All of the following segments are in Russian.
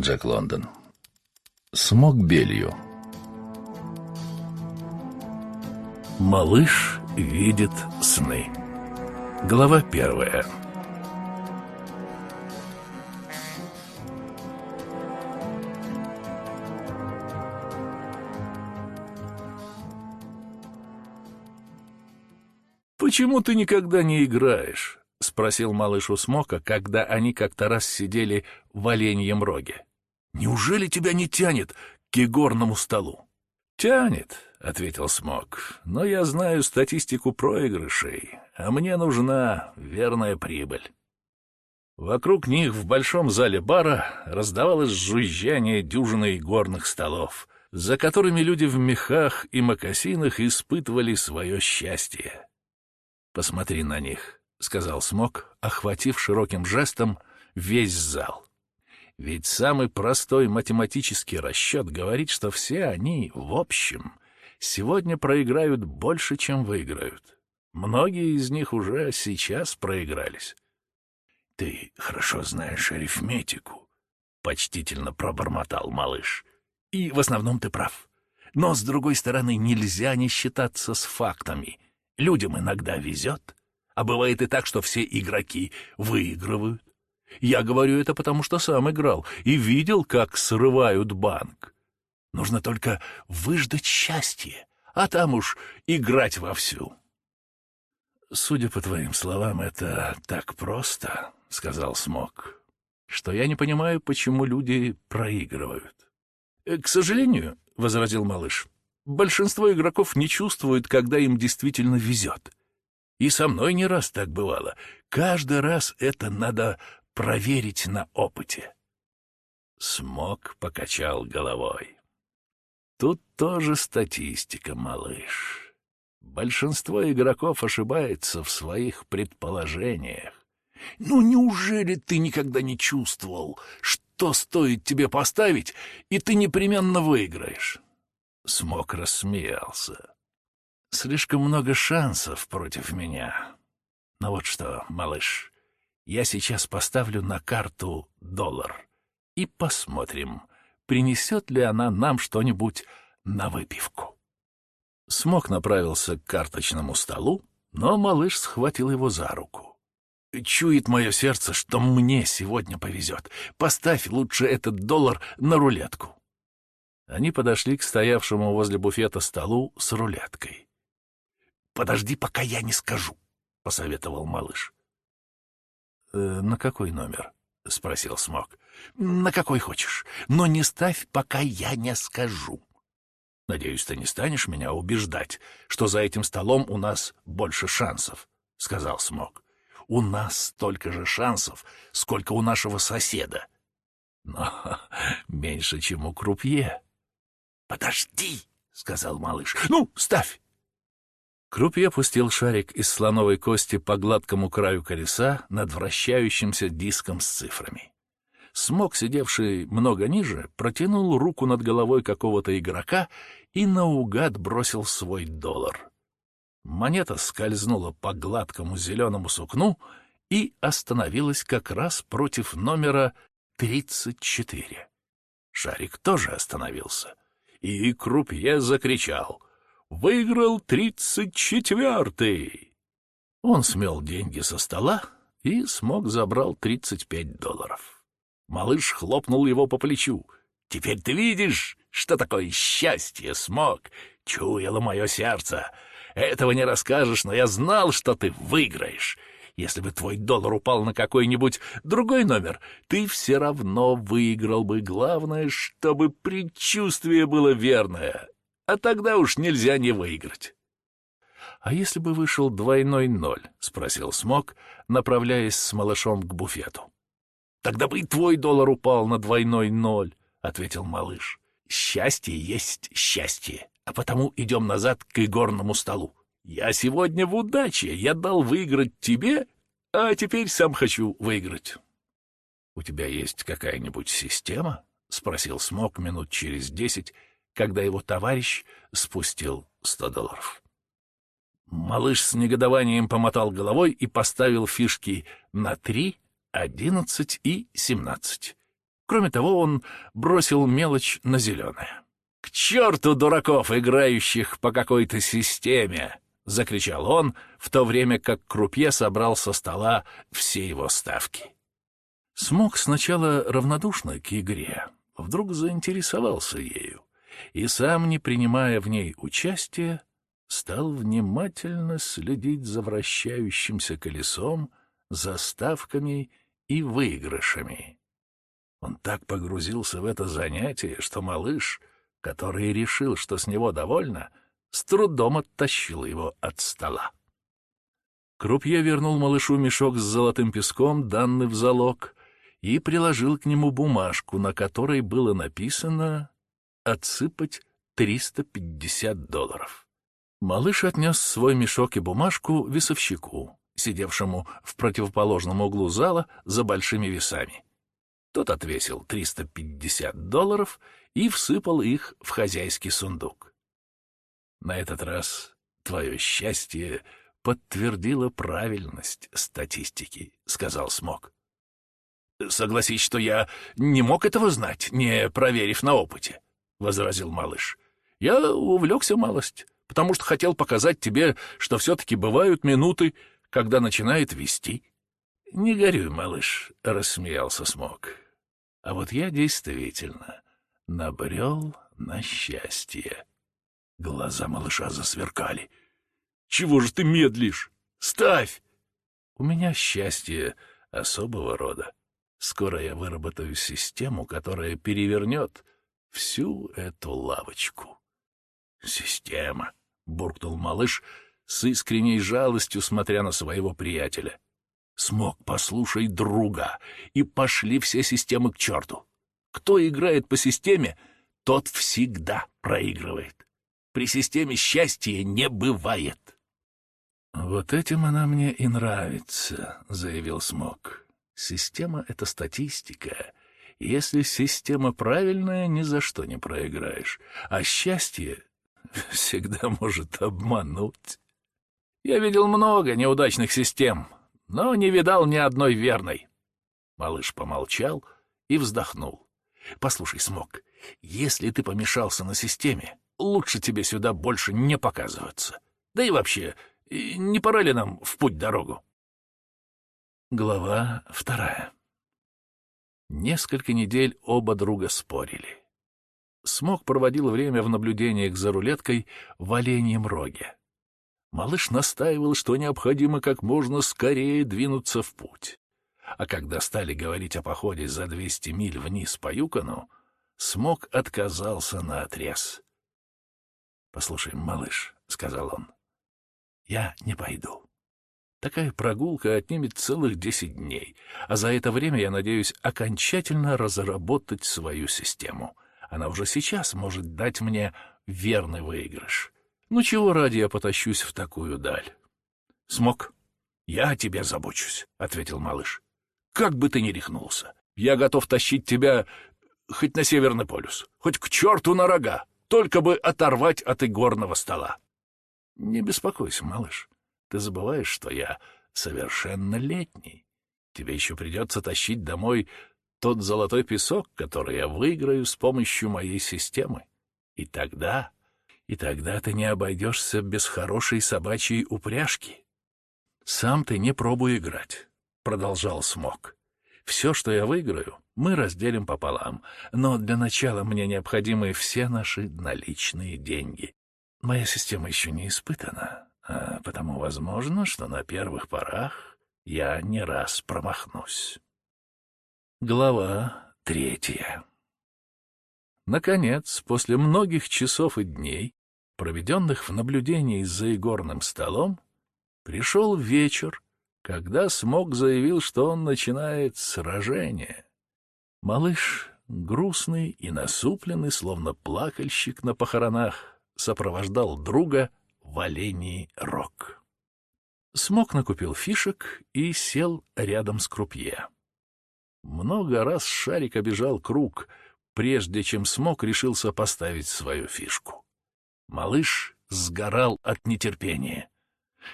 Джек Лондон. سمۆک Белью. малыш видит сны. Глава первая. «Почему ты никогда не играешь?» — спросил малыш у Смока, когда они как-то раз сидели в оленьем роге. Неужели тебя не тянет к игорному столу? Тянет, ответил Смок. Но я знаю статистику проигрышей, а мне нужна верная прибыль. Вокруг них в большом зале бара раздавалось жужжание дюжины горных столов, за которыми люди в мехах и мокасинах испытывали свое счастье. «Посмотри на них», — сказал Смок, охватив широким жестом весь зал. Ведь самый простой математический расчет говорит, что все они, в общем, сегодня проиграют больше, чем выиграют. Многие из них уже сейчас проигрались. «Ты хорошо знаешь арифметику», — почтительно пробормотал малыш. «И в основном ты прав. Но, с другой стороны, нельзя не считаться с фактами. Людям иногда везет, а бывает и так, что все игроки выигрывают. Я говорю это потому, что сам играл и видел, как срывают банк. Нужно только выждать счастье, а там уж играть вовсю. «Судя по твоим словам, это так просто», — сказал Смок, — «что я не понимаю, почему люди проигрывают». Э, «К сожалению», — возразил малыш, — «большинство игроков не чувствуют, когда им действительно везет. И со мной не раз так бывало. Каждый раз это надо проверить на опыте. Смок покачал головой. Тут тоже статистика, малыш. Большинство игроков ошибается в своих предположениях. Ну неужели ты никогда не чувствовал, что стоит тебе поставить, и ты непременно выиграешь? Смок рассмеялся. Слишком много шансов против меня. Но вот что, малыш, я сейчас поставлю на карту доллар и посмотрим, принесет ли она нам что-нибудь на выпивку. Смок направился к карточному столу, но малыш схватил его за руку. «Чует мое сердце, что мне сегодня повезет. Поставь лучше этот доллар на рулетку». Они подошли к стоявшему возле буфета столу с рулеткой. «Подожди, пока я не скажу», — посоветовал малыш. Э, «На какой номер?» — спросил Смок. «На какой хочешь, но не ставь, пока я не скажу». «Надеюсь, ты не станешь меня убеждать, что за этим столом у нас больше шансов», — сказал Смок. «У нас столько же шансов, сколько у нашего соседа». «Но меньше, чем у крупье». «Подожди», — сказал малыш. «Ну, ставь!» Крупье пустил шарик из слоновой кости по гладкому краю колеса над вращающимся диском с цифрами. Смог, сидевший много ниже, протянул руку над головой какого-то игрока и наугад бросил свой доллар. Монета скользнула по гладкому зеленому сукну и остановилась как раз против номера 34. Шарик тоже остановился, и крупье закричал — выиграл тридцать четвертый. Он смел деньги со стола и смог забрал тридцать пять долларов. Малыш хлопнул его по плечу. «Теперь ты видишь, что такое счастье, Смог! Чуяло мое сердце! Этого не расскажешь, но я знал, что ты выиграешь!» Если бы твой доллар упал на какой-нибудь другой номер, ты все равно выиграл бы. Главное, чтобы предчувствие было верное а тогда уж нельзя не выиграть. «А если бы вышел двойной ноль?» — спросил Смок, направляясь с малышом к буфету. «Тогда бы и твой доллар упал на двойной ноль», — ответил малыш. «Счастье есть счастье, а потому идем назад к игорному столу. Я сегодня в удаче, я дал выиграть тебе, а теперь сам хочу выиграть». «У тебя есть какая-нибудь система?» — спросил Смок минут через десять, когда его товарищ спустил сто долларов. Малыш с негодованием помотал головой и поставил фишки на три, одиннадцать и семнадцать. Кроме того, он бросил мелочь на зеленое. «К черту дураков, играющих по какой-то системе!» — закричал он, в то время как Крупье собрал со стола все его ставки. Смог сначала равнодушно к игре, вдруг заинтересовался ею и сам, не принимая в ней участия, стал внимательно следить за вращающимся колесом, за ставками и выигрышами. Он так погрузился в это занятие, что малыш, который решил, что с него довольно, с трудом оттащил его от стола. Крупье вернул малышу мешок с золотым песком, данный в залог, и приложил к нему бумажку, на которой было написано отсыпать 350 долларов. Малыш отнес свой мешок и бумажку весовщику, сидевшему в противоположном углу зала за большими весами. Тот отвесил 350 долларов и всыпал их в хозяйский сундук. На этот раз твое счастье подтвердило правильность статистики, — сказал Смок. Согласись, что я не мог этого знать, не проверив на опыте. — возразил малыш. «Я увлекся малость, потому что хотел показать тебе, что все-таки бывают минуты, когда начинает вести». «Не горюй, малыш», — рассмеялся Смок. «А вот я действительно набрел на счастье». Глаза малыша засверкали. «Чего же ты медлишь? Ставь!» «У меня счастье особого рода. Скоро я выработаю систему, которая перевернет...» всю эту лавочку. Система, буркнул малыш с искренней жалостью, смотря на своего приятеля. Смог, послушай друга, и пошли все системы к черту. Кто играет по системе, тот всегда проигрывает. При системе счастья не бывает. «Вот этим она мне и нравится», — заявил Смок. «Система — это статистика, если система правильная, ни за что не проиграешь. А счастье всегда может обмануть. Я видел много неудачных систем, но не видал ни одной верной. Малыш помолчал и вздохнул. «Послушай, Смок, если ты помешался на системе, лучше тебе сюда больше не показываться. Да и вообще, не пора ли нам в путь дорогу?» Глава вторая Несколько недель оба друга спорили. Смог проводил время в наблюдениях за рулеткой в оленьем роге. Малыш настаивал, что необходимо как можно скорее двинуться в путь. А когда стали говорить о походе за 200 миль вниз по Юкону, Смог отказался на отрез. «Послушай, малыш», — сказал он, — «я не пойду». Такая прогулка отнимет целых 10 дней, а за это время я надеюсь окончательно разработать свою систему. Она уже сейчас может дать мне верный выигрыш. Ну чего ради я потащусь в такую даль? Смог? Я о тебе забочусь, ответил малыш. Как бы ты ни рехнулся, я готов тащить тебя хоть на Северный полюс, хоть к черту на рога, только бы оторвать от игорного стола. Не беспокойся, малыш. Ты забываешь, что я совершеннолетний. Тебе еще придется тащить домой тот золотой песок, который я выиграю с помощью моей системы. И тогда... И тогда ты не обойдешься без хорошей собачьей упряжки. Сам ты не пробуй играть, — продолжал Смок. Все, что я выиграю, мы разделим пополам, но для начала мне необходимы все наши наличные деньги. Моя система еще не испытана, Э, потому, возможно, что на первых порах я не раз промахнусь. Глава третья. Наконец, после многих часов и дней, проведенных в наблюдении за игорным столом, пришел вечер, когда Смог заявил, что он начинает сражение. Малыш, грустный и насупленный, словно плакальщик на похоронах, сопровождал друга — Валений Рок. Смок накупил фишек и сел рядом с крупье. Много раз шарик обежал круг, прежде чем Смок решился поставить свою фишку. Малыш сгорал от нетерпения.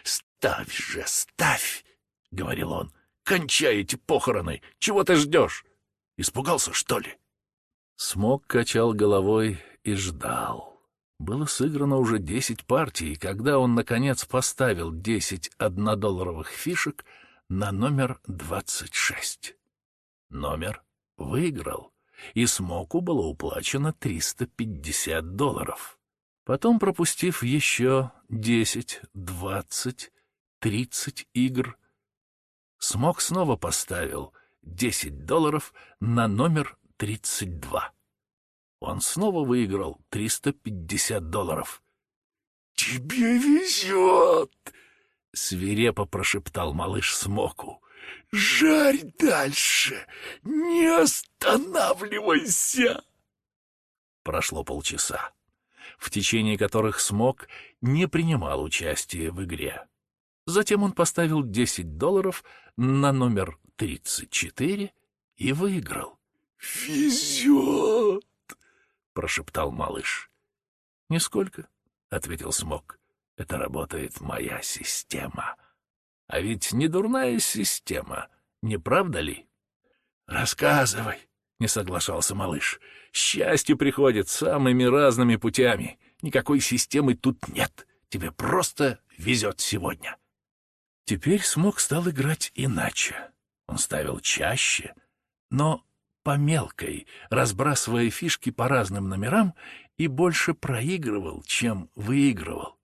«Ставь же, ставь!» — говорил он. «Кончай эти похороны! Чего ты ждешь? Испугался, что ли?» Смок качал головой и ждал. Было сыграно уже десять партий, и когда он, наконец, поставил десять однодолларовых фишек на номер двадцать шесть. Номер выиграл, и Смоку было уплачено триста пятьдесят долларов. Потом, пропустив еще десять, двадцать, тридцать игр, Смок снова поставил десять долларов на номер тридцать два он снова выиграл 350 долларов. «Тебе везет!» — свирепо прошептал малыш Смоку. «Жарь дальше! Не останавливайся!» Прошло полчаса, в течение которых Смок не принимал участия в игре. Затем он поставил 10 долларов на номер 34 и выиграл. «Везет!» прошептал малыш. «Нисколько», — ответил Смок. «Это работает моя система. А ведь не дурная система, не правда ли?» «Рассказывай», — не соглашался малыш. «Счастье приходит самыми разными путями. Никакой системы тут нет. Тебе просто везет сегодня». Теперь Смок стал играть иначе. Он ставил чаще, но по мелкой, разбрасывая фишки по разным номерам, и больше проигрывал, чем выигрывал.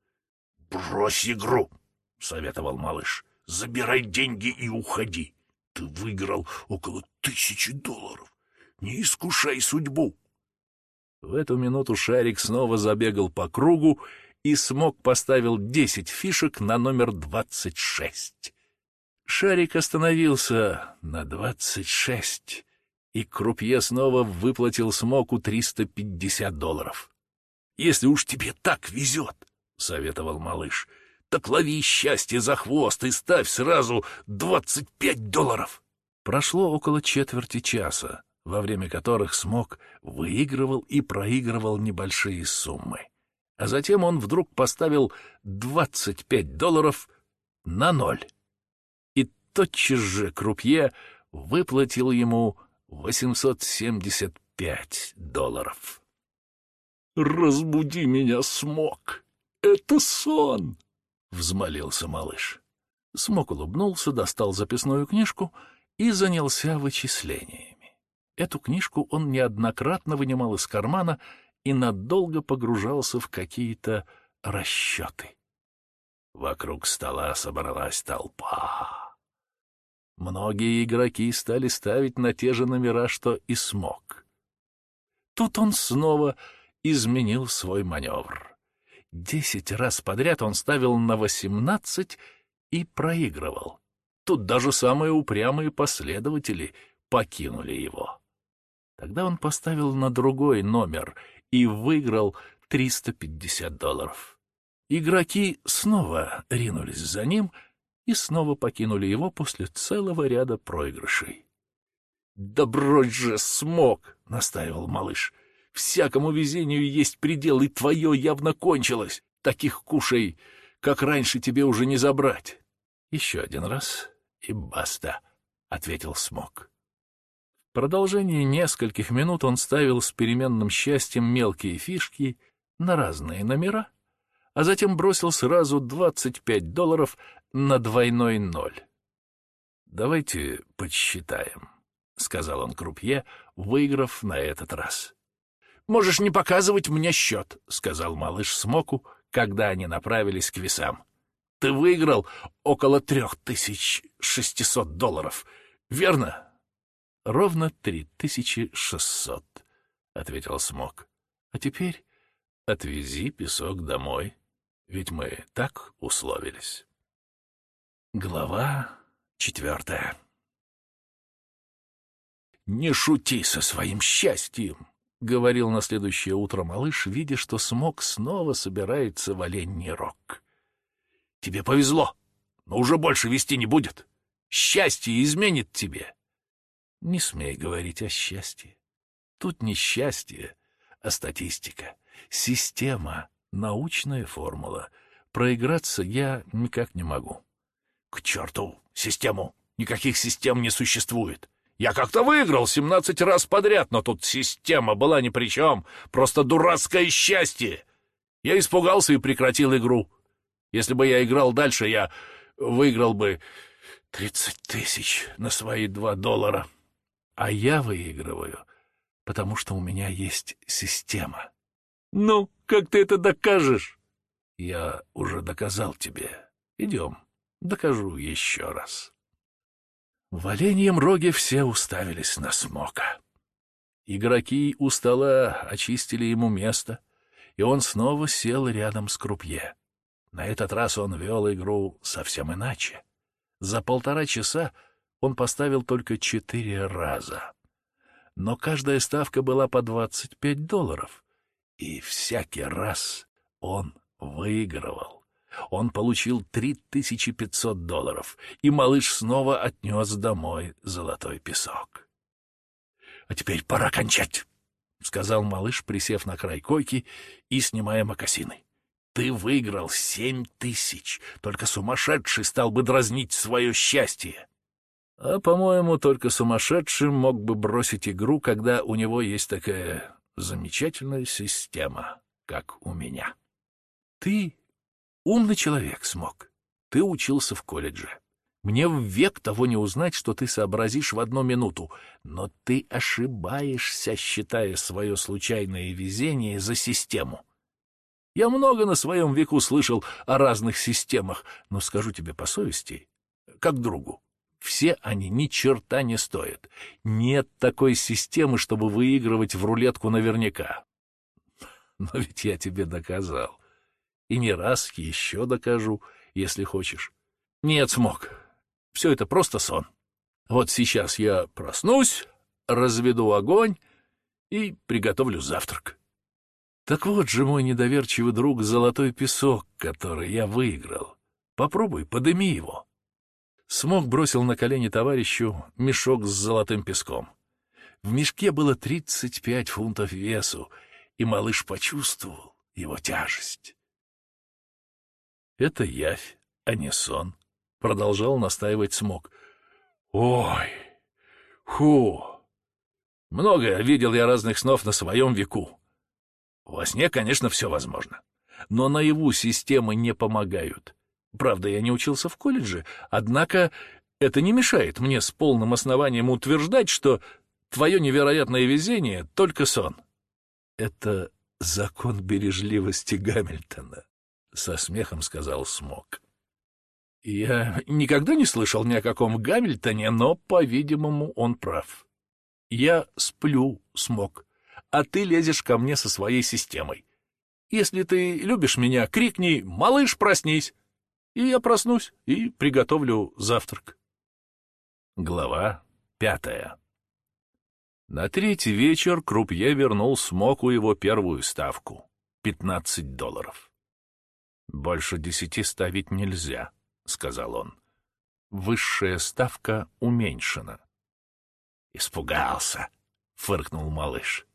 «Брось игру!» — советовал малыш. «Забирай деньги и уходи. Ты выиграл около тысячи долларов. Не искушай судьбу!» В эту минуту шарик снова забегал по кругу и смог поставил десять фишек на номер двадцать шесть. Шарик остановился на двадцать шесть и крупье снова выплатил Смоку 350 долларов. «Если уж тебе так везет», — советовал малыш, — «так лови счастье за хвост и ставь сразу 25 долларов». Прошло около четверти часа, во время которых Смок выигрывал и проигрывал небольшие суммы. А затем он вдруг поставил 25 долларов на ноль. И тотчас же крупье выплатил ему 875 долларов. «Разбуди меня, Смок! Это сон!» — взмолился малыш. Смок улыбнулся, достал записную книжку и занялся вычислениями. Эту книжку он неоднократно вынимал из кармана и надолго погружался в какие-то расчеты. Вокруг стола собралась толпа. Многие игроки стали ставить на те же номера, что и смог. Тут он снова изменил свой маневр. Десять раз подряд он ставил на восемнадцать и проигрывал. Тут даже самые упрямые последователи покинули его. Тогда он поставил на другой номер и выиграл 350 долларов. Игроки снова ринулись за ним — и снова покинули его после целого ряда проигрышей. «Да же, смог!» — настаивал малыш. «Всякому везению есть предел, и твое явно кончилось. Таких кушай, как раньше, тебе уже не забрать». «Еще один раз, и баста», — ответил смог. В продолжении нескольких минут он ставил с переменным счастьем мелкие фишки на разные номера — а затем бросил сразу 25 долларов на двойной ноль. «Давайте подсчитаем», — сказал он крупье, выиграв на этот раз. «Можешь не показывать мне счет», — сказал малыш Смоку, когда они направились к весам. «Ты выиграл около трех тысяч шестисот долларов, верно?» «Ровно три тысячи шестьсот», — ответил Смок. «А теперь отвези песок домой» ведь мы так условились. Глава четвертая. «Не шути со своим счастьем!» — говорил на следующее утро малыш, видя, что смог снова собирается в оленьий рог. «Тебе повезло, но уже больше вести не будет. Счастье изменит тебе!» «Не смей говорить о счастье. Тут не счастье, а статистика, система, научная формула. Проиграться я никак не могу. К черту систему! Никаких систем не существует. Я как-то выиграл 17 раз подряд, но тут система была ни при чем. Просто дурацкое счастье. Я испугался и прекратил игру. Если бы я играл дальше, я выиграл бы 30 тысяч на свои 2 доллара. А я выигрываю, потому что у меня есть система. Ну, как ты это докажешь?» «Я уже доказал тебе. Идем, докажу еще раз». В оленьем роге все уставились на Смока. Игроки у стола очистили ему место, и он снова сел рядом с Крупье. На этот раз он вел игру совсем иначе. За полтора часа он поставил только четыре раза. Но каждая ставка была по 25 долларов, и всякий раз он выигрывал. Он получил 3500 долларов, и малыш снова отнес домой золотой песок. «А теперь пора кончать», — сказал малыш, присев на край койки и снимая мокасины. «Ты выиграл семь тысяч, только сумасшедший стал бы дразнить свое счастье». А, по-моему, только сумасшедший мог бы бросить игру, когда у него есть такая замечательная система, как у меня. Ты умный человек, Смог. Ты учился в колледже. Мне в век того не узнать, что ты сообразишь в одну минуту, но ты ошибаешься, считая свое случайное везение за систему. Я много на своем веку слышал о разных системах, но скажу тебе по совести, как другу, все они ни черта не стоят. Нет такой системы, чтобы выигрывать в рулетку наверняка. Но ведь я тебе доказал. И не раз еще докажу, если хочешь. Нет, смог. Все это просто сон. Вот сейчас я проснусь, разведу огонь и приготовлю завтрак. Так вот же мой недоверчивый друг золотой песок, который я выиграл. Попробуй, подыми его. Смог бросил на колени товарищу мешок с золотым песком. В мешке было 35 фунтов весу, и малыш почувствовал его тяжесть. «Это явь, а не сон», — продолжал настаивать Смог. «Ой, ху! Много видел я разных снов на своем веку. Во сне, конечно, все возможно, но наяву системы не помогают». Правда, я не учился в колледже, однако это не мешает мне с полным основанием утверждать, что твое невероятное везение — только сон. Это закон бережливости Гамильтона, — со смехом сказал Смок. Я никогда не слышал ни о каком Гамильтоне, но, по-видимому, он прав. Я сплю, Смок, а ты лезешь ко мне со своей системой. Если ты любишь меня, крикни «Малыш, проснись!» и я проснусь и приготовлю завтрак. Глава пятая На третий вечер Крупье вернул Смоку его первую ставку — 15 долларов. «Больше десяти ставить нельзя», — сказал он. «Высшая ставка уменьшена». «Испугался», — фыркнул малыш.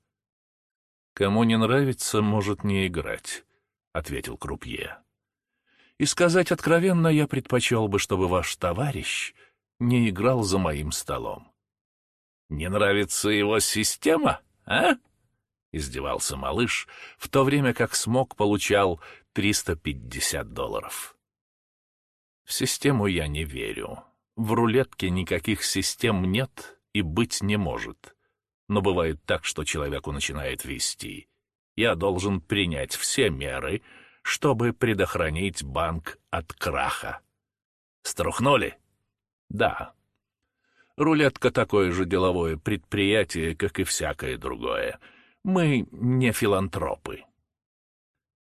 «Кому не нравится, может не играть», — ответил Крупье. И сказать откровенно, я предпочел бы, чтобы ваш товарищ не играл за моим столом. «Не нравится его система, а?» — издевался малыш, в то время как смог получал 350 долларов. «В систему я не верю. В рулетке никаких систем нет и быть не может. Но бывает так, что человеку начинает вести. Я должен принять все меры, — чтобы предохранить банк от краха. Струхнули? Да. Рулетка такое же деловое предприятие, как и всякое другое. Мы не филантропы.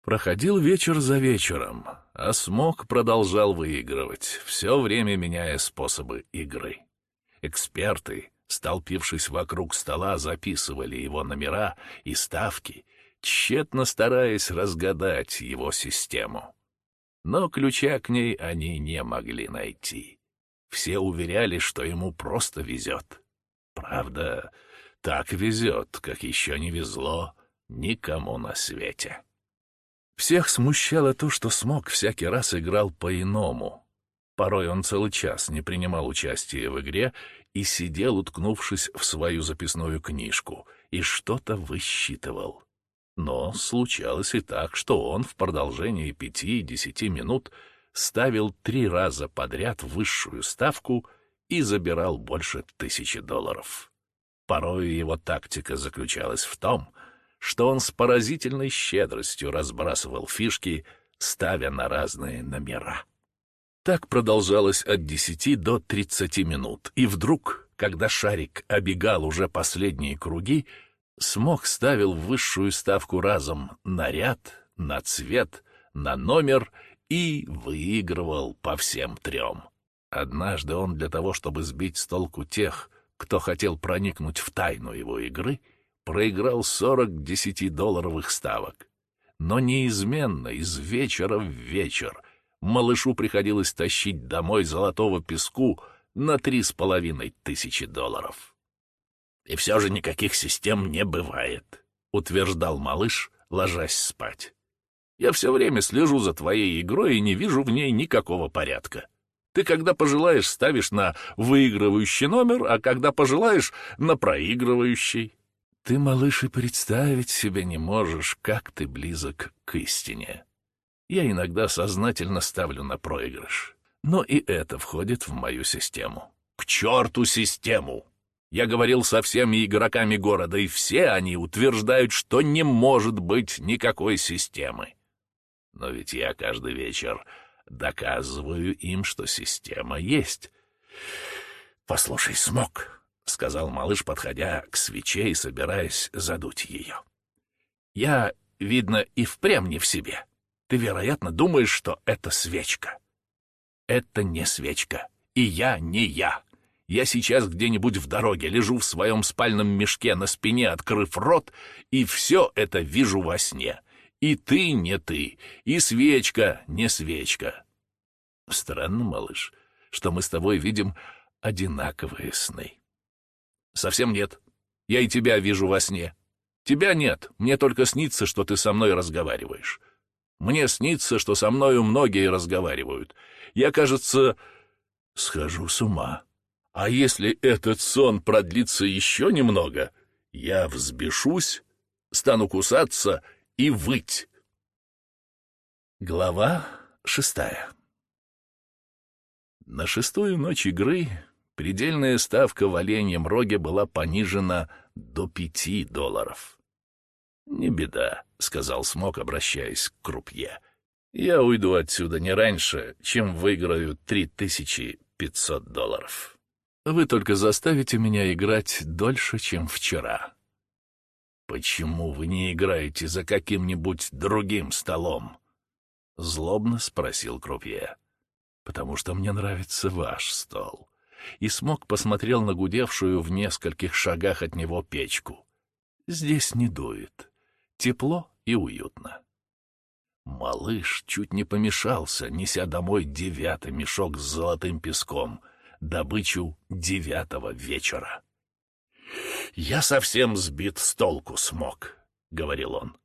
Проходил вечер за вечером, а смог продолжал выигрывать, все время меняя способы игры. Эксперты, столпившись вокруг стола, записывали его номера и ставки — тщетно стараясь разгадать его систему. Но ключа к ней они не могли найти. Все уверяли, что ему просто везет. Правда, так везет, как еще не везло никому на свете. Всех смущало то, что Смог всякий раз играл по-иному. Порой он целый час не принимал участия в игре и сидел, уткнувшись в свою записную книжку, и что-то высчитывал — но случалось и так, что он в продолжении пяти-десяти минут ставил три раза подряд высшую ставку и забирал больше тысячи долларов. Порой его тактика заключалась в том, что он с поразительной щедростью разбрасывал фишки, ставя на разные номера. Так продолжалось от 10 до 30 минут, и вдруг, когда шарик обегал уже последние круги, смог ставил высшую ставку разом на ряд, на цвет, на номер и выигрывал по всем трем. Однажды он для того, чтобы сбить с толку тех, кто хотел проникнуть в тайну его игры, проиграл 40 десятидолларовых ставок. Но неизменно из вечера в вечер малышу приходилось тащить домой золотого песку на три с половиной тысячи долларов. И все же никаких систем не бывает», — утверждал малыш, ложась спать. «Я все время слежу за твоей игрой и не вижу в ней никакого порядка. Ты, когда пожелаешь, ставишь на выигрывающий номер, а когда пожелаешь — на проигрывающий». «Ты, малыш, и представить себе не можешь, как ты близок к истине. Я иногда сознательно ставлю на проигрыш, но и это входит в мою систему». «К черту систему!» Я говорил со всеми игроками города, и все они утверждают, что не может быть никакой системы. Но ведь я каждый вечер доказываю им, что система есть. «Послушай, смог», — сказал малыш, подходя к свече и собираясь задуть ее. «Я, видно, и впрямь не в себе. Ты, вероятно, думаешь, что это свечка. Это не свечка, и я не я». Я сейчас где-нибудь в дороге лежу в своем спальном мешке на спине, открыв рот, и все это вижу во сне. И ты не ты, и свечка не свечка. Странно, малыш, что мы с тобой видим одинаковые сны. Совсем нет. Я и тебя вижу во сне. Тебя нет, мне только снится, что ты со мной разговариваешь. Мне снится, что со мною многие разговаривают. Я, кажется, схожу с ума. А если этот сон продлится еще немного, я взбешусь, стану кусаться и выть. Глава шестая На шестую ночь игры предельная ставка в оленьем роге была понижена до пяти долларов. «Не беда», — сказал Смок, обращаясь к крупье. «Я уйду отсюда не раньше, чем выиграю три тысячи пятьсот долларов». Вы только заставите меня играть дольше, чем вчера. Почему вы не играете за каким-нибудь другим столом? Злобно спросил Крупье. Потому что мне нравится ваш стол. И смог посмотрел на гудевшую в нескольких шагах от него печку. Здесь не дует. Тепло и уютно. Малыш чуть не помешался, неся домой девятый мешок с золотым песком, добычу девятого вечера. «Я совсем сбит с толку, смог», — говорил он.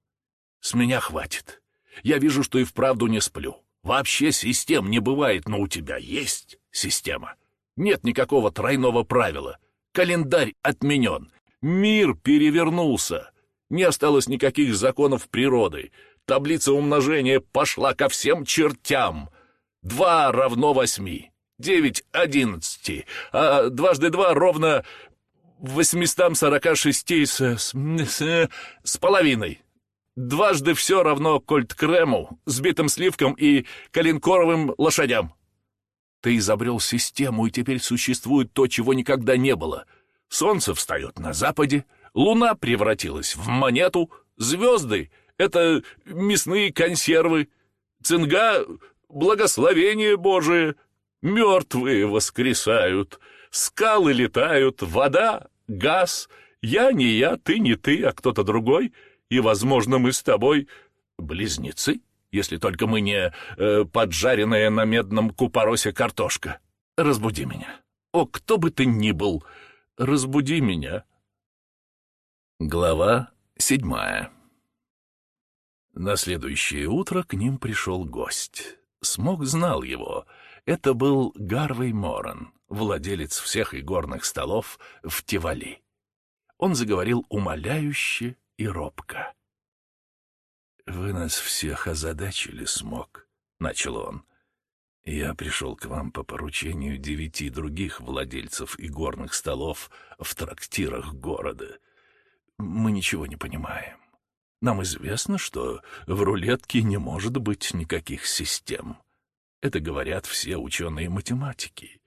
«С меня хватит. Я вижу, что и вправду не сплю. Вообще систем не бывает, но у тебя есть система. Нет никакого тройного правила. Календарь отменен. Мир перевернулся. Не осталось никаких законов природы. Таблица умножения пошла ко всем чертям. Два равно восьми девять одиннадцати, а дважды два ровно восьмистам сорока шести с, с, с, с половиной. Дважды все равно кольт-крему, сбитым сливком и калинкоровым лошадям. Ты изобрел систему, и теперь существует то, чего никогда не было. Солнце встает на западе, луна превратилась в монету, звезды — это мясные консервы, цинга — благословение Божие — Мертвые воскресают, скалы летают, вода, газ. Я не я, ты не ты, а кто-то другой. И, возможно, мы с тобой близнецы, если только мы не э, поджаренная на медном купоросе картошка. Разбуди меня. О, кто бы ты ни был, разбуди меня. Глава седьмая На следующее утро к ним пришел гость. Смог знал его — это был Гарвей Моран, владелец всех игорных столов в Тивали. Он заговорил умоляюще и робко. «Вы нас всех озадачили, смог», — начал он. «Я пришел к вам по поручению девяти других владельцев игорных столов в трактирах города. Мы ничего не понимаем. Нам известно, что в рулетке не может быть никаких систем. Это говорят все ученые математики.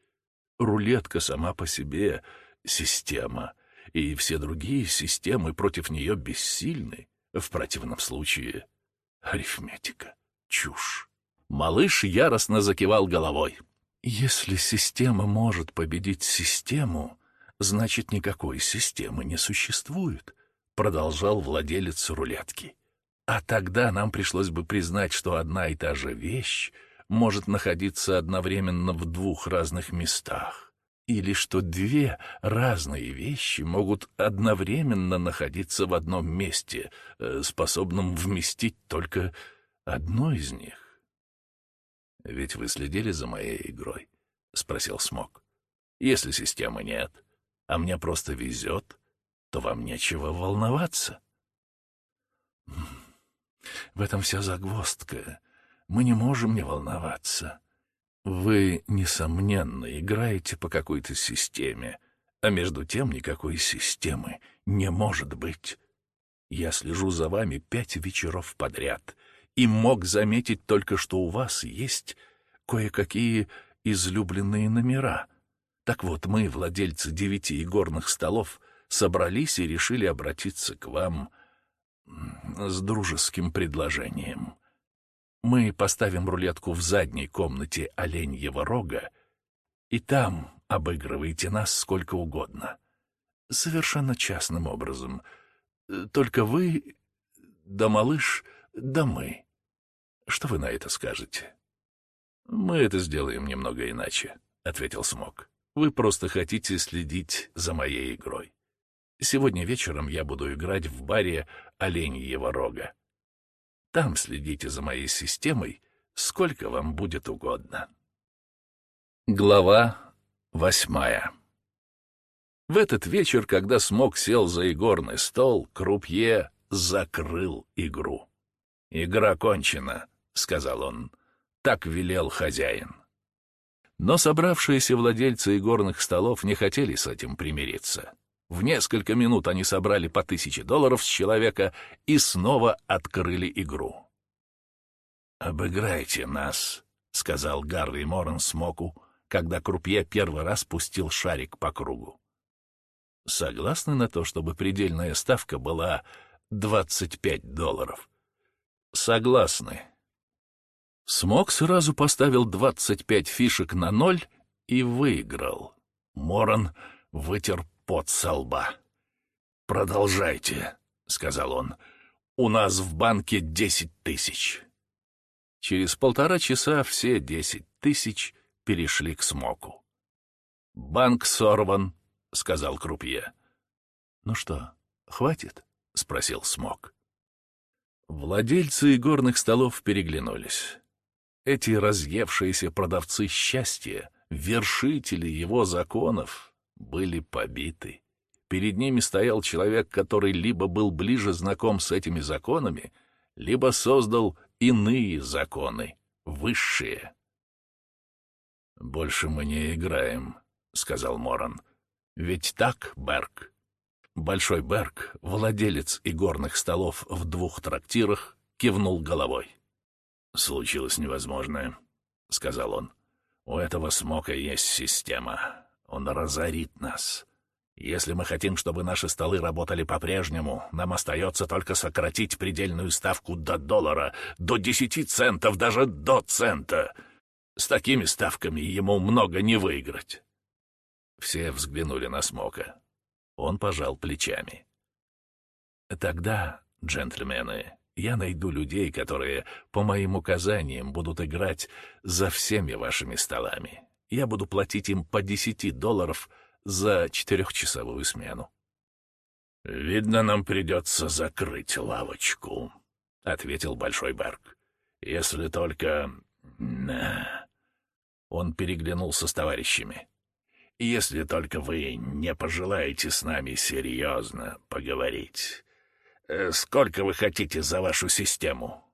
Рулетка сама по себе — система, и все другие системы против нее бессильны. В противном случае — арифметика, чушь. Малыш яростно закивал головой. Если система может победить систему, значит, никакой системы не существует, продолжал владелец рулетки. А тогда нам пришлось бы признать, что одна и та же вещь — может находиться одновременно в двух разных местах, или что две разные вещи могут одновременно находиться в одном месте, э, способном вместить только одно из них. «Ведь вы следили за моей игрой?» — спросил Смок. «Если системы нет, а мне просто везет, то вам нечего волноваться». «Хм, «В этом вся загвоздка», мы не можем не волноваться. Вы, несомненно, играете по какой-то системе, а между тем никакой системы не может быть. Я слежу за вами пять вечеров подряд и мог заметить только, что у вас есть кое-какие излюбленные номера. Так вот, мы, владельцы девяти игорных столов, собрались и решили обратиться к вам с дружеским предложением — мы поставим рулетку в задней комнате оленьего рога, и там обыгрывайте нас сколько угодно. Совершенно частным образом. Только вы, да малыш, да мы. Что вы на это скажете? Мы это сделаем немного иначе, — ответил Смок. Вы просто хотите следить за моей игрой. Сегодня вечером я буду играть в баре «Оленьего рога». Там следите за моей системой, сколько вам будет угодно. Глава восьмая В этот вечер, когда Смог сел за игорный стол, Крупье закрыл игру. «Игра кончена», — сказал он. Так велел хозяин. Но собравшиеся владельцы игорных столов не хотели с этим примириться. В несколько минут они собрали по тысяче долларов с человека и снова открыли игру. «Обыграйте нас», — сказал Гарри Моррен Смоку, когда Крупье первый раз пустил шарик по кругу. Согласны на то, чтобы предельная ставка была 25 долларов? Согласны. Смок сразу поставил 25 фишек на ноль и выиграл. Моран вытер пот со лба. «Продолжайте», — сказал он. «У нас в банке десять тысяч». Через полтора часа все десять тысяч перешли к Смоку. «Банк сорван», — сказал Крупье. «Ну что, хватит?» — спросил Смок. Владельцы горных столов переглянулись. Эти разъевшиеся продавцы счастья, вершители его законов, были побиты. Перед ними стоял человек, который либо был ближе знаком с этими законами, либо создал иные законы, высшие. «Больше мы не играем», — сказал Моран. «Ведь так, Берг?» Большой Берг, владелец игорных столов в двух трактирах, кивнул головой. «Случилось невозможное», — сказал он. «У этого смока есть система. Он разорит нас. Если мы хотим, чтобы наши столы работали по-прежнему, нам остается только сократить предельную ставку до доллара, до 10 центов, даже до цента. С такими ставками ему много не выиграть. Все взглянули на Смока. Он пожал плечами. Тогда, джентльмены, я найду людей, которые, по моим указаниям, будут играть за всеми вашими столами я буду платить им по 10 долларов за четырехчасовую смену. «Видно, нам придется закрыть лавочку», — ответил Большой Берг. «Если только...» Он переглянулся с товарищами. «Если только вы не пожелаете с нами серьезно поговорить. Сколько вы хотите за вашу систему?»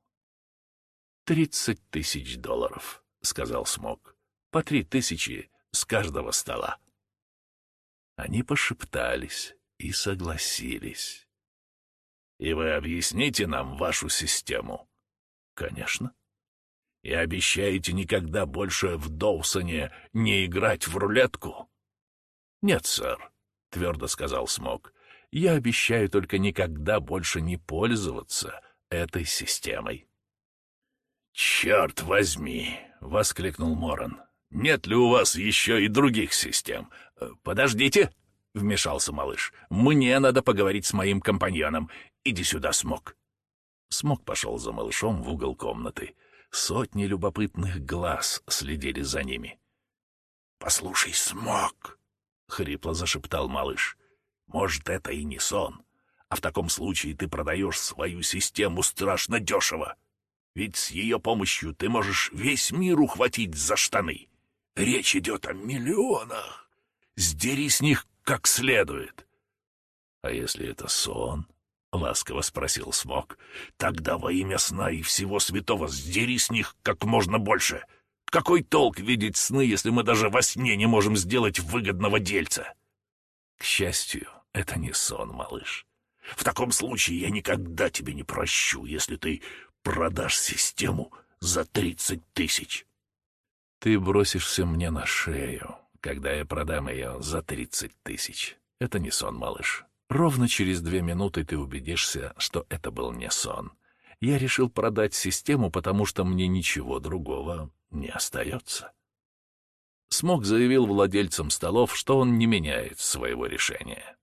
«Тридцать тысяч долларов», — сказал Смок по три тысячи с каждого стола. Они пошептались и согласились. И вы объясните нам вашу систему? Конечно. И обещаете никогда больше в Доусоне не играть в рулетку? Нет, сэр, твердо сказал Смок. Я обещаю только никогда больше не пользоваться этой системой. Черт возьми! воскликнул Моран. «Нет ли у вас еще и других систем?» э, «Подождите», — вмешался малыш. «Мне надо поговорить с моим компаньоном. Иди сюда, Смок». Смок пошел за малышом в угол комнаты. Сотни любопытных глаз следили за ними. «Послушай, Смок!» — хрипло зашептал малыш. «Может, это и не сон, а в таком случае ты продаешь свою систему страшно дешево. Ведь с ее помощью ты можешь весь мир ухватить за штаны. Речь идет о миллионах. Сдери с них как следует. — А если это сон? — ласково спросил Смок. — Тогда во имя сна и всего святого сдери с них как можно больше. Какой толк видеть сны, если мы даже во сне не можем сделать выгодного дельца? — К счастью, это не сон, малыш. В таком случае я никогда тебе не прощу, если ты продашь систему за тридцать тысяч. — ты бросишься мне на шею, когда я продам ее за 30 тысяч. Это не сон, малыш. Ровно через две минуты ты убедишься, что это был не сон. Я решил продать систему, потому что мне ничего другого не остается. Смог заявил владельцам столов, что он не меняет своего решения.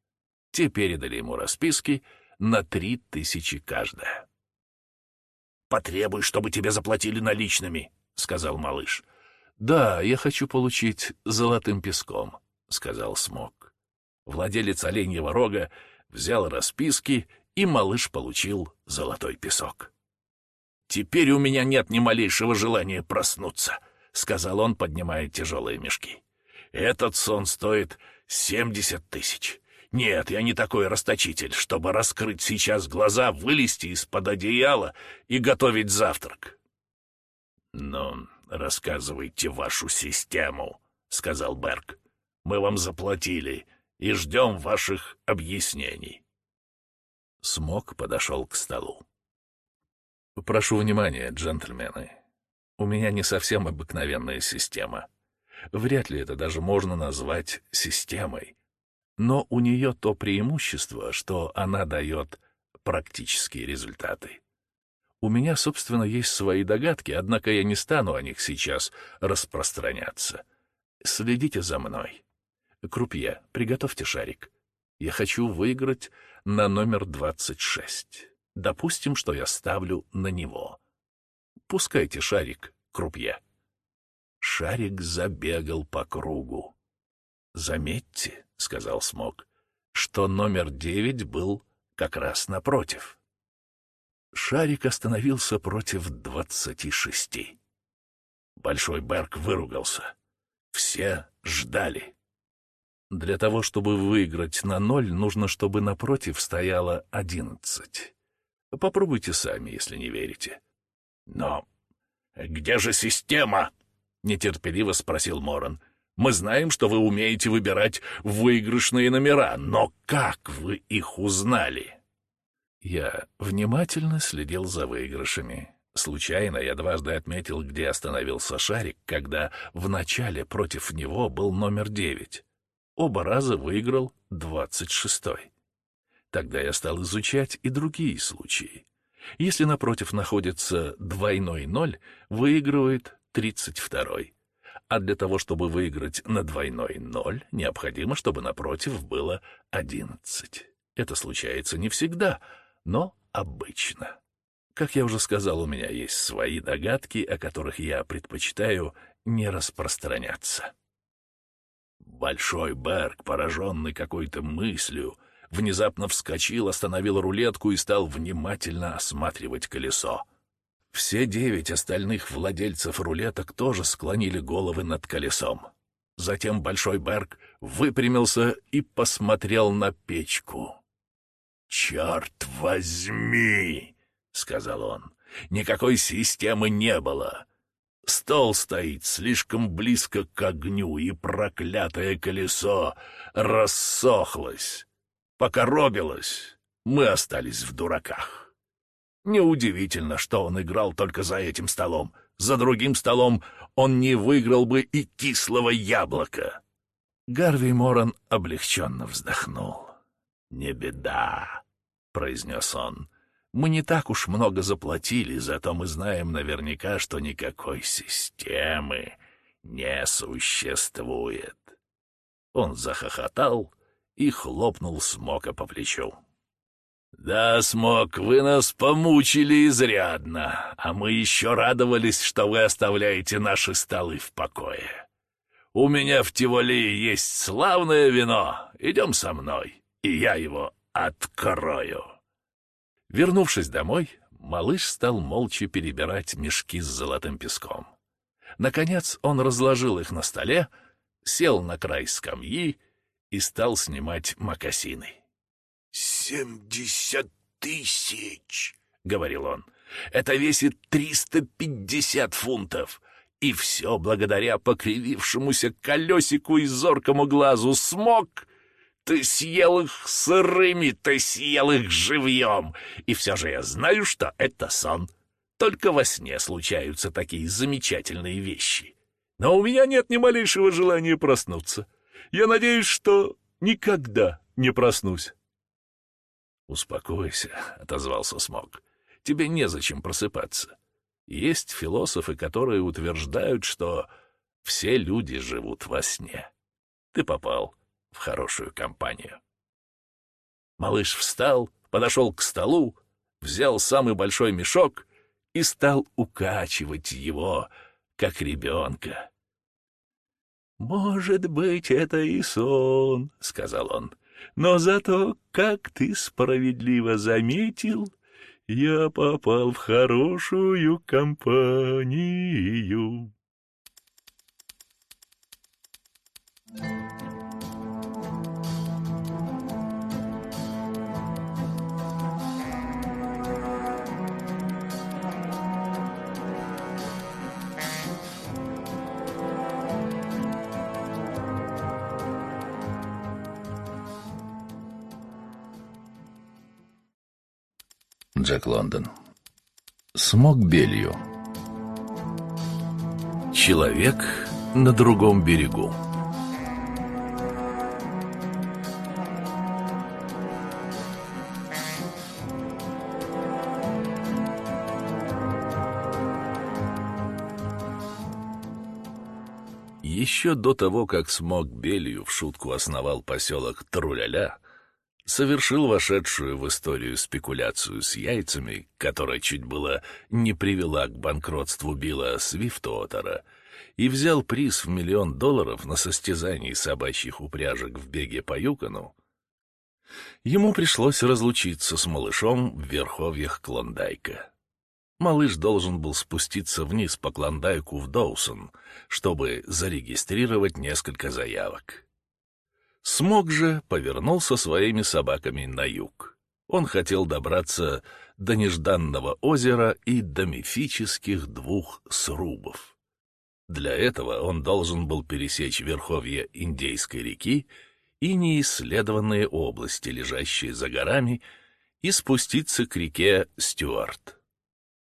Те передали ему расписки на три тысячи каждая. «Потребуй, чтобы тебе заплатили наличными», — сказал малыш. «Да, я хочу получить золотым песком», — сказал Смок. Владелец оленьего рога взял расписки, и малыш получил золотой песок. «Теперь у меня нет ни малейшего желания проснуться», — сказал он, поднимая тяжелые мешки. «Этот сон стоит семьдесят тысяч. Нет, я не такой расточитель, чтобы раскрыть сейчас глаза, вылезти из-под одеяла и готовить завтрак». Но рассказывайте вашу систему», — сказал Берг. «Мы вам заплатили и ждем ваших объяснений». Смок подошел к столу. «Прошу внимания, джентльмены. У меня не совсем обыкновенная система. Вряд ли это даже можно назвать системой. Но у нее то преимущество, что она дает практические результаты. У меня, собственно, есть свои догадки, однако я не стану о них сейчас распространяться. Следите за мной. Крупье, приготовьте шарик. Я хочу выиграть на номер 26. Допустим, что я ставлю на него. Пускайте шарик, крупье. Шарик забегал по кругу. «Заметьте», — сказал Смок, — «что номер девять был как раз напротив» шарик остановился против двадцати шести. Большой Берг выругался. Все ждали. Для того, чтобы выиграть на ноль, нужно, чтобы напротив стояло одиннадцать. Попробуйте сами, если не верите. Но где же система? Нетерпеливо спросил Моран. Мы знаем, что вы умеете выбирать выигрышные номера, но как вы их узнали? — я внимательно следил за выигрышами. Случайно я дважды отметил, где остановился шарик, когда в начале против него был номер девять. Оба раза выиграл двадцать шестой. Тогда я стал изучать и другие случаи. Если напротив находится двойной ноль, выигрывает тридцать второй. А для того, чтобы выиграть на двойной ноль, необходимо, чтобы напротив было одиннадцать. Это случается не всегда, но обычно. Как я уже сказал, у меня есть свои догадки, о которых я предпочитаю не распространяться. Большой Берг, пораженный какой-то мыслью, внезапно вскочил, остановил рулетку и стал внимательно осматривать колесо. Все девять остальных владельцев рулеток тоже склонили головы над колесом. Затем Большой Берг выпрямился и посмотрел на печку. «Черт возьми!» — сказал он. «Никакой системы не было. Стол стоит слишком близко к огню, и проклятое колесо рассохлось, покоробилось. Мы остались в дураках». Неудивительно, что он играл только за этим столом. За другим столом он не выиграл бы и кислого яблока. Гарви Моран облегченно вздохнул. «Не беда», — произнес он. «Мы не так уж много заплатили, зато мы знаем наверняка, что никакой системы не существует». Он захохотал и хлопнул Смока по плечу. «Да, Смок, вы нас помучили изрядно, а мы еще радовались, что вы оставляете наши столы в покое. У меня в Тиволи есть славное вино, идем со мной» и я его открою». Вернувшись домой, малыш стал молча перебирать мешки с золотым песком. Наконец он разложил их на столе, сел на край скамьи и стал снимать мокасины. «Семьдесят тысяч!» — говорил он. «Это весит триста пятьдесят фунтов!» И все благодаря покривившемуся колесику и зоркому глазу смог ты съел их сырыми, ты съел их живьем. И все же я знаю, что это сон. Только во сне случаются такие замечательные вещи. Но у меня нет ни малейшего желания проснуться. Я надеюсь, что никогда не проснусь. «Успокойся», — отозвался Смог. «Тебе незачем просыпаться. Есть философы, которые утверждают, что все люди живут во сне. Ты попал в хорошую компанию. Малыш встал, подошел к столу, взял самый большой мешок и стал укачивать его, как ребенка. «Может быть, это и сон», — сказал он, — «но зато, как ты справедливо заметил, я попал в хорошую компанию». Thank you. Джек лондон смог белью человек на другом берегу Еще до того, как смог Белью в шутку основал поселок Труляля, совершил вошедшую в историю спекуляцию с яйцами, которая чуть было не привела к банкротству Билла Свифтуотера, и взял приз в миллион долларов на состязании собачьих упряжек в беге по Юкону, ему пришлось разлучиться с малышом в верховьях Клондайка. Малыш должен был спуститься вниз по Клондайку в Доусон, чтобы зарегистрировать несколько заявок. Смог же повернулся своими собаками на юг. Он хотел добраться до нежданного озера и до мифических двух срубов. Для этого он должен был пересечь верховье Индейской реки и неисследованные области, лежащие за горами, и спуститься к реке Стюарт.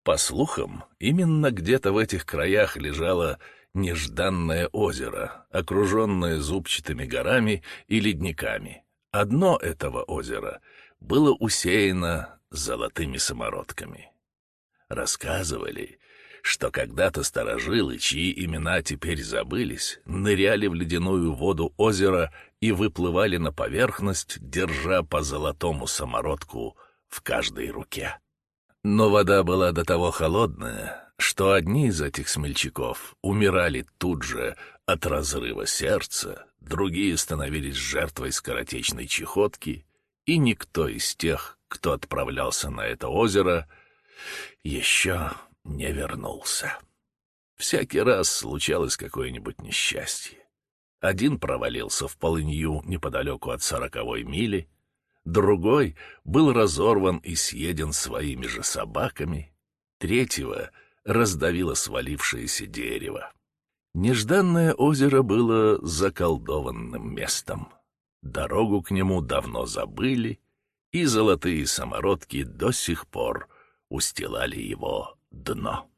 По слухам, именно где-то в этих краях лежала нежданное озеро, окруженное зубчатыми горами и ледниками. Одно этого озера было усеяно золотыми самородками. Рассказывали, что когда-то старожилы, чьи имена теперь забылись, ныряли в ледяную воду озера и выплывали на поверхность, держа по золотому самородку в каждой руке. Но вода была до того холодная, что одни из этих смельчаков умирали тут же от разрыва сердца, другие становились жертвой скоротечной чехотки, и никто из тех, кто отправлялся на это озеро, еще не вернулся. Всякий раз случалось какое-нибудь несчастье. Один провалился в полынью неподалеку от сороковой мили, другой был разорван и съеден своими же собаками, третьего — раздавило свалившееся дерево. Нежданное озеро было заколдованным местом. Дорогу к нему давно забыли, и золотые самородки до сих пор устилали его дно.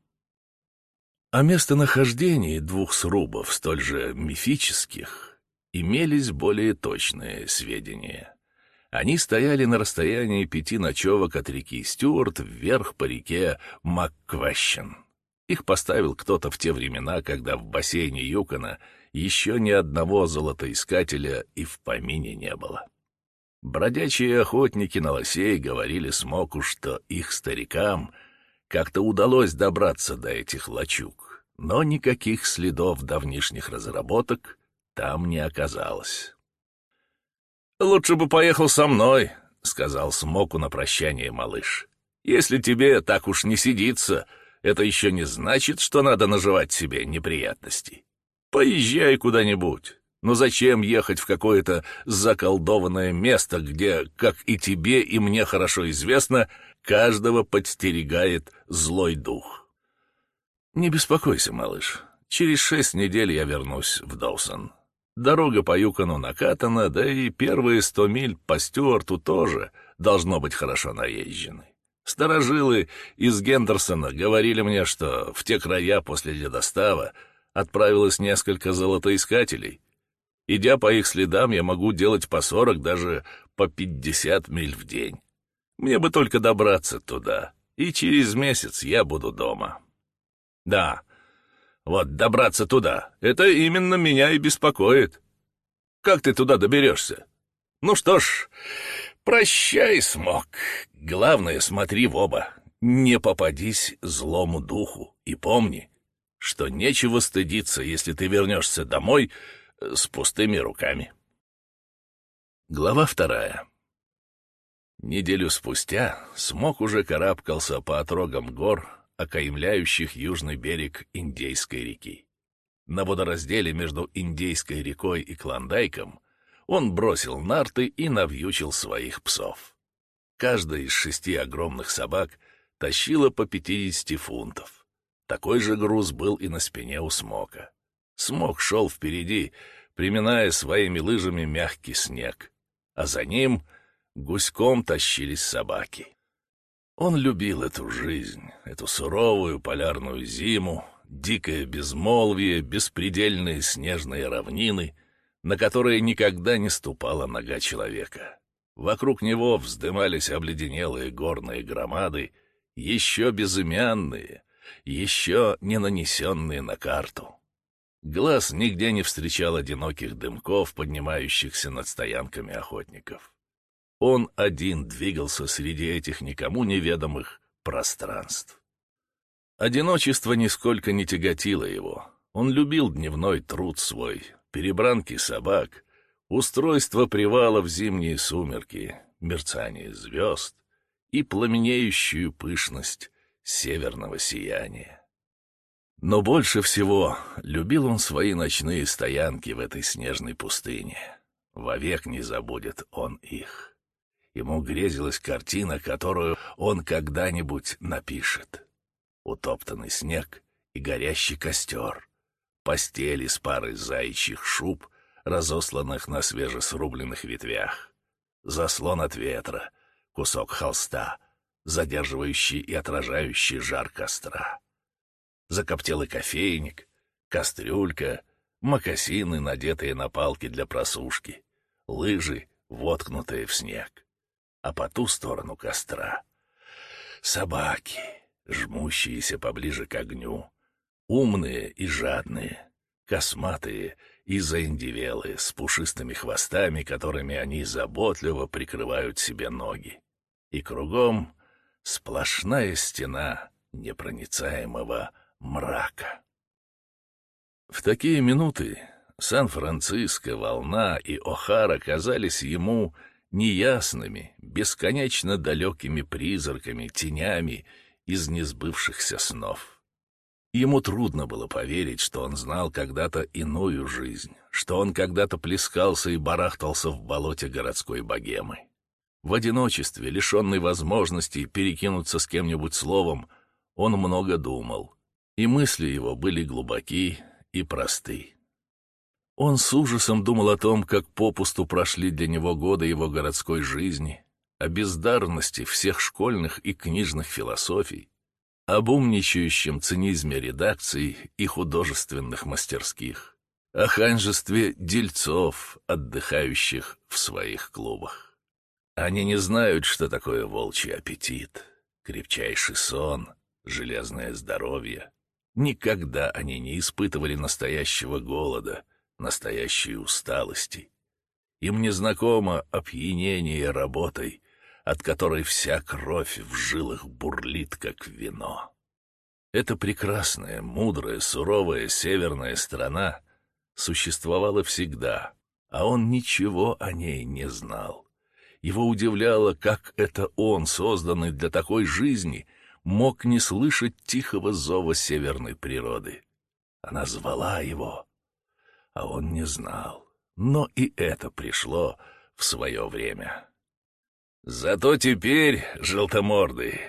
О местонахождении двух срубов, столь же мифических, имелись более точные сведения — они стояли на расстоянии пяти ночевок от реки Стюарт вверх по реке Макквещен. Их поставил кто-то в те времена, когда в бассейне Юкона еще ни одного золотоискателя и в помине не было. Бродячие охотники на лосей говорили Смоку, что их старикам как-то удалось добраться до этих лачуг, но никаких следов давнишних разработок там не оказалось. «Лучше бы поехал со мной», — сказал Смоку на прощание малыш. «Если тебе так уж не сидится, это еще не значит, что надо наживать себе неприятностей. Поезжай куда-нибудь. Но зачем ехать в какое-то заколдованное место, где, как и тебе, и мне хорошо известно, каждого подстерегает злой дух?» «Не беспокойся, малыш. Через шесть недель я вернусь в Доусон. Дорога по Юкону накатана, да и первые сто миль по Стюарту тоже должно быть хорошо наезжены. Старожилы из Гендерсона говорили мне, что в те края после ледостава отправилось несколько золотоискателей. Идя по их следам, я могу делать по сорок, даже по пятьдесят миль в день. Мне бы только добраться туда, и через месяц я буду дома. Да, вот добраться туда, это именно меня и беспокоит. Как ты туда доберешься? Ну что ж, прощай, смог. Главное, смотри в оба. Не попадись злому духу и помни, что нечего стыдиться, если ты вернешься домой э, с пустыми руками. Глава вторая. Неделю спустя Смок уже карабкался по отрогам гор, окаемляющих южный берег Индейской реки. На водоразделе между Индейской рекой и Клондайком он бросил нарты и навьючил своих псов. Каждая из шести огромных собак тащила по 50 фунтов. Такой же груз был и на спине у Смока. Смок шел впереди, приминая своими лыжами мягкий снег, а за ним гуськом тащились собаки. Он любил эту жизнь, эту суровую полярную зиму, дикое безмолвие, беспредельные снежные равнины, на которые никогда не ступала нога человека. Вокруг него вздымались обледенелые горные громады, еще безымянные, еще не нанесенные на карту. Глаз нигде не встречал одиноких дымков, поднимающихся над стоянками охотников. Он один двигался среди этих никому неведомых пространств. Одиночество нисколько не тяготило его. Он любил дневной труд свой, перебранки собак, устройство привала в зимние сумерки, мерцание звезд и пламенеющую пышность северного сияния. Но больше всего любил он свои ночные стоянки в этой снежной пустыне. Вовек не забудет он их. Ему грезилась картина, которую он когда-нибудь напишет. Утоптанный снег и горящий костер, постели с парой заячьих шуб, разосланных на свежесрубленных ветвях, заслон от ветра, кусок холста, задерживающий и отражающий жар костра, закоптелый кофейник, кастрюлька, мокасины, надетые на палки для просушки, лыжи, воткнутые в снег а по ту сторону костра — собаки, жмущиеся поближе к огню, умные и жадные, косматые и заиндевелые с пушистыми хвостами, которыми они заботливо прикрывают себе ноги. И кругом сплошная стена непроницаемого мрака. В такие минуты Сан-Франциско, Волна и О'Хара казались ему неясными, бесконечно далекими призраками, тенями из несбывшихся снов. Ему трудно было поверить, что он знал когда-то иную жизнь, что он когда-то плескался и барахтался в болоте городской богемы. В одиночестве, лишенный возможности перекинуться с кем-нибудь словом, он много думал, и мысли его были глубоки и просты. Он с ужасом думал о том, как попусту прошли для него годы его городской жизни, о бездарности всех школьных и книжных философий, об умничающем цинизме редакций и художественных мастерских, о ханжестве дельцов, отдыхающих в своих клубах. Они не знают, что такое волчий аппетит, крепчайший сон, железное здоровье. Никогда они не испытывали настоящего голода — настоящей усталости. Им незнакомо опьянение работой, от которой вся кровь в жилах бурлит, как вино. Эта прекрасная, мудрая, суровая северная страна существовала всегда, а он ничего о ней не знал. Его удивляло, как это он, созданный для такой жизни, мог не слышать тихого зова северной природы. Она звала его, а он не знал. Но и это пришло в свое время. Зато теперь, желтомордый,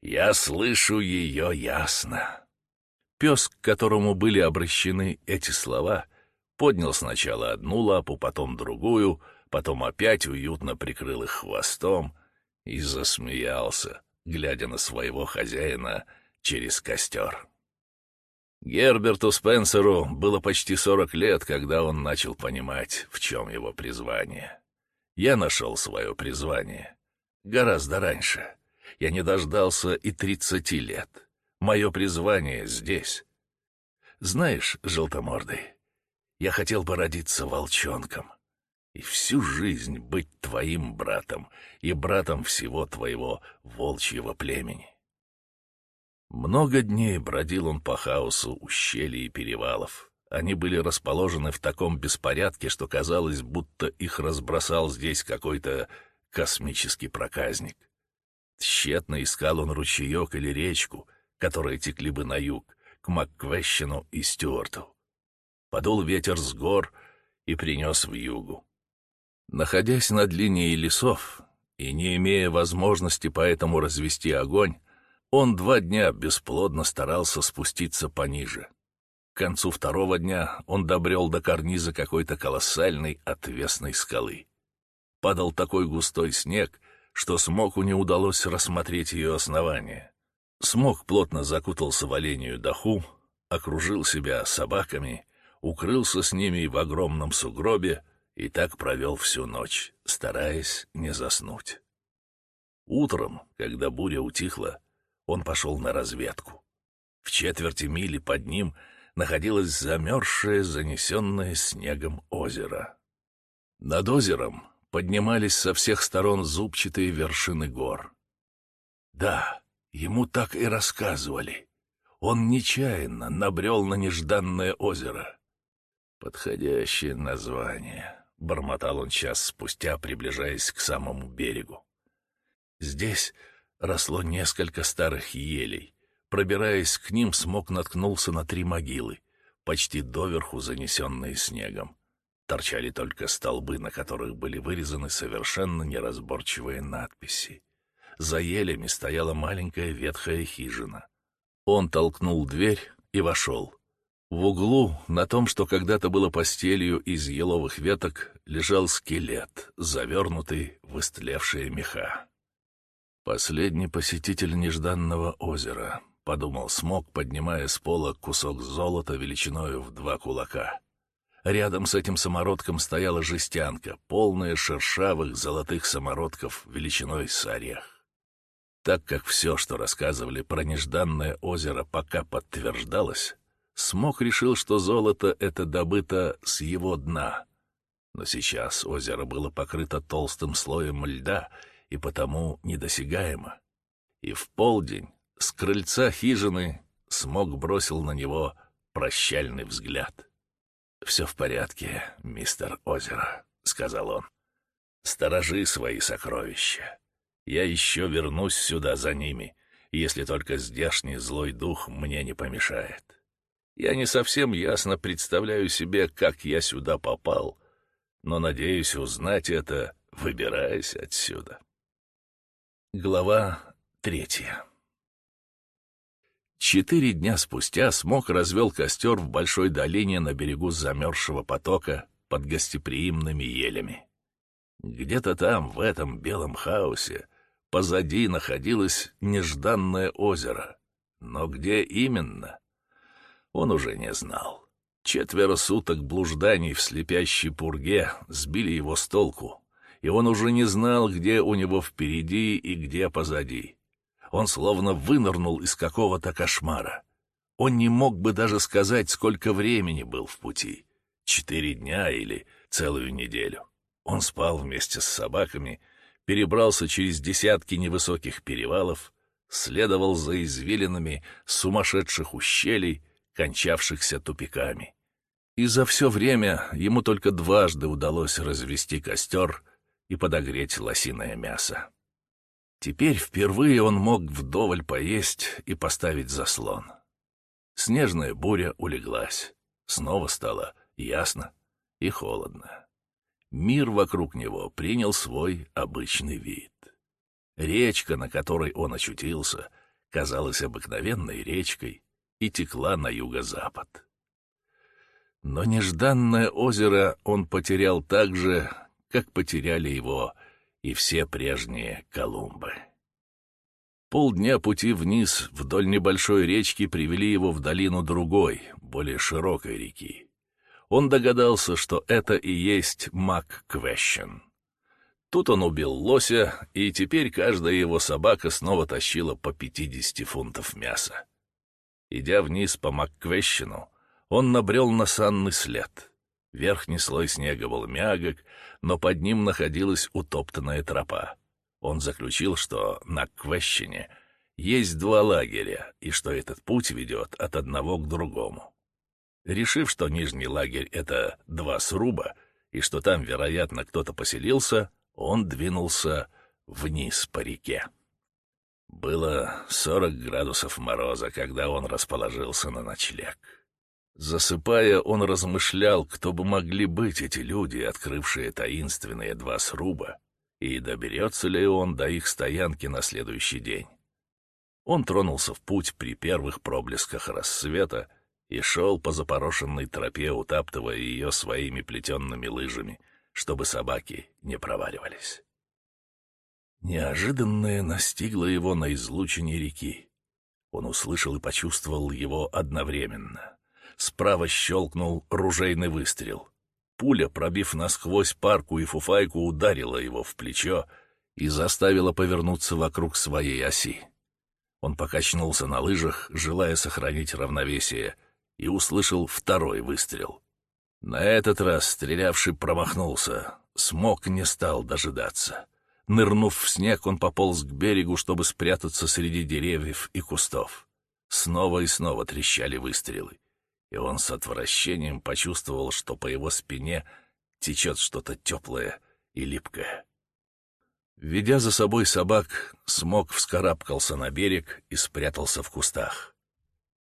я слышу ее ясно. Пес, к которому были обращены эти слова, поднял сначала одну лапу, потом другую, потом опять уютно прикрыл их хвостом и засмеялся, глядя на своего хозяина через костер. Герберту Спенсеру было почти 40 лет, когда он начал понимать, в чем его призвание. Я нашел свое призвание. Гораздо раньше. Я не дождался и 30 лет. Мое призвание здесь. Знаешь, желтомордый, я хотел породиться волчонком и всю жизнь быть твоим братом и братом всего твоего волчьего племени. Много дней бродил он по хаосу ущелий и перевалов. Они были расположены в таком беспорядке, что казалось, будто их разбросал здесь какой-то космический проказник. Тщетно искал он ручеек или речку, которые текли бы на юг, к Макквещину и Стюарту. Подул ветер с гор и принес в югу. Находясь над линией лесов и не имея возможности поэтому развести огонь, он два дня бесплодно старался спуститься пониже. К концу второго дня он добрел до карниза какой-то колоссальной отвесной скалы. Падал такой густой снег, что смоку не удалось рассмотреть ее основание. Смог плотно закутался в оленью даху, окружил себя собаками, укрылся с ними в огромном сугробе и так провел всю ночь, стараясь не заснуть. Утром, когда буря утихла, он пошел на разведку. В четверти мили под ним находилось замерзшее, занесенное снегом озеро. Над озером поднимались со всех сторон зубчатые вершины гор. Да, ему так и рассказывали. Он нечаянно набрел на нежданное озеро. Подходящее название, — бормотал он час спустя, приближаясь к самому берегу. Здесь росло несколько старых елей. Пробираясь к ним, смог наткнулся на три могилы, почти доверху занесенные снегом. Торчали только столбы, на которых были вырезаны совершенно неразборчивые надписи. За елями стояла маленькая ветхая хижина. Он толкнул дверь и вошел. В углу, на том, что когда-то было постелью из еловых веток, лежал скелет, завернутый в истлевшие меха. Последний посетитель нежданного озера, — подумал Смок, поднимая с пола кусок золота величиной в два кулака. Рядом с этим самородком стояла жестянка, полная шершавых золотых самородков величиной с орех. Так как все, что рассказывали про нежданное озеро, пока подтверждалось, Смок решил, что золото — это добыто с его дна. Но сейчас озеро было покрыто толстым слоем льда — и потому недосягаема. И в полдень с крыльца хижины смог бросил на него прощальный взгляд. «Все в порядке, мистер Озеро», — сказал он. «Сторожи свои сокровища. Я еще вернусь сюда за ними, если только здешний злой дух мне не помешает. Я не совсем ясно представляю себе, как я сюда попал, но надеюсь узнать это, выбираясь отсюда». Глава третья Четыре дня спустя Смог развел костер в большой долине на берегу замерзшего потока под гостеприимными елями. Где-то там, в этом белом хаосе, позади находилось нежданное озеро. Но где именно? Он уже не знал. Четверо суток блужданий в слепящей пурге сбили его с толку и он уже не знал, где у него впереди и где позади. Он словно вынырнул из какого-то кошмара. Он не мог бы даже сказать, сколько времени был в пути. Четыре дня или целую неделю. Он спал вместе с собаками, перебрался через десятки невысоких перевалов, следовал за извилинами сумасшедших ущелий, кончавшихся тупиками. И за все время ему только дважды удалось развести костер и подогреть лосиное мясо. Теперь впервые он мог вдоволь поесть и поставить заслон. Снежная буря улеглась. Снова стало ясно и холодно. Мир вокруг него принял свой обычный вид. Речка, на которой он очутился, казалась обыкновенной речкой и текла на юго-запад. Но нежданное озеро он потерял так же, как потеряли его и все прежние Колумбы. Полдня пути вниз вдоль небольшой речки привели его в долину другой, более широкой реки. Он догадался, что это и есть Мак-Квещен. Тут он убил лося, и теперь каждая его собака снова тащила по 50 фунтов мяса. Идя вниз по Макквещину, он набрел на санный след. Верхний слой снега был мягок, но под ним находилась утоптанная тропа. Он заключил, что на Квещине есть два лагеря, и что этот путь ведет от одного к другому. Решив, что нижний лагерь — это два сруба, и что там, вероятно, кто-то поселился, он двинулся вниз по реке. Было 40 градусов мороза, когда он расположился на ночлег. Засыпая, он размышлял, кто бы могли быть эти люди, открывшие таинственные два сруба, и доберется ли он до их стоянки на следующий день. Он тронулся в путь при первых проблесках рассвета и шел по запорошенной тропе, утаптывая ее своими плетенными лыжами, чтобы собаки не проваливались. Неожиданное настигло его на излучине реки. Он услышал и почувствовал его одновременно — Справа щелкнул ружейный выстрел. Пуля, пробив насквозь парку и фуфайку, ударила его в плечо и заставила повернуться вокруг своей оси. Он покачнулся на лыжах, желая сохранить равновесие, и услышал второй выстрел. На этот раз стрелявший промахнулся, смог не стал дожидаться. Нырнув в снег, он пополз к берегу, чтобы спрятаться среди деревьев и кустов. Снова и снова трещали выстрелы и он с отвращением почувствовал, что по его спине течет что-то теплое и липкое. Ведя за собой собак, Смог вскарабкался на берег и спрятался в кустах.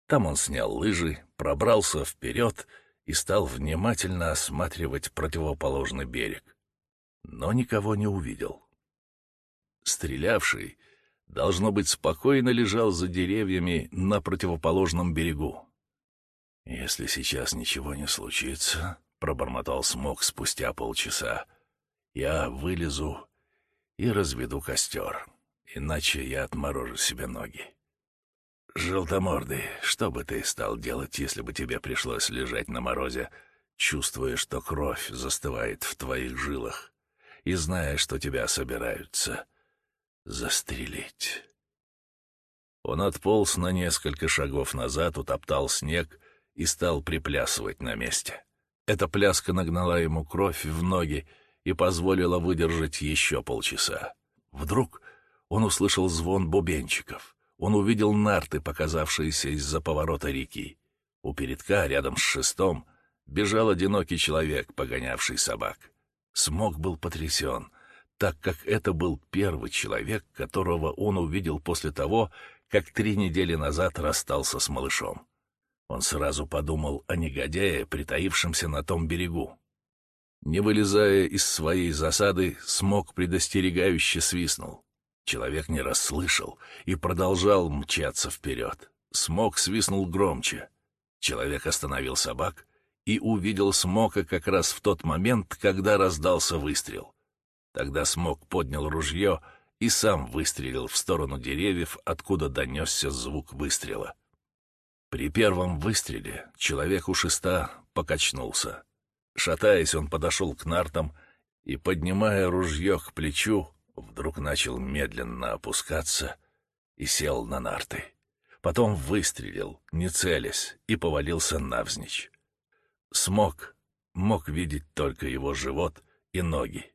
Там он снял лыжи, пробрался вперед и стал внимательно осматривать противоположный берег. Но никого не увидел. Стрелявший, должно быть, спокойно лежал за деревьями на противоположном берегу. «Если сейчас ничего не случится», — пробормотал Смок спустя полчаса, — «я вылезу и разведу костер, иначе я отморожу себе ноги». «Желтомордый, что бы ты стал делать, если бы тебе пришлось лежать на морозе, чувствуя, что кровь застывает в твоих жилах и зная, что тебя собираются застрелить?» Он отполз на несколько шагов назад, утоптал снег и стал приплясывать на месте. Эта пляска нагнала ему кровь в ноги и позволила выдержать еще полчаса. Вдруг он услышал звон бубенчиков. Он увидел нарты, показавшиеся из-за поворота реки. У передка, рядом с шестом, бежал одинокий человек, погонявший собак. Смог был потрясен, так как это был первый человек, которого он увидел после того, как три недели назад расстался с малышом. Он сразу подумал о негодяе, притаившемся на том берегу. Не вылезая из своей засады, смог предостерегающе свистнул. Человек не расслышал и продолжал мчаться вперед. Смог свистнул громче. Человек остановил собак и увидел Смока как раз в тот момент, когда раздался выстрел. Тогда Смок поднял ружье и сам выстрелил в сторону деревьев, откуда донесся звук выстрела. — при первом выстреле человек у шеста покачнулся. Шатаясь, он подошел к нартам и, поднимая ружье к плечу, вдруг начал медленно опускаться и сел на нарты. Потом выстрелил, не целясь, и повалился навзничь. Смог, мог видеть только его живот и ноги.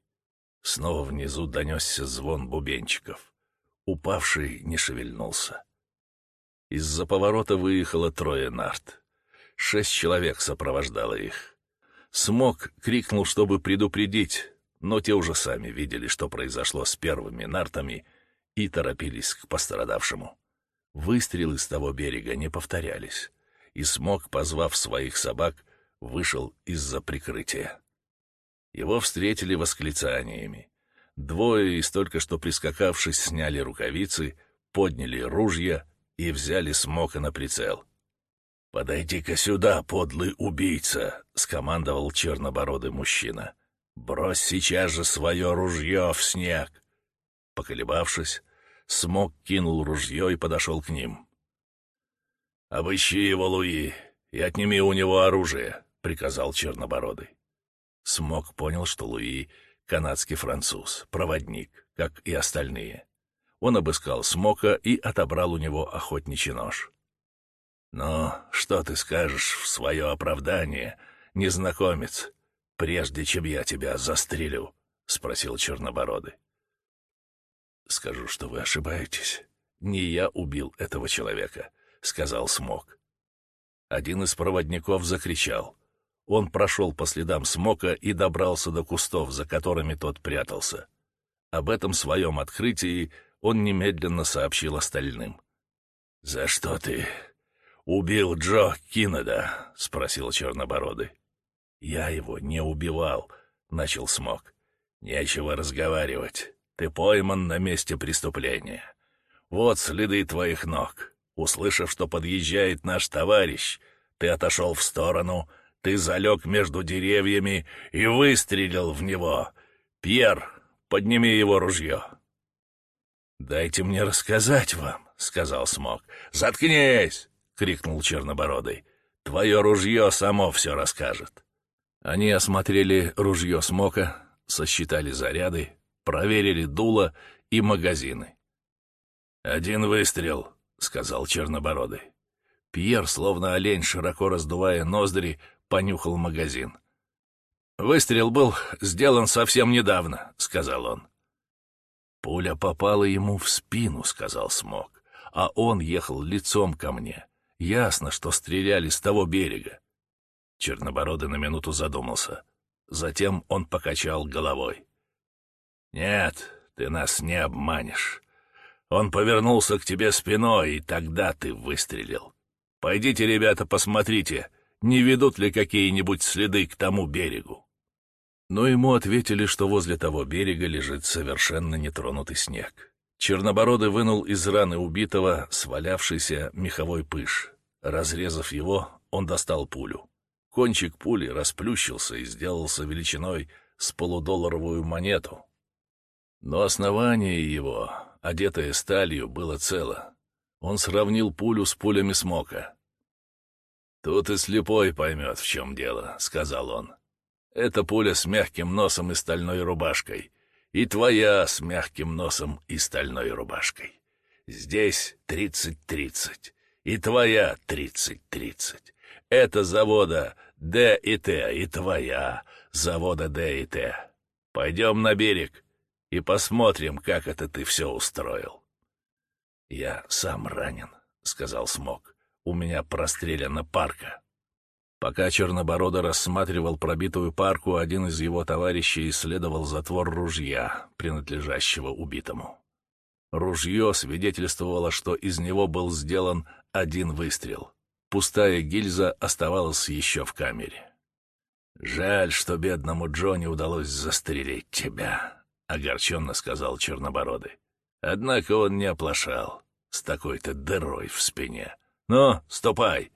Снова внизу донесся звон бубенчиков. Упавший не шевельнулся. Из-за поворота выехало трое нарт. Шесть человек сопровождало их. Смог крикнул, чтобы предупредить, но те уже сами видели, что произошло с первыми нартами, и торопились к пострадавшему. Выстрелы с того берега не повторялись, и Смог, позвав своих собак, вышел из-за прикрытия. Его встретили восклицаниями. Двое из только что прискакавшись сняли рукавицы, подняли ружья — и взяли Смока на прицел. «Подойди-ка сюда, подлый убийца!» — скомандовал чернобородый мужчина. «Брось сейчас же свое ружье в снег!» Поколебавшись, Смог кинул ружье и подошел к ним. «Обыщи его, Луи, и отними у него оружие», — приказал Чернобородый. Смог понял, что Луи — канадский француз, проводник, как и остальные он обыскал Смока и отобрал у него охотничий нож. Но что ты скажешь в свое оправдание, незнакомец, прежде чем я тебя застрелю?» — спросил Чернобородый. «Скажу, что вы ошибаетесь. Не я убил этого человека», — сказал Смок. Один из проводников закричал. Он прошел по следам Смока и добрался до кустов, за которыми тот прятался. Об этом своем открытии он немедленно сообщил остальным. «За что ты убил Джо Киннеда?» — спросил Чернобородый. «Я его не убивал», — начал Смок. «Нечего разговаривать. Ты пойман на месте преступления. Вот следы твоих ног. Услышав, что подъезжает наш товарищ, ты отошел в сторону, ты залег между деревьями и выстрелил в него. Пьер, подними его ружье». «Дайте мне рассказать вам», — сказал Смок. «Заткнись!» — крикнул Чернобородый. «Твое ружье само все расскажет». Они осмотрели ружье Смока, сосчитали заряды, проверили дуло и магазины. «Один выстрел», — сказал Чернобородый. Пьер, словно олень, широко раздувая ноздри, понюхал магазин. «Выстрел был сделан совсем недавно», — сказал он. «Пуля попала ему в спину», — сказал Смог. «А он ехал лицом ко мне. Ясно, что стреляли с того берега». Чернобородый на минуту задумался. Затем он покачал головой. «Нет, ты нас не обманешь. Он повернулся к тебе спиной, и тогда ты выстрелил. Пойдите, ребята, посмотрите, не ведут ли какие-нибудь следы к тому берегу». Ну Но ему ответили, что возле того берега лежит совершенно нетронутый снег. Чернобородый вынул из раны убитого свалявшийся меховой пыш. Разрезав его, он достал пулю. Кончик пули расплющился и сделался величиной с полудолларовую монету. Но основание его, одетое сталью, было цело. Он сравнил пулю с пулями смока. «Тут и слепой поймет, в чем дело», — сказал он. Это пуля с мягким носом и стальной рубашкой. И твоя с мягким носом и стальной рубашкой. Здесь тридцать-тридцать. И твоя тридцать-тридцать. Это завода Д и Т, и твоя завода Д и Т. Пойдем на берег и посмотрим, как это ты все устроил. Я сам ранен, — сказал Смок. У меня прострелена парка. Пока Черноборода рассматривал пробитую парку, один из его товарищей исследовал затвор ружья, принадлежащего убитому. Ружье свидетельствовало, что из него был сделан один выстрел. Пустая гильза оставалась еще в камере. «Жаль, что бедному Джонни удалось застрелить тебя», — огорченно сказал Чернобородый. Однако он не оплошал с такой-то дырой в спине. Но ступай!»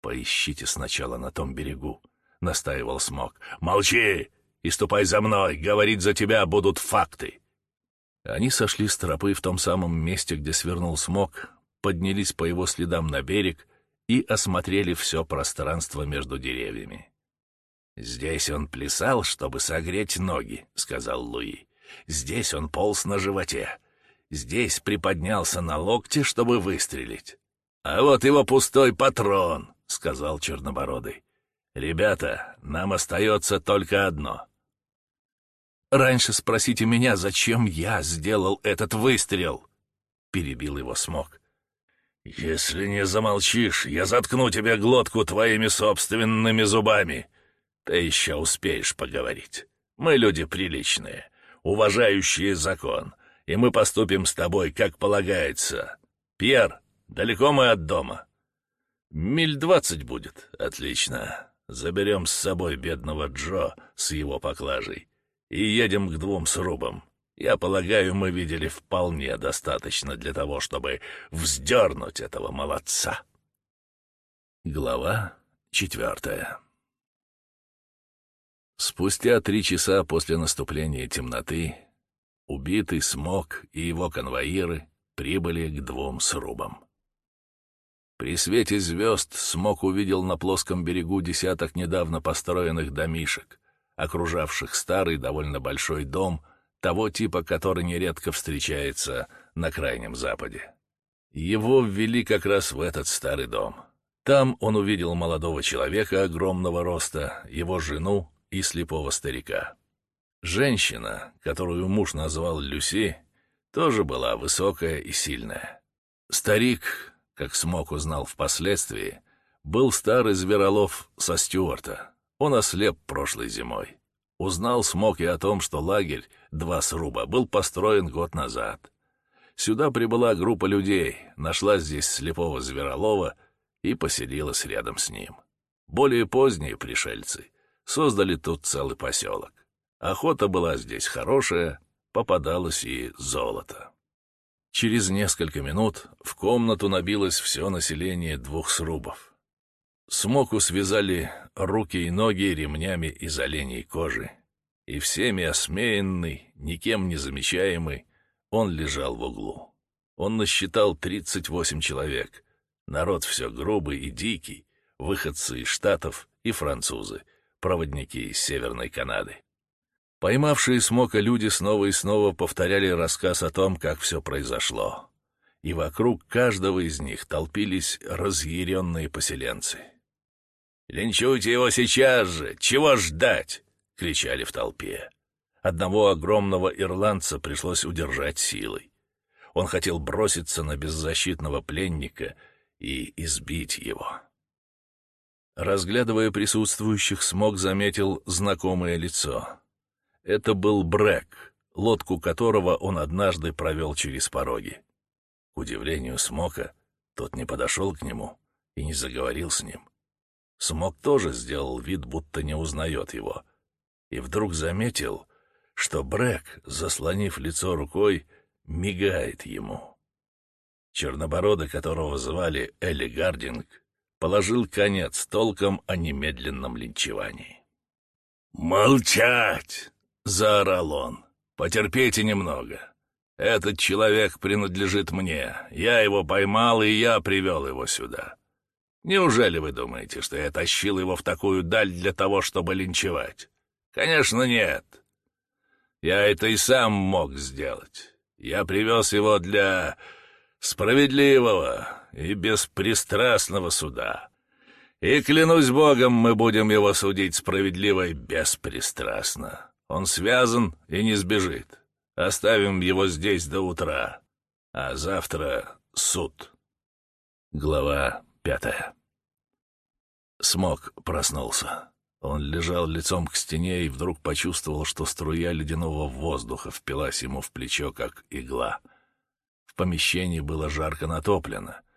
«Поищите сначала на том берегу», — настаивал Смок. «Молчи и ступай за мной, говорить за тебя будут факты». Они сошли с тропы в том самом месте, где свернул Смок, поднялись по его следам на берег и осмотрели все пространство между деревьями. «Здесь он плясал, чтобы согреть ноги», — сказал Луи. «Здесь он полз на животе. Здесь приподнялся на локте, чтобы выстрелить. А вот его пустой патрон!» — сказал Чернобородый. «Ребята, нам остается только одно». «Раньше спросите меня, зачем я сделал этот выстрел?» — перебил его смог. «Если не замолчишь, я заткну тебе глотку твоими собственными зубами. Ты еще успеешь поговорить. Мы люди приличные, уважающие закон, и мы поступим с тобой, как полагается. Пьер, далеко мы от дома?» Миль двадцать будет. Отлично. Заберем с собой бедного Джо с его поклажей и едем к двум срубам. Я полагаю, мы видели вполне достаточно для того, чтобы вздернуть этого молодца. Глава четвертая Спустя три часа после наступления темноты убитый смог и его конвоиры прибыли к двум срубам. При свете звезд Смок увидел на плоском берегу десяток недавно построенных домишек, окружавших старый довольно большой дом, того типа, который нередко встречается на Крайнем Западе. Его ввели как раз в этот старый дом. Там он увидел молодого человека огромного роста, его жену и слепого старика. Женщина, которую муж назвал Люси, тоже была высокая и сильная. Старик, как смог узнал впоследствии, был старый Зверолов со Стюарта. Он ослеп прошлой зимой. Узнал смог и о том, что лагерь «Два сруба» был построен год назад. Сюда прибыла группа людей, нашла здесь слепого Зверолова и поселилась рядом с ним. Более поздние пришельцы создали тут целый поселок. Охота была здесь хорошая, попадалось и золото. Через несколько минут в комнату набилось все население двух срубов. Смоку связали руки и ноги ремнями из оленей кожи, и всеми осмеянный, никем не замечаемый, он лежал в углу. Он насчитал 38 человек. Народ все грубый и дикий, выходцы из Штатов и французы, проводники из Северной Канады. Поймавшие смока люди снова и снова повторяли рассказ о том, как все произошло. И вокруг каждого из них толпились разъяренные поселенцы. «Линчуйте его сейчас же! Чего ждать?» — кричали в толпе. Одного огромного ирландца пришлось удержать силой. Он хотел броситься на беззащитного пленника и избить его. Разглядывая присутствующих, Смог заметил знакомое лицо — это был Брэк. Лодку которого он однажды провел через пороги. К удивлению Смока, тот не подошел к нему и не заговорил с ним. Смок тоже сделал вид, будто не узнает его, и вдруг заметил, что Брэк, заслонив лицо рукой, мигает ему. Черноборода, которого звали Элли Гардинг, положил конец толком о немедленном линчевании. «Молчать!» заорал он. «Потерпите немного. Этот человек принадлежит мне. Я его поймал, и я привел его сюда. Неужели вы думаете, что я тащил его в такую даль для того, чтобы линчевать? Конечно, нет. Я это и сам мог сделать. Я привез его для справедливого и беспристрастного суда». И, клянусь Богом, мы будем его судить справедливо и беспристрастно. Он связан и не сбежит. Оставим его здесь до утра, а завтра суд. Глава пятая. Смог проснулся. Он лежал лицом к стене и вдруг почувствовал, что струя ледяного воздуха впилась ему в плечо, как игла. В помещении было жарко натоплено —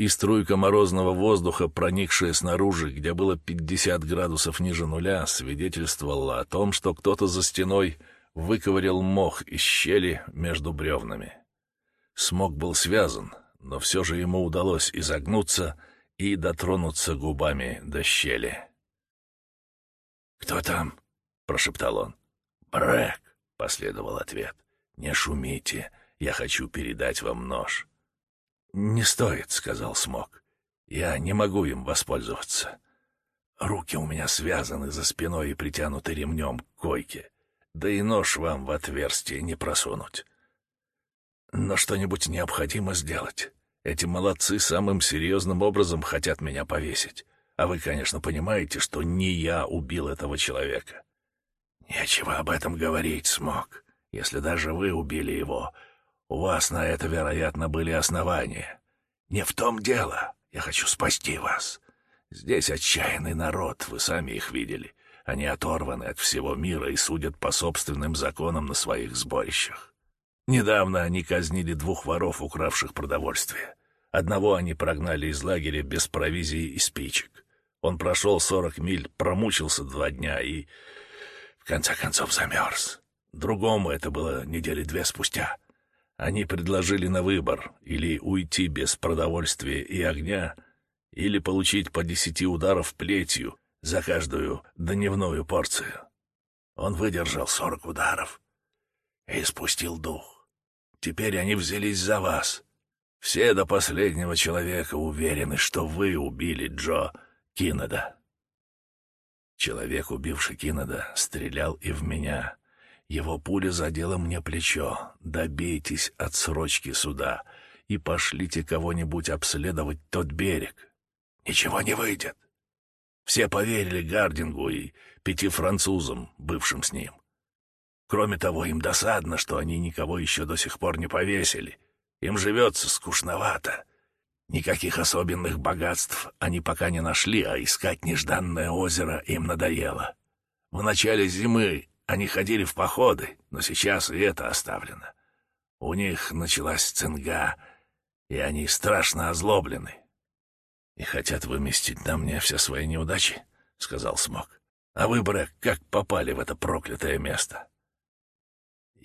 и струйка морозного воздуха, проникшая снаружи, где было 50 градусов ниже нуля, свидетельствовала о том, что кто-то за стеной выковырял мох из щели между бревнами. Смог был связан, но все же ему удалось изогнуться и дотронуться губами до щели. «Кто там?» — прошептал он. «Брэк!» — последовал ответ. «Не шумите, я хочу передать вам нож». «Не стоит», — сказал Смок. «Я не могу им воспользоваться. Руки у меня связаны за спиной и притянуты ремнем к койке, да и нож вам в отверстие не просунуть. Но что-нибудь необходимо сделать. Эти молодцы самым серьезным образом хотят меня повесить, а вы, конечно, понимаете, что не я убил этого человека». «Нечего об этом говорить, Смок. Если даже вы убили его, у вас на это, вероятно, были основания. Не в том дело. Я хочу спасти вас. Здесь отчаянный народ, вы сами их видели. Они оторваны от всего мира и судят по собственным законам на своих сборищах. Недавно они казнили двух воров, укравших продовольствие. Одного они прогнали из лагеря без провизии и спичек. Он прошел сорок миль, промучился два дня и, в конце концов, замерз. Другому это было недели две спустя. Они предложили на выбор или уйти без продовольствия и огня, или получить по десяти ударов плетью за каждую дневную порцию. Он выдержал сорок ударов и спустил дух. Теперь они взялись за вас. Все до последнего человека уверены, что вы убили Джо Киннеда. Человек, убивший Киннеда, стрелял и в меня. Его пуля задела мне плечо. Добейтесь отсрочки суда и пошлите кого-нибудь обследовать тот берег. Ничего не выйдет. Все поверили Гардингу и пяти французам, бывшим с ним. Кроме того, им досадно, что они никого еще до сих пор не повесили. Им живется скучновато. Никаких особенных богатств они пока не нашли, а искать нежданное озеро им надоело. В начале зимы они ходили в походы, но сейчас и это оставлено. У них началась цинга, и они страшно озлоблены. «И хотят выместить на мне все свои неудачи», — сказал Смок. «А вы, Брэк, как попали в это проклятое место?»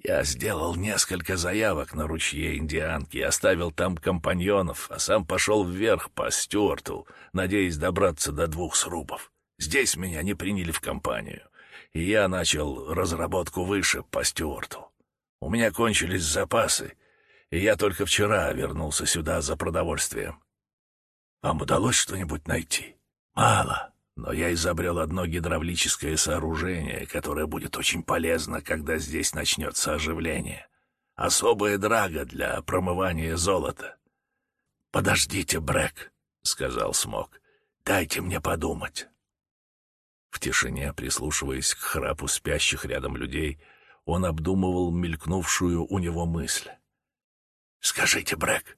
«Я сделал несколько заявок на ручье Индианки, оставил там компаньонов, а сам пошел вверх по Стюарту, надеясь добраться до двух срубов. Здесь меня не приняли в компанию» я начал разработку вышиб по Стюарту. У меня кончились запасы, и я только вчера вернулся сюда за продовольствием. Вам удалось что-нибудь найти? Мало, но я изобрел одно гидравлическое сооружение, которое будет очень полезно, когда здесь начнется оживление. Особая драга для промывания золота. «Подождите, Брэк», — сказал Смок. «Дайте мне подумать». В тишине, прислушиваясь к храпу спящих рядом людей, он обдумывал мелькнувшую у него мысль. «Скажите, Брэк,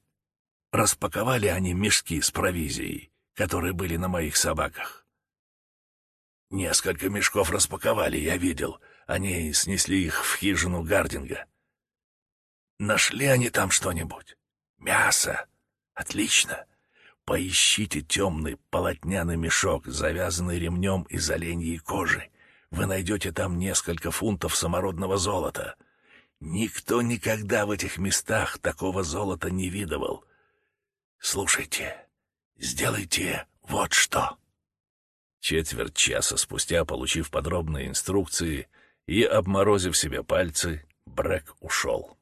распаковали они мешки с провизией, которые были на моих собаках?» «Несколько мешков распаковали, я видел. Они снесли их в хижину Гардинга. Нашли они там что-нибудь? Мясо? Отлично!» Поищите темный полотняный мешок, завязанный ремнем из оленьей кожи. Вы найдете там несколько фунтов самородного золота. Никто никогда в этих местах такого золота не видывал. Слушайте, сделайте вот что». Четверть часа спустя, получив подробные инструкции и обморозив себе пальцы, Брэк ушел.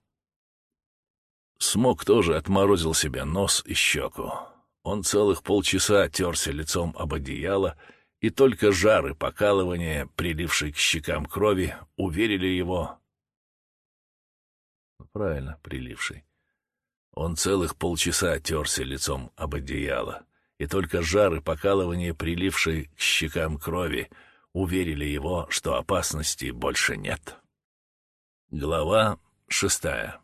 Смок тоже отморозил себе нос и щеку. Он целых полчаса терся лицом об одеяло, и только жары покалывания, прилившие к щекам крови, уверили его... Ну, правильно, приливший. Он целых полчаса терся лицом об одеяло, и только жары покалывания, прилившие к щекам крови, уверили его, что опасности больше нет. Глава шестая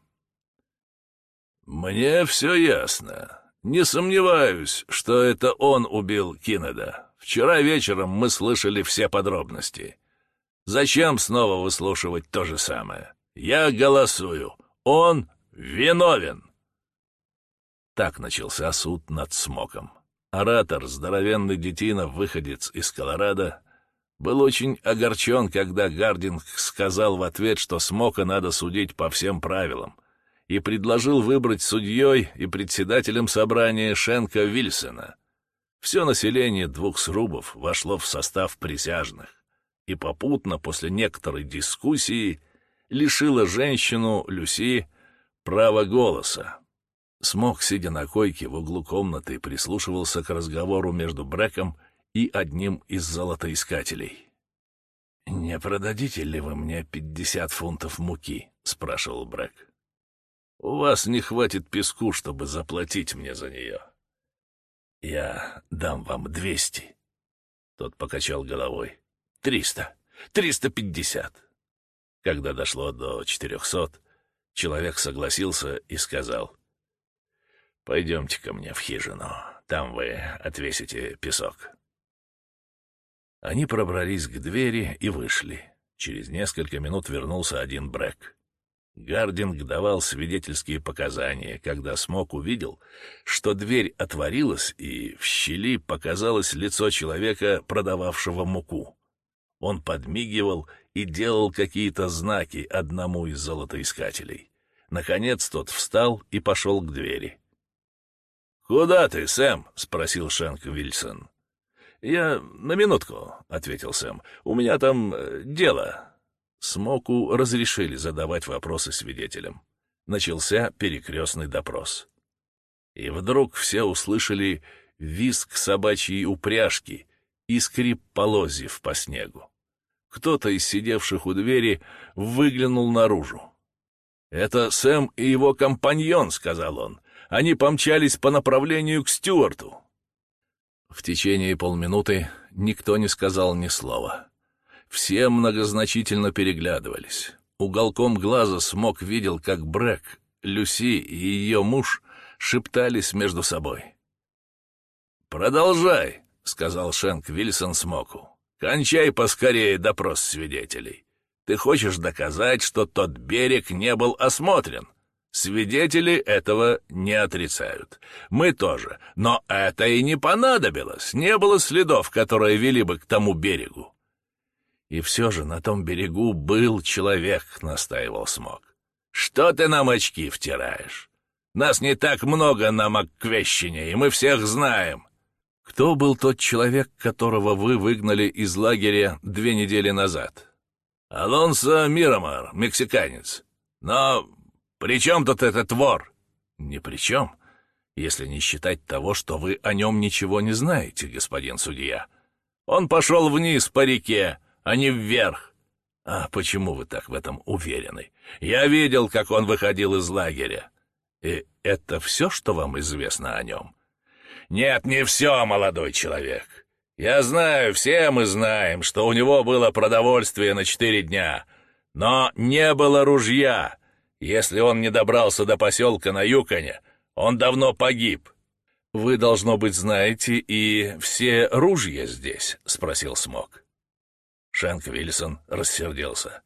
«Мне все ясно», не сомневаюсь, что это он убил Кинеда. Вчера вечером мы слышали все подробности. Зачем снова выслушивать то же самое? Я голосую. Он виновен. Так начался суд над Смоком. Оратор, здоровенный детина, выходец из Колорадо, был очень огорчен, когда Гардинг сказал в ответ, что Смока надо судить по всем правилам — и предложил выбрать судьей и председателем собрания Шенка Вильсона. Все население двух срубов вошло в состав присяжных и попутно после некоторой дискуссии лишило женщину Люси права голоса. Смог, сидя на койке в углу комнаты, прислушивался к разговору между Брэком и одним из золотоискателей. «Не продадите ли вы мне пятьдесят фунтов муки?» — спрашивал Брэк. У вас не хватит песку, чтобы заплатить мне за нее. Я дам вам двести. Тот покачал головой. Триста. Триста пятьдесят. Когда дошло до четырехсот, человек согласился и сказал. «Пойдемте ко мне в хижину. Там вы отвесите песок». Они пробрались к двери и вышли. Через несколько минут вернулся один брек. Гардинг давал свидетельские показания, когда Смок увидел, что дверь отворилась, и в щели показалось лицо человека, продававшего муку. Он подмигивал и делал какие-то знаки одному из золотоискателей. Наконец тот встал и пошел к двери. «Куда ты, Сэм?» — спросил Шенк Вильсон. «Я на минутку», — ответил Сэм. «У меня там э, дело. Смоку разрешили задавать вопросы свидетелям. Начался перекрестный допрос. И вдруг все услышали визг собачьей упряжки и скрип полозьев по снегу. Кто-то из сидевших у двери выглянул наружу. «Это Сэм и его компаньон», — сказал он. «Они помчались по направлению к Стюарту». В течение полминуты никто не сказал ни слова. Все многозначительно переглядывались. Уголком глаза Смок видел, как Брэк, Люси и ее муж шептались между собой. «Продолжай», — сказал Шенк Вильсон Смоку. «Кончай поскорее допрос свидетелей. Ты хочешь доказать, что тот берег не был осмотрен?» Свидетели этого не отрицают. Мы тоже. Но это и не понадобилось. Не было следов, которые вели бы к тому берегу. И все же на том берегу был человек, — настаивал Смог. — Что ты нам очки втираешь? Нас не так много на Макквещине, и мы всех знаем. Кто был тот человек, которого вы выгнали из лагеря две недели назад? Алонсо Мирамар, мексиканец. Но при чем тут этот вор? Ни при чем, если не считать того, что вы о нем ничего не знаете, господин судья. Он пошел вниз по реке, — а не вверх. А почему вы так в этом уверены? Я видел, как он выходил из лагеря. И это все, что вам известно о нем? Нет, не все, молодой человек. Я знаю, все мы знаем, что у него было продовольствие на четыре дня, но не было ружья. Если он не добрался до поселка на Юконе, он давно погиб. «Вы, должно быть, знаете и все ружья здесь?» — спросил Смок. Шенк Виллисон рассердился.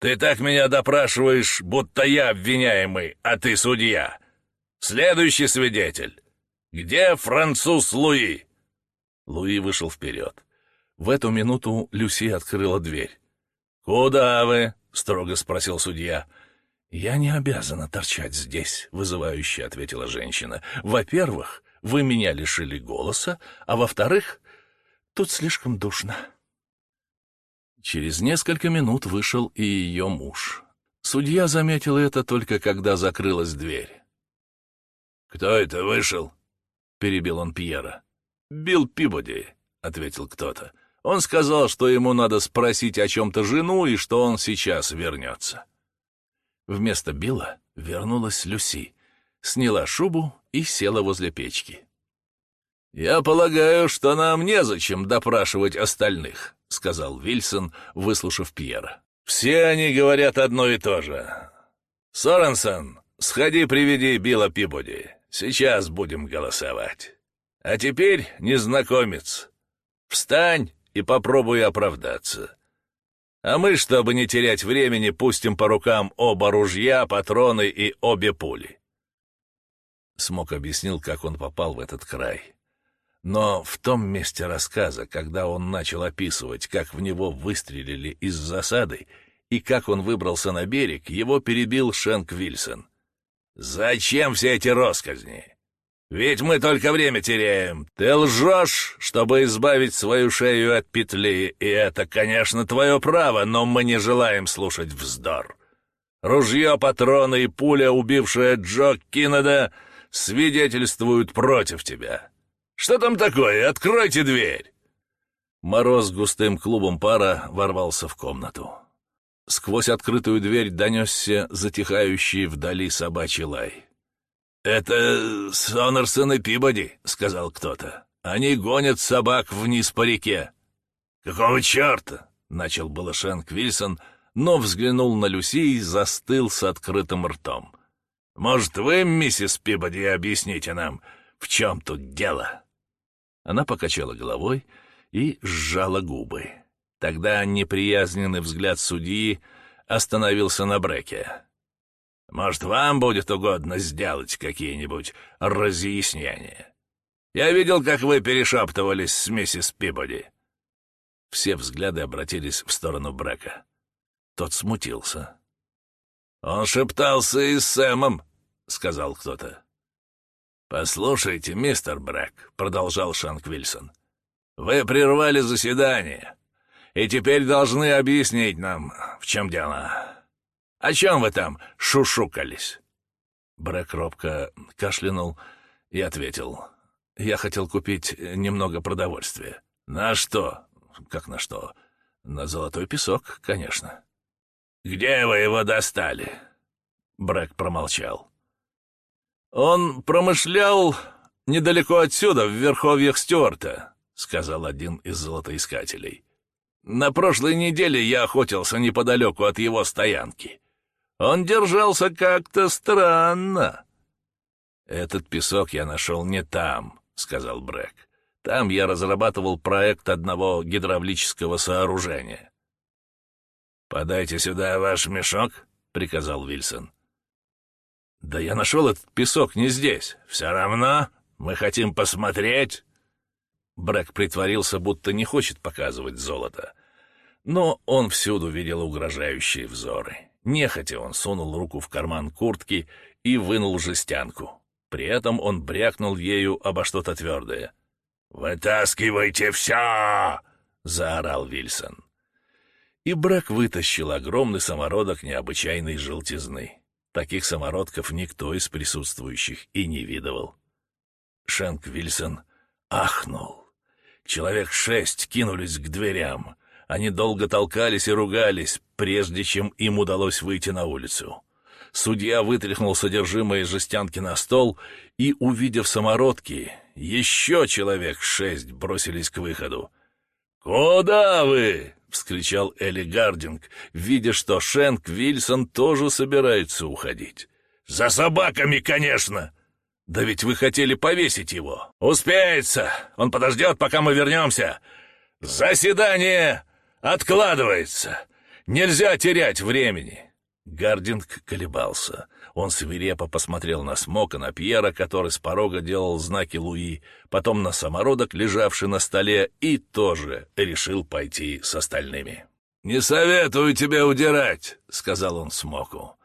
«Ты так меня допрашиваешь, будто я обвиняемый, а ты судья. Следующий свидетель. Где француз Луи?» Луи вышел вперед. В эту минуту Люси открыла дверь. «Куда вы?» — строго спросил судья. «Я не обязана торчать здесь», — вызывающе ответила женщина. «Во-первых, вы меня лишили голоса, а во-вторых, тут слишком душно». Через несколько минут вышел и ее муж. Судья заметил это только когда закрылась дверь. «Кто это вышел?» — перебил он Пьера. «Билл Пибоди», — ответил кто-то. «Он сказал, что ему надо спросить о чем-то жену и что он сейчас вернется». Вместо Билла вернулась Люси, сняла шубу и села возле печки. «Я полагаю, что нам незачем допрашивать остальных», — сказал Вильсон, выслушав Пьера. «Все они говорят одно и то же. Соренсон, сходи приведи Билла Пибоди. Сейчас будем голосовать. А теперь, незнакомец, встань и попробуй оправдаться. А мы, чтобы не терять времени, пустим по рукам оба ружья, патроны и обе пули». Смог объяснил, как он попал в этот край. Но в том месте рассказа, когда он начал описывать, как в него выстрелили из засады и как он выбрался на берег, его перебил Шенк Вильсон. «Зачем все эти росказни? Ведь мы только время теряем. Ты лжешь, чтобы избавить свою шею от петли, и это, конечно, твое право, но мы не желаем слушать вздор. Ружье, патроны и пуля, убившая Джо Киннеда, свидетельствуют против тебя». Что там такое? Откройте дверь!» Мороз густым клубом пара ворвался в комнату. Сквозь открытую дверь донесся затихающий вдали собачий лай. «Это Сонерсон и Пибоди», — сказал кто-то. «Они гонят собак вниз по реке». «Какого черта?» — начал Балашенк Вильсон, но взглянул на Люси и застыл с открытым ртом. «Может, вы, миссис Пибоди, объясните нам, в чем тут дело?» Она покачала головой и сжала губы. Тогда неприязненный взгляд судьи остановился на Бреке. «Может, вам будет угодно сделать какие-нибудь разъяснения? Я видел, как вы перешептывались с миссис Пибоди». Все взгляды обратились в сторону Брека. Тот смутился. «Он шептался и с Сэмом», — сказал кто-то. «Послушайте, мистер Брэк», — продолжал Шанк Вильсон, — «вы прервали заседание, и теперь должны объяснить нам, в чем дело. О чем вы там шушукались?» Брэк робко кашлянул и ответил. «Я хотел купить немного продовольствия». «На что?» «Как на что?» «На золотой песок, конечно». «Где вы его достали?» Брэк промолчал. «Он промышлял недалеко отсюда, в верховьях Стюарта», — сказал один из золотоискателей. «На прошлой неделе я охотился неподалеку от его стоянки. Он держался как-то странно». «Этот песок я нашел не там», — сказал Брэк. «Там я разрабатывал проект одного гидравлического сооружения». «Подайте сюда ваш мешок», — приказал Вильсон. Да я нашел этот песок не здесь. Все равно мы хотим посмотреть. Брэк притворился, будто не хочет показывать золото. Но он всюду видел угрожающие взоры. Нехотя он сунул руку в карман куртки и вынул жестянку. При этом он брякнул ею обо что-то твердое. «Вытаскивайте все!» — заорал Вильсон. И Брэк вытащил огромный самородок необычайной желтизны. Таких самородков никто из присутствующих и не видывал. Шенк Вильсон ахнул. Человек шесть кинулись к дверям. Они долго толкались и ругались, прежде чем им удалось выйти на улицу. Судья вытряхнул содержимое жестянки на стол и, увидев самородки, еще человек шесть бросились к выходу. «Куда вы?» — вскричал Элли Гардинг, видя, что Шенк Вильсон тоже собирается уходить. «За собаками, конечно!» «Да ведь вы хотели повесить его!» «Успеется! Он подождет, пока мы вернемся!» «Заседание откладывается! Нельзя терять времени!» Гардинг колебался. Он свирепо посмотрел на Смока, на Пьера, который с порога делал знаки Луи, потом на самородок, лежавший на столе, и тоже решил пойти с остальными. «Не советую тебе удирать», — сказал он Смоку.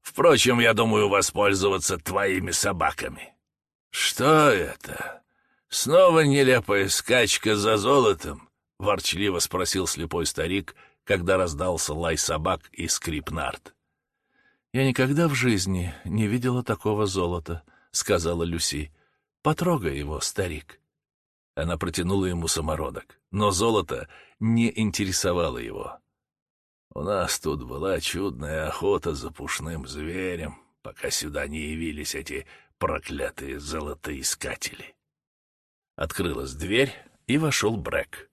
«Впрочем, я думаю воспользоваться твоими собаками». «Что это? Снова нелепая скачка за золотом?» — ворчливо спросил слепой старик, когда раздался лай собак и скрип нарт. «Я никогда в жизни не видела такого золота», — сказала Люси. «Потрогай его, старик». Она протянула ему самородок, но золото не интересовало его. «У нас тут была чудная охота за пушным зверем, пока сюда не явились эти проклятые золотоискатели». Открылась дверь, и вошел Брэк.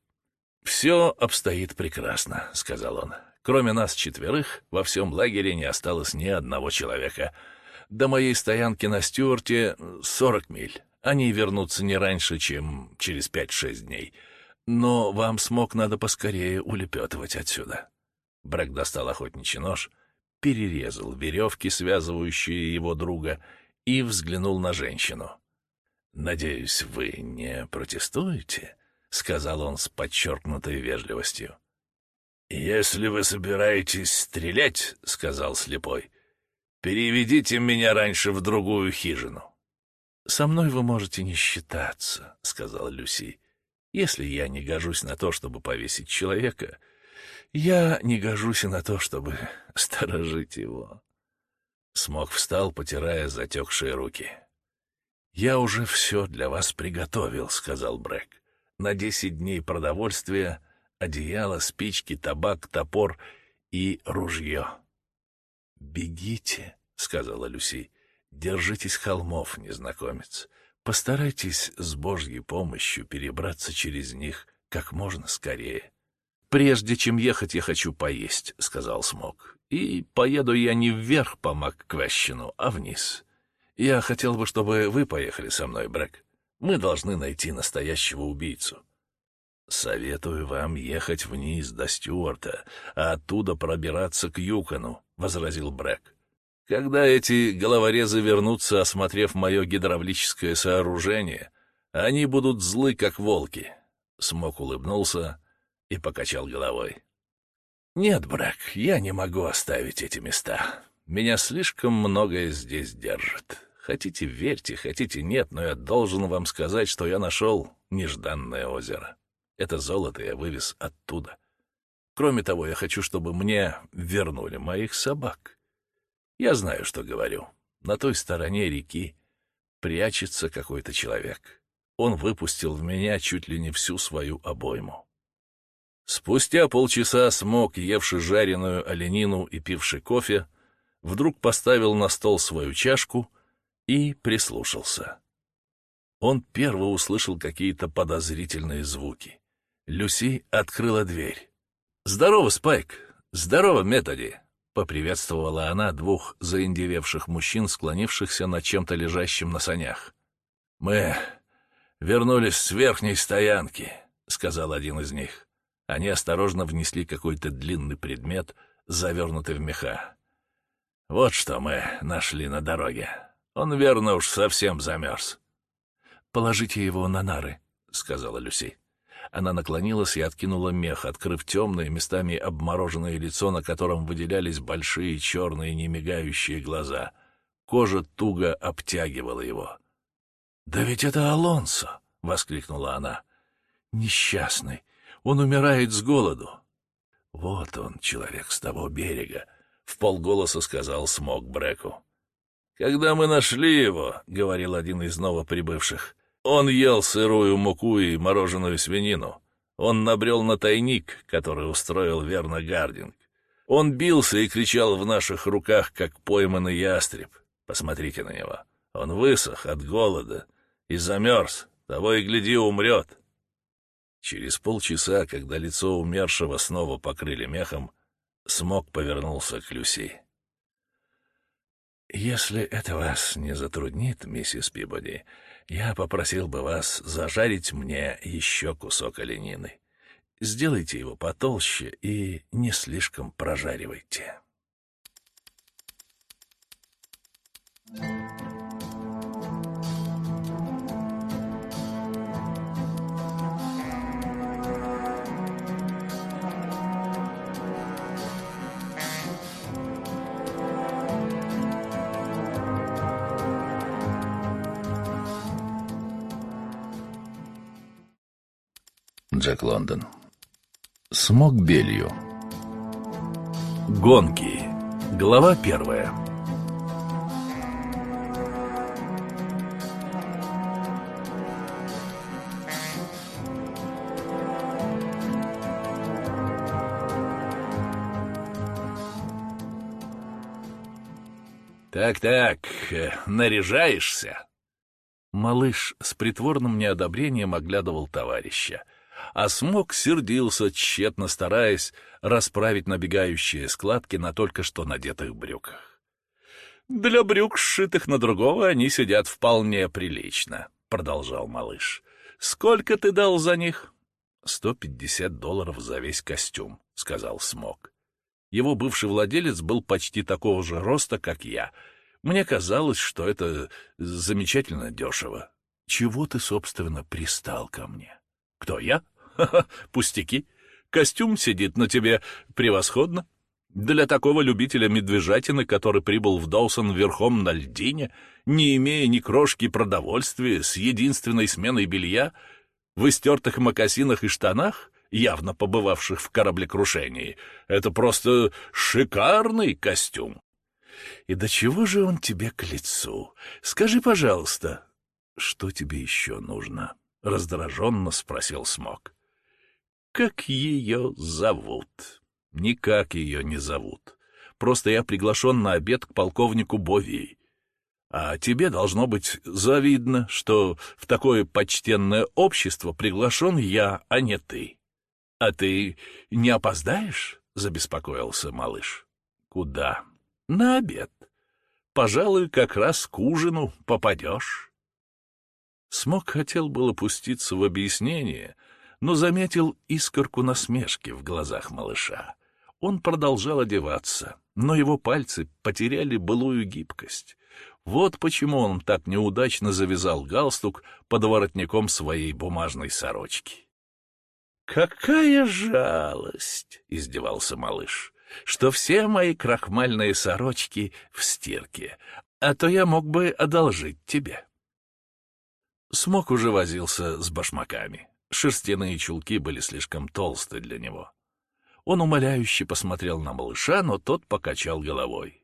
«Все обстоит прекрасно», — сказал он. Кроме нас четверых, во всем лагере не осталось ни одного человека. До моей стоянки на Стюарте 40 миль. Они вернутся не раньше, чем через 5-6 дней. Но вам, смог, надо поскорее улепетывать отсюда. Брак достал охотничий нож, перерезал веревки, связывающие его друга, и взглянул на женщину. «Надеюсь, вы не протестуете?» — сказал он с подчеркнутой вежливостью. «Если вы собираетесь стрелять, — сказал слепой, — переведите меня раньше в другую хижину». «Со мной вы можете не считаться», — сказал Люси. «Если я не гожусь на то, чтобы повесить человека, я не гожусь и на то, чтобы сторожить его». Смог встал, потирая затекшие руки. «Я уже все для вас приготовил», — сказал Брэк. «На десять дней продовольствия — одеяло, спички, табак, топор и ружье. «Бегите», — сказала Люси, — «держитесь холмов, незнакомец. Постарайтесь с Божьей помощью перебраться через них как можно скорее». «Прежде чем ехать, я хочу поесть», — сказал Смок. «И поеду я не вверх по Макквещину, а вниз. Я хотел бы, чтобы вы поехали со мной, Брэк. Мы должны найти настоящего убийцу». Советую вам ехать вниз до Стюарта, а оттуда пробираться к Юкону, — возразил Брэк. Когда эти головорезы вернутся, осмотрев мое гидравлическое сооружение, они будут злы, как волки. Смог улыбнулся и покачал головой. «Нет, Брэк, я не могу оставить эти места. Меня слишком многое здесь держит. Хотите, верьте, хотите, нет, но я должен вам сказать, что я нашел нежданное озеро». Это золото я вывез оттуда. Кроме того, я хочу, чтобы мне вернули моих собак. Я знаю, что говорю. На той стороне реки прячется какой-то человек. Он выпустил в меня чуть ли не всю свою обойму. Спустя полчаса смог, евший жареную оленину и пивший кофе, вдруг поставил на стол свою чашку и прислушался. Он первый услышал какие-то подозрительные звуки. Люси открыла дверь. «Здорово, Спайк! Здорово, Методи!» — поприветствовала она двух заиндевевших мужчин, склонившихся над чем-то лежащим на санях. «Мы вернулись с верхней стоянки», — сказал один из них. Они осторожно внесли какой-то длинный предмет, завернутый в меха. «Вот что мы нашли на дороге. Он, верно, уж совсем замерз». «Положите его на нары», — сказала Люси. Она наклонилась и откинула мех, открыв темное, местами обмороженное лицо, на котором выделялись большие черные немигающие глаза. Кожа туго обтягивала его. «Да ведь это Алонсо!» — воскликнула она. «Несчастный! Он умирает с голоду!» «Вот он, человек с того берега!» — в полголоса сказал Смок Бреку. «Когда мы нашли его, — говорил один из новоприбывших, он ел сырую муку и мороженую свинину. Он набрел на тайник, который устроил верно Гардинг. Он бился и кричал в наших руках, как пойманный ястреб. Посмотрите на него. Он высох от голода и замерз. Того и гляди, умрет. Через полчаса, когда лицо умершего снова покрыли мехом, Смог повернулся к Люси. «Если это вас не затруднит, миссис Пибоди, я попросил бы вас зажарить мне еще кусок оленины. Сделайте его потолще и не слишком прожаривайте. Thank you. Джек Лондон смог белью. Гонки. Глава первая. Так-так, наряжаешься? Малыш с притворным неодобрением оглядывал товарища а Смок сердился, тщетно стараясь расправить набегающие складки на только что надетых брюках. «Для брюк, сшитых на другого, они сидят вполне прилично», — продолжал малыш. «Сколько ты дал за них?» «Сто пятьдесят долларов за весь костюм», — сказал Смок. Его бывший владелец был почти такого же роста, как я. Мне казалось, что это замечательно дешево. «Чего ты, собственно, пристал ко мне?» Кто я? Пустяки. Костюм сидит на тебе превосходно. Для такого любителя медвежатины, который прибыл в Доусон верхом на льдине, не имея ни крошки продовольствия, с единственной сменой белья, в истертых мокасинах и штанах, явно побывавших в кораблекрушении, это просто шикарный костюм. И до чего же он тебе к лицу? Скажи, пожалуйста, что тебе еще нужно?» — раздраженно спросил Смок, «Как ее зовут?» «Никак ее не зовут. Просто я приглашен на обед к полковнику Бовии. А тебе должно быть завидно, что в такое почтенное общество приглашен я, а не ты. А ты не опоздаешь?» — забеспокоился малыш. «Куда?» «На обед. Пожалуй, как раз к ужину попадешь». Смок хотел было пуститься в объяснение, но заметил искорку насмешки в глазах малыша. Он продолжал одеваться, но его пальцы потеряли былую гибкость. Вот почему он так неудачно завязал галстук под воротником своей бумажной сорочки. «Какая жалость!» — издевался малыш, — «что все мои крахмальные сорочки в стирке, а то я мог бы одолжить тебе». Смок уже возился с башмаками. Шерстяные чулки были слишком толсты для него. Он умоляюще посмотрел на малыша, но тот покачал головой.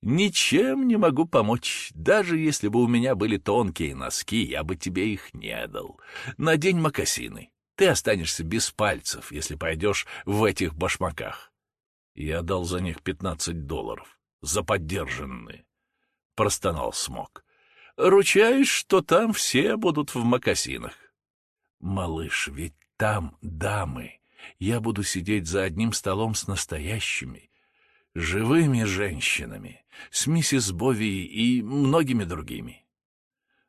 «Ничем не могу помочь. Даже если бы у меня были тонкие носки, я бы тебе их не дал. Надень мокасины. Ты останешься без пальцев, если пойдешь в этих башмаках». Я дал за них пятнадцать долларов. За поддержанные. Простонал Смок. Ручаюсь, что там все будут в мокасинах. Малыш, ведь там дамы. Я буду сидеть за одним столом с настоящими, живыми женщинами, с миссис Бови и многими другими.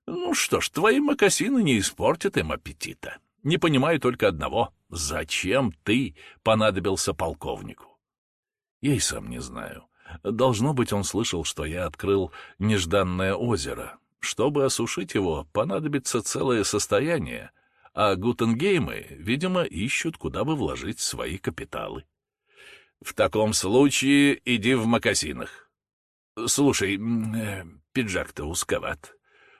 Ну что ж, твои мокасины не испортят им аппетита. Не понимаю только одного. Зачем ты понадобился полковнику? Я и сам не знаю. Должно быть, он слышал, что я открыл нежданное озеро, чтобы осушить его, понадобится целое состояние, а гутенгеймы, видимо, ищут, куда бы вложить свои капиталы. В таком случае иди в мокасинах. Слушай, э, пиджак-то узковат.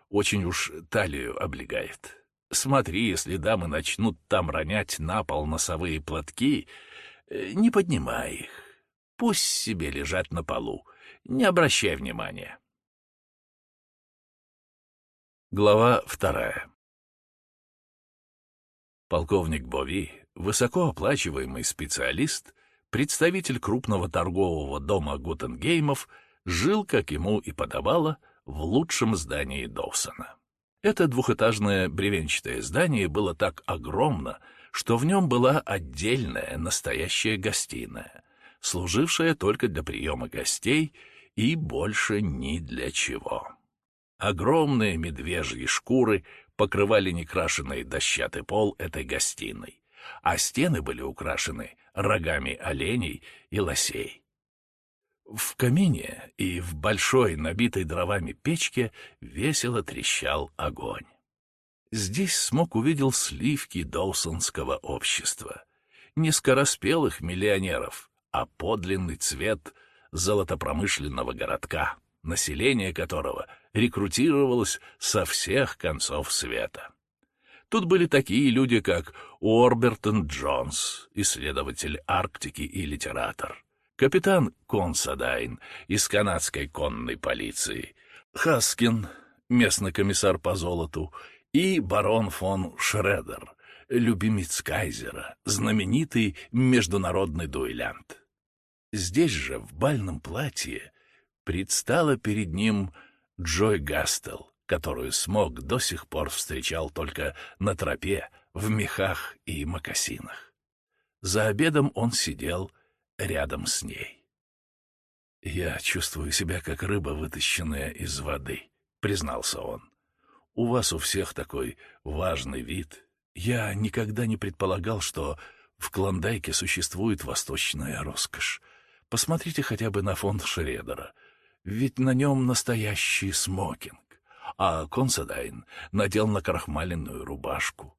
Очень уж талию облегает. Смотри, если дамы начнут там ронять на пол носовые платки, э, не поднимай их. Пусть себе лежат на полу. Не обращай внимания. Глава вторая. Полковник Бови, высокооплачиваемый специалист, представитель крупного торгового дома Гутенгеймов, жил, как ему и подобало, в лучшем здании Доусона. Это двухэтажное бревенчатое здание было так огромно, что в нем была отдельная настоящая гостиная, служившая только для приема гостей и больше ни для чего. Огромные медвежьи шкуры покрывали некрашенный дощатый пол этой гостиной, а стены были украшены рогами оленей и лосей. В камине и в большой, набитой дровами печке весело трещал огонь. Здесь смог увидел сливки доусонского общества, не скороспелых миллионеров, а подлинный цвет золотопромышленного городка население которого рекрутировалось со всех концов света. Тут были такие люди, как Уорбертон Джонс, исследователь Арктики и литератор, капитан Консадайн из канадской конной полиции, Хаскин, местный комиссар по золоту, и барон фон Шредер, любимец Кайзера, знаменитый международный дуэлянт. Здесь же, в бальном платье, предстала перед ним Джой Гастел, которую Смог до сих пор встречал только на тропе, в мехах и мокасинах. За обедом он сидел рядом с ней. «Я чувствую себя, как рыба, вытащенная из воды», — признался он. «У вас у всех такой важный вид. Я никогда не предполагал, что в Клондайке существует восточная роскошь. Посмотрите хотя бы на фонд Шредера — ведь на нем настоящий смокинг, а Консадайн надел на крахмаленную рубашку.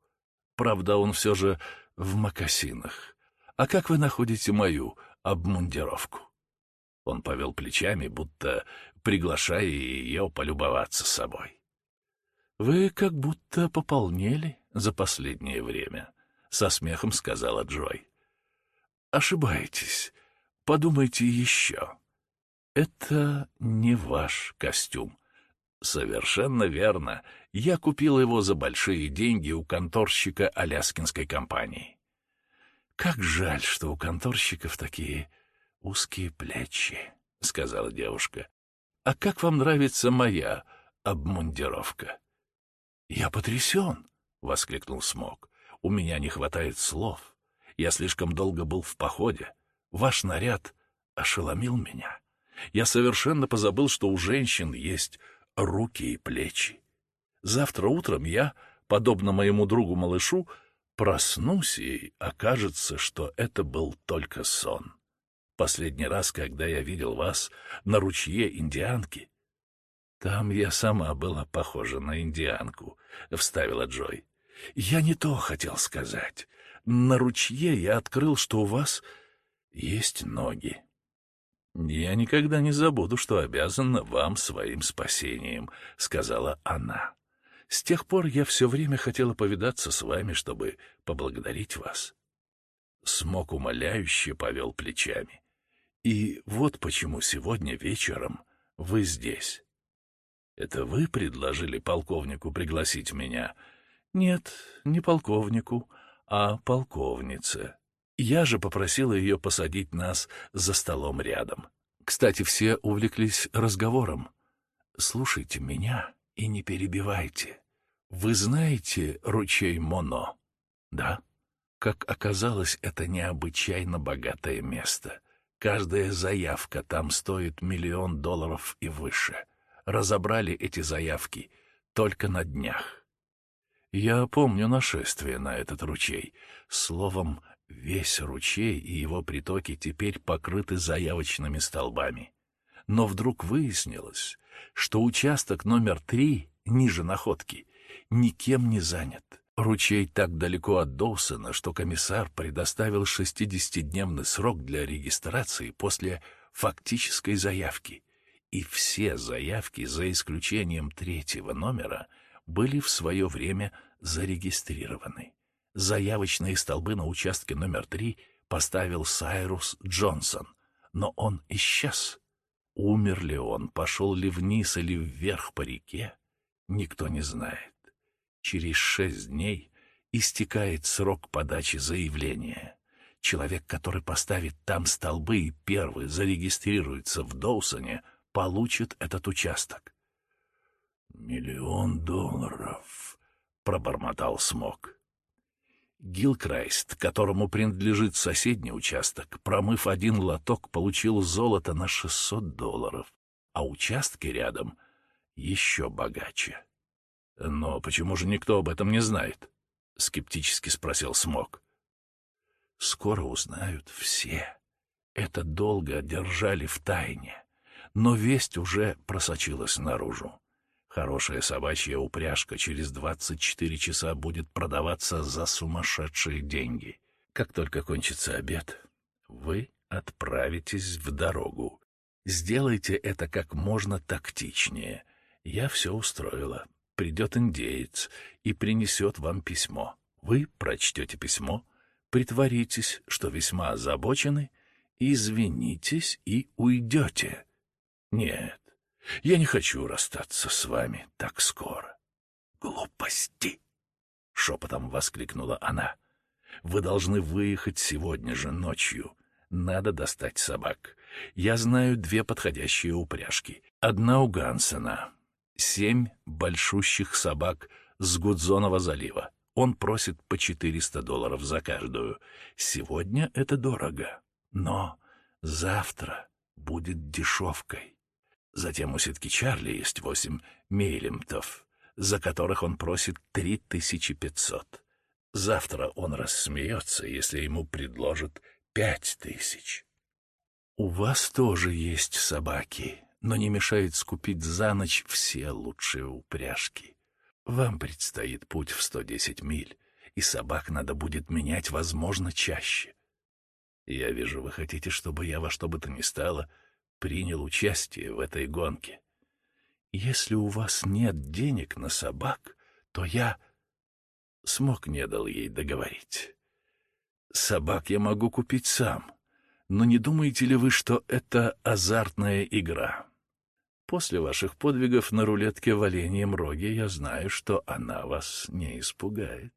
Правда, он все же в мокасинах. А как вы находите мою обмундировку? Он повел плечами, будто приглашая ее полюбоваться собой. «Вы как будто пополнели за последнее время», — со смехом сказала Джой. «Ошибаетесь. Подумайте еще». Это не ваш костюм. Совершенно верно. Я купил его за большие деньги у конторщика аляскинской компании. Как жаль, что у конторщиков такие узкие плечи, сказала девушка. А как вам нравится моя обмундировка? Я потрясен, воскликнул Смок. У меня не хватает слов. Я слишком долго был в походе. Ваш наряд ошеломил меня. Я совершенно позабыл, что у женщин есть руки и плечи. Завтра утром я, подобно моему другу-малышу, проснусь, и окажется, что это был только сон. Последний раз, когда я видел вас на ручье индианки. Там я сама была похожа на индианку, — вставила Джой. Я не то хотел сказать. На ручье я открыл, что у вас есть ноги. «Я никогда не забуду, что обязана вам своим спасением», — сказала она. «С тех пор я все время хотела повидаться с вами, чтобы поблагодарить вас». Смог умоляюще повел плечами. «И вот почему сегодня вечером вы здесь». «Это вы предложили полковнику пригласить меня?» «Нет, не полковнику, а полковнице». Я же попросила ее посадить нас за столом рядом. Кстати, все увлеклись разговором. «Слушайте меня и не перебивайте. Вы знаете ручей Моно?» «Да». Как оказалось, это необычайно богатое место. Каждая заявка там стоит миллион долларов и выше. Разобрали эти заявки только на днях. Я помню нашествие на этот ручей. Словом, Весь ручей и его притоки теперь покрыты заявочными столбами. Но вдруг выяснилось, что участок номер три ниже находки никем не занят. Ручей так далеко от Доусона, что комиссар предоставил 60-дневный срок для регистрации после фактической заявки. И все заявки, за исключением третьего номера, были в свое время зарегистрированы заявочные столбы на участке номер три поставил Сайрус Джонсон, но он исчез. Умер ли он, пошел ли вниз или вверх по реке, никто не знает. Через шесть дней истекает срок подачи заявления. Человек, который поставит там столбы и первый зарегистрируется в Доусоне, получит этот участок. «Миллион долларов», — пробормотал Смок. Гилкрайст, которому принадлежит соседний участок, промыв один лоток, получил золото на 600 долларов, а участки рядом еще богаче. «Но почему же никто об этом не знает?» — скептически спросил Смок. «Скоро узнают все. Это долго держали в тайне, но весть уже просочилась наружу. Хорошая собачья упряжка через 24 часа будет продаваться за сумасшедшие деньги. Как только кончится обед, вы отправитесь в дорогу. Сделайте это как можно тактичнее. Я все устроила. Придет индеец и принесет вам письмо. Вы прочтете письмо, притворитесь, что весьма озабочены, извинитесь и уйдете. Нет, я не хочу расстаться с вами так скоро. Глупости! Шепотом воскликнула она. Вы должны выехать сегодня же ночью. Надо достать собак. Я знаю две подходящие упряжки. Одна у Гансена. Семь большущих собак с Гудзонова залива. Он просит по 400 долларов за каждую. Сегодня это дорого. Но завтра будет дешевкой. Затем у сетки Чарли есть восемь милимтов, за которых он просит три тысячи пятьсот. Завтра он рассмеется, если ему предложат пять тысяч. У вас тоже есть собаки, но не мешает скупить за ночь все лучшие упряжки. Вам предстоит путь в 110 миль, и собак надо будет менять, возможно, чаще. Я вижу, вы хотите, чтобы я во что бы то ни стало — принял участие в этой гонке. Если у вас нет денег на собак, то я...» Смог не дал ей договорить. «Собак я могу купить сам, но не думаете ли вы, что это азартная игра?» После ваших подвигов на рулетке в оленьем роге я знаю, что она вас не испугает.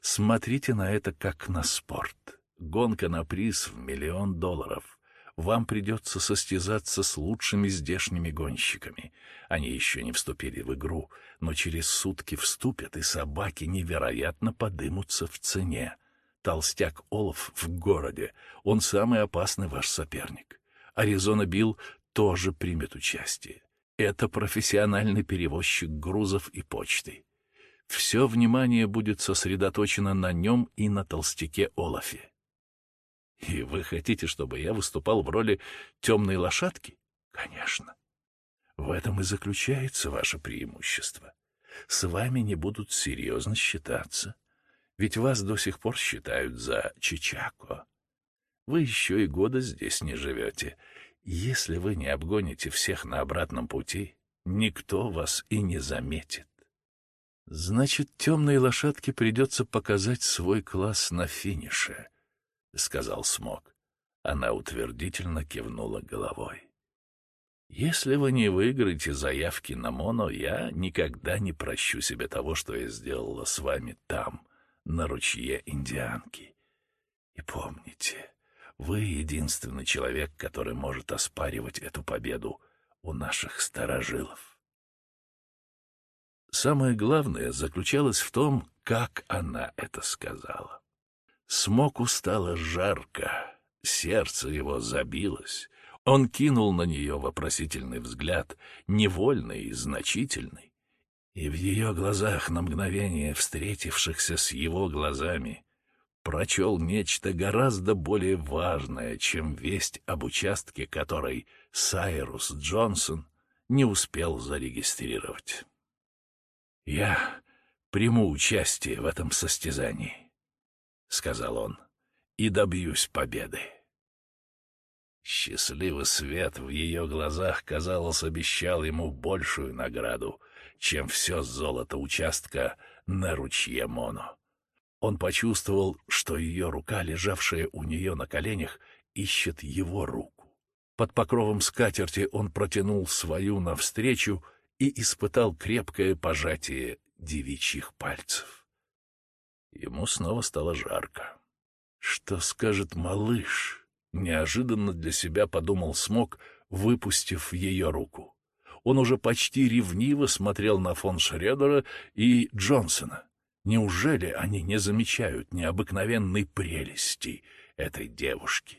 Смотрите на это как на спорт. Гонка на приз в миллион долларов — вам придется состязаться с лучшими здешними гонщиками. Они еще не вступили в игру, но через сутки вступят, и собаки невероятно подымутся в цене. Толстяк Олаф в городе, он самый опасный ваш соперник. Аризона Билл тоже примет участие. Это профессиональный перевозчик грузов и почты. Все внимание будет сосредоточено на нем и на толстяке Олафе. И вы хотите, чтобы я выступал в роли темной лошадки? Конечно. В этом и заключается ваше преимущество. С вами не будут серьезно считаться, ведь вас до сих пор считают за Чичако. Вы еще и года здесь не живете. Если вы не обгоните всех на обратном пути, никто вас и не заметит. Значит, темной лошадке придется показать свой класс на финише —— сказал Смок. Она утвердительно кивнула головой. «Если вы не выиграете заявки на Моно, я никогда не прощу себе того, что я сделала с вами там, на ручье Индианки. И помните, вы единственный человек, который может оспаривать эту победу у наших старожилов». Самое главное заключалось в том, как она это сказала. Смоку стало жарко, сердце его забилось. Он кинул на нее вопросительный взгляд, невольный и значительный. И в ее глазах, на мгновение встретившихся с его глазами, прочел нечто гораздо более важное, чем весть об участке, который Сайрус Джонсон не успел зарегистрировать. «Я приму участие в этом состязании». — сказал он, — «и добьюсь победы». Счастливый свет в ее глазах, казалось, обещал ему большую награду, чем все золото участка на ручье Моно. Он почувствовал, что ее рука, лежавшая у нее на коленях, ищет его руку. Под покровом скатерти он протянул свою навстречу и испытал крепкое пожатие девичьих пальцев. Ему снова стало жарко. «Что скажет малыш?» — неожиданно для себя подумал Смок, выпустив ее руку. Он уже почти ревниво смотрел на фон Шредера и Джонсона. Неужели они не замечают необыкновенной прелести этой девушки?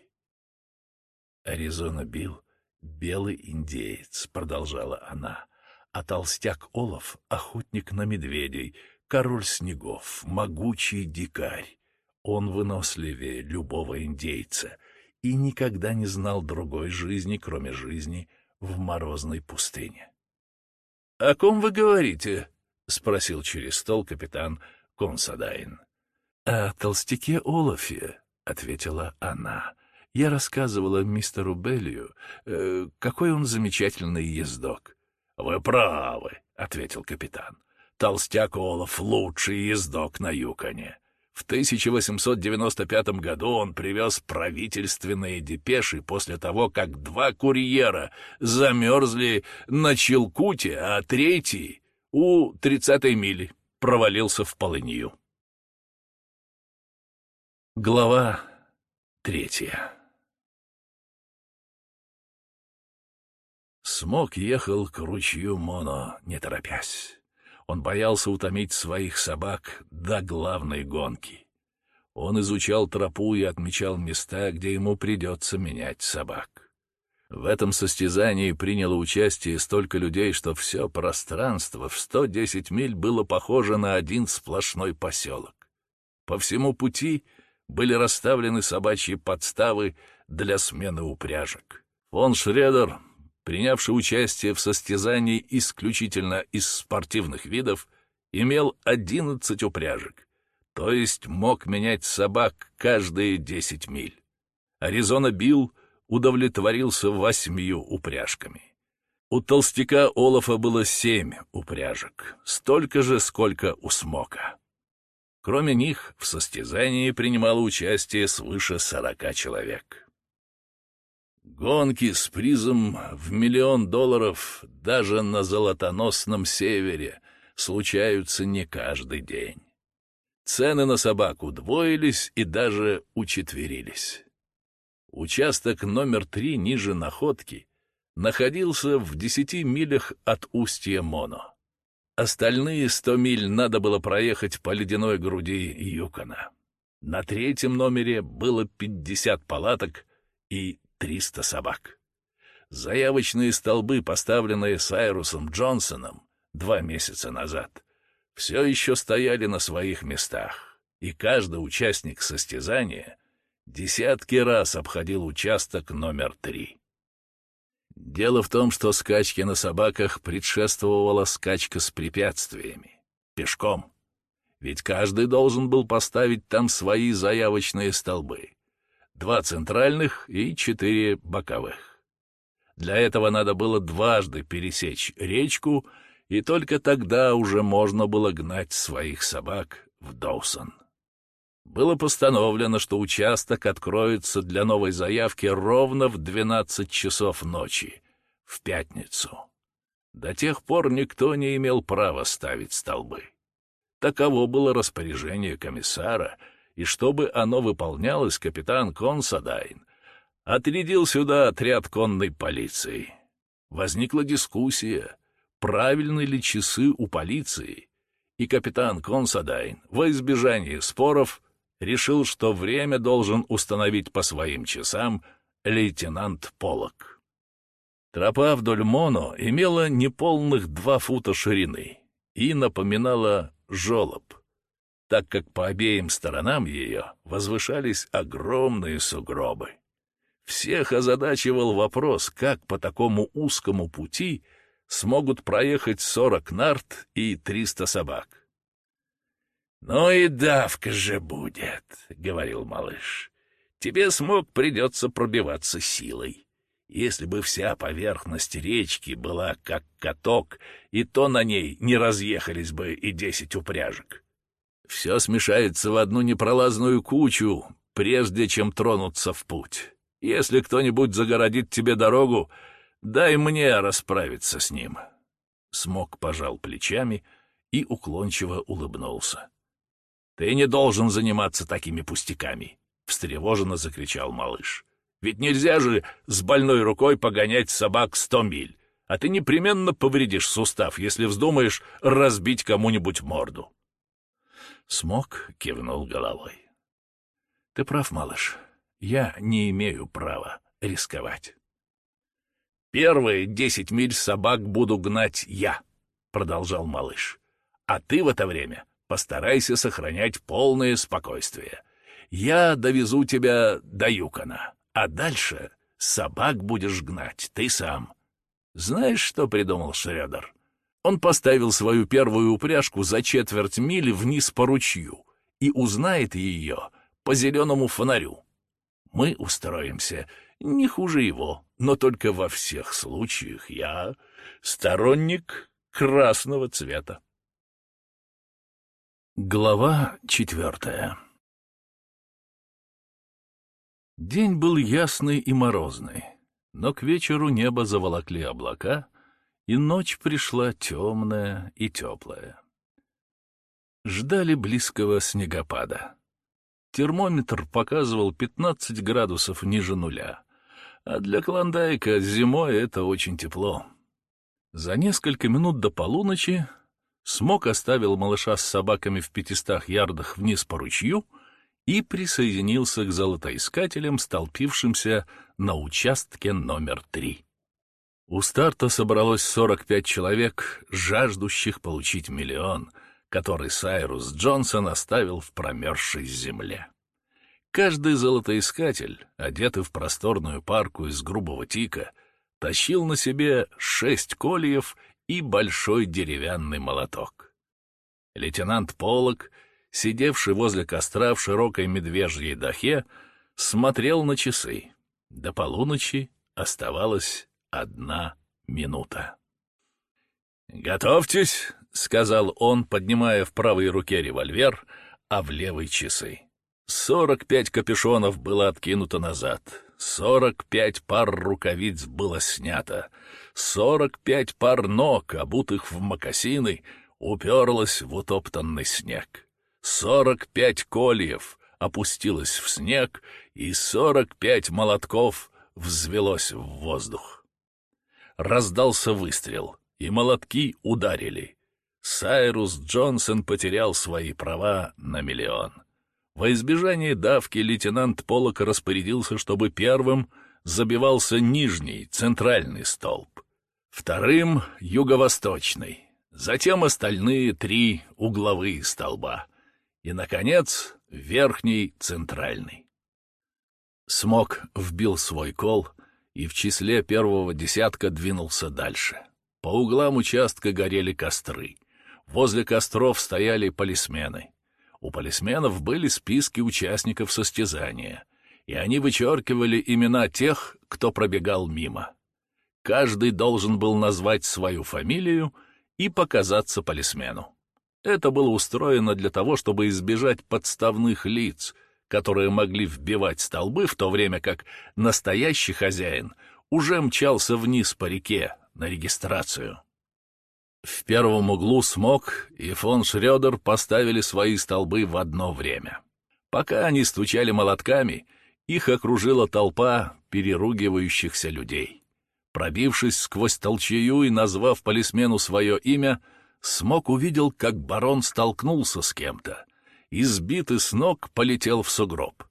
Аризона Бил, — белый индеец, — продолжала она, — а толстяк Олаф — охотник на медведей, Король снегов, могучий дикарь. Он выносливее любого индейца и никогда не знал другой жизни, кроме жизни в морозной пустыне. — О ком вы говорите? — спросил через стол капитан Консадайн. — О толстяке Олафе, — ответила она. Я рассказывала мистеру Беллию, э, какой он замечательный ездок. — Вы правы, — ответил капитан. — Толстякова лучший ездок на Юконе. В 1895 году он привез правительственные депеши после того, как два курьера замерзли на Челкуте, а третий у 30-й мили провалился в полынью. Глава третья Смог ехал к ручью Моно, не торопясь. Он боялся утомить своих собак до главной гонки. Он изучал тропу и отмечал места, где ему придется менять собак. В этом состязании приняло участие столько людей, что все пространство в 110 миль было похоже на один сплошной поселок. По всему пути были расставлены собачьи подставы для смены упряжек. Фон Шредер принявший участие в состязании исключительно из спортивных видов, имел 11 упряжек, то есть мог менять собак каждые 10 миль. Аризона Билл удовлетворился восьмию упряжками. У толстяка Олафа было семь упряжек, столько же, сколько у Смока. Кроме них, в состязании принимало участие свыше сорока человек. Гонки с призом в миллион долларов даже на золотоносном севере случаются не каждый день. Цены на собаку удвоились и даже учетверились. Участок номер три ниже находки находился в десяти милях от устья Моно. Остальные сто миль надо было проехать по ледяной груди Юкона. На третьем номере было пятьдесят палаток и триста собак. Заявочные столбы, поставленные Сайрусом Джонсоном два месяца назад, все еще стояли на своих местах, и каждый участник состязания десятки раз обходил участок номер три. Дело в том, что скачки на собаках предшествовала скачка с препятствиями, пешком, ведь каждый должен был поставить там свои заявочные столбы два центральных и четыре боковых. Для этого надо было дважды пересечь речку, и только тогда уже можно было гнать своих собак в Доусон. Было постановлено, что участок откроется для новой заявки ровно в 12 часов ночи, в пятницу. До тех пор никто не имел права ставить столбы. Таково было распоряжение комиссара — и чтобы оно выполнялось, капитан Консадайн отрядил сюда отряд конной полиции. Возникла дискуссия, правильны ли часы у полиции, и капитан Консадайн, во избежание споров, решил, что время должен установить по своим часам лейтенант Полок. Тропа вдоль Моно имела неполных два фута ширины и напоминала жолоб так как по обеим сторонам ее возвышались огромные сугробы. Всех озадачивал вопрос, как по такому узкому пути смогут проехать 40 нарт и 300 собак. «Ну и давка же будет», — говорил малыш. «Тебе смог придется пробиваться силой. Если бы вся поверхность речки была как каток, и то на ней не разъехались бы и десять упряжек». Все смешается в одну непролазную кучу, прежде чем тронуться в путь. Если кто-нибудь загородит тебе дорогу, дай мне расправиться с ним». Смог пожал плечами и уклончиво улыбнулся. «Ты не должен заниматься такими пустяками», — встревоженно закричал малыш. «Ведь нельзя же с больной рукой погонять собак сто миль, а ты непременно повредишь сустав, если вздумаешь разбить кому-нибудь морду». Смог кивнул головой. Ты прав, малыш. Я не имею права рисковать. Первые десять миль собак буду гнать я, продолжал малыш. А ты в это время постарайся сохранять полное спокойствие. Я довезу тебя до Юкона, а дальше собак будешь гнать ты сам. Знаешь, что придумал Шредер? Он поставил свою первую упряжку за четверть мили вниз по ручью и узнает ее по зеленому фонарю. Мы устроимся не хуже его, но только во всех случаях я сторонник красного цвета. Глава четвертая День был ясный и морозный, но к вечеру небо заволокли облака — и ночь пришла темная и теплая. Ждали близкого снегопада. Термометр показывал 15 градусов ниже нуля, а для Клондайка зимой это очень тепло. За несколько минут до полуночи Смок оставил малыша с собаками в пятистах ярдах вниз по ручью и присоединился к золотоискателям, столпившимся на участке номер три. У старта собралось 45 человек, жаждущих получить миллион, который Сайрус Джонсон оставил в промерзшей земле. Каждый золотоискатель, одетый в просторную парку из грубого тика, тащил на себе шесть кольев и большой деревянный молоток. Лейтенант Полок, сидевший возле костра в широкой медвежьей дахе, смотрел на часы. До полуночи оставалось одна минута. «Готовьтесь», — сказал он, поднимая в правой руке револьвер, а в левой часы. Сорок пять капюшонов было откинуто назад, сорок пять пар рукавиц было снято, сорок пять пар ног, обутых в мокасины, уперлось в утоптанный снег. Сорок пять кольев опустилось в снег, и сорок пять молотков взвелось в воздух раздался выстрел, и молотки ударили. Сайрус Джонсон потерял свои права на миллион. Во избежание давки лейтенант Полок распорядился, чтобы первым забивался нижний, центральный столб, вторым — юго-восточный, затем остальные три угловые столба и, наконец, верхний, центральный. Смог вбил свой кол — и в числе первого десятка двинулся дальше. По углам участка горели костры. Возле костров стояли полисмены. У полисменов были списки участников состязания, и они вычеркивали имена тех, кто пробегал мимо. Каждый должен был назвать свою фамилию и показаться полисмену. Это было устроено для того, чтобы избежать подставных лиц — которые могли вбивать столбы, в то время как настоящий хозяин уже мчался вниз по реке на регистрацию. В первом углу смог и фон Шрёдер поставили свои столбы в одно время. Пока они стучали молотками, их окружила толпа переругивающихся людей. Пробившись сквозь толчею и назвав полисмену свое имя, смог увидел, как барон столкнулся с кем-то и, сбитый с ног, полетел в сугроб.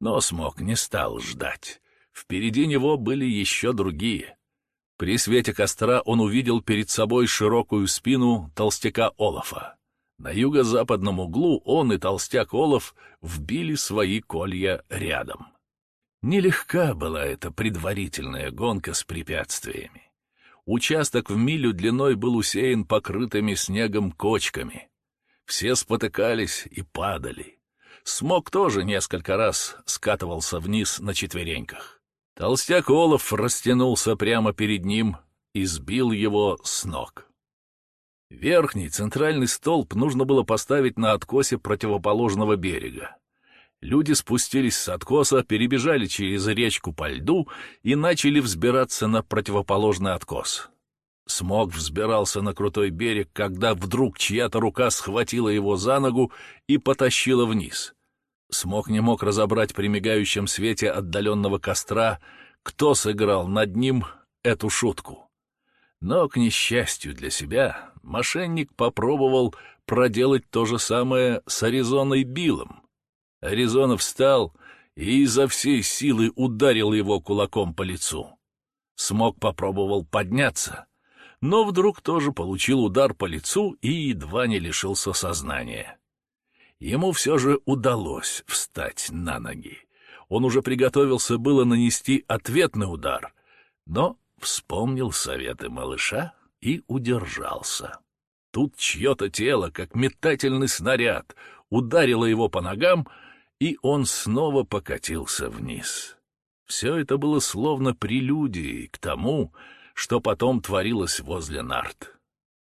Но Смок не стал ждать. Впереди него были еще другие. При свете костра он увидел перед собой широкую спину толстяка Олафа. На юго-западном углу он и толстяк Олаф вбили свои колья рядом. Нелегка была эта предварительная гонка с препятствиями. Участок в милю длиной был усеян покрытыми снегом кочками — все спотыкались и падали. Смог тоже несколько раз скатывался вниз на четвереньках. Толстяк Олаф растянулся прямо перед ним и сбил его с ног. Верхний центральный столб нужно было поставить на откосе противоположного берега. Люди спустились с откоса, перебежали через речку по льду и начали взбираться на противоположный откос. Смог взбирался на крутой берег, когда вдруг чья-то рука схватила его за ногу и потащила вниз. Смог не мог разобрать при мигающем свете отдаленного костра, кто сыграл над ним эту шутку. Но, к несчастью для себя, мошенник попробовал проделать то же самое с Аризоной Биллом. Аризона встал и изо всей силы ударил его кулаком по лицу. Смог попробовал подняться — но вдруг тоже получил удар по лицу и едва не лишился сознания. Ему все же удалось встать на ноги. Он уже приготовился было нанести ответный удар, но вспомнил советы малыша и удержался. Тут чье-то тело, как метательный снаряд, ударило его по ногам, и он снова покатился вниз. Все это было словно прелюдией к тому, что потом творилось возле нарт.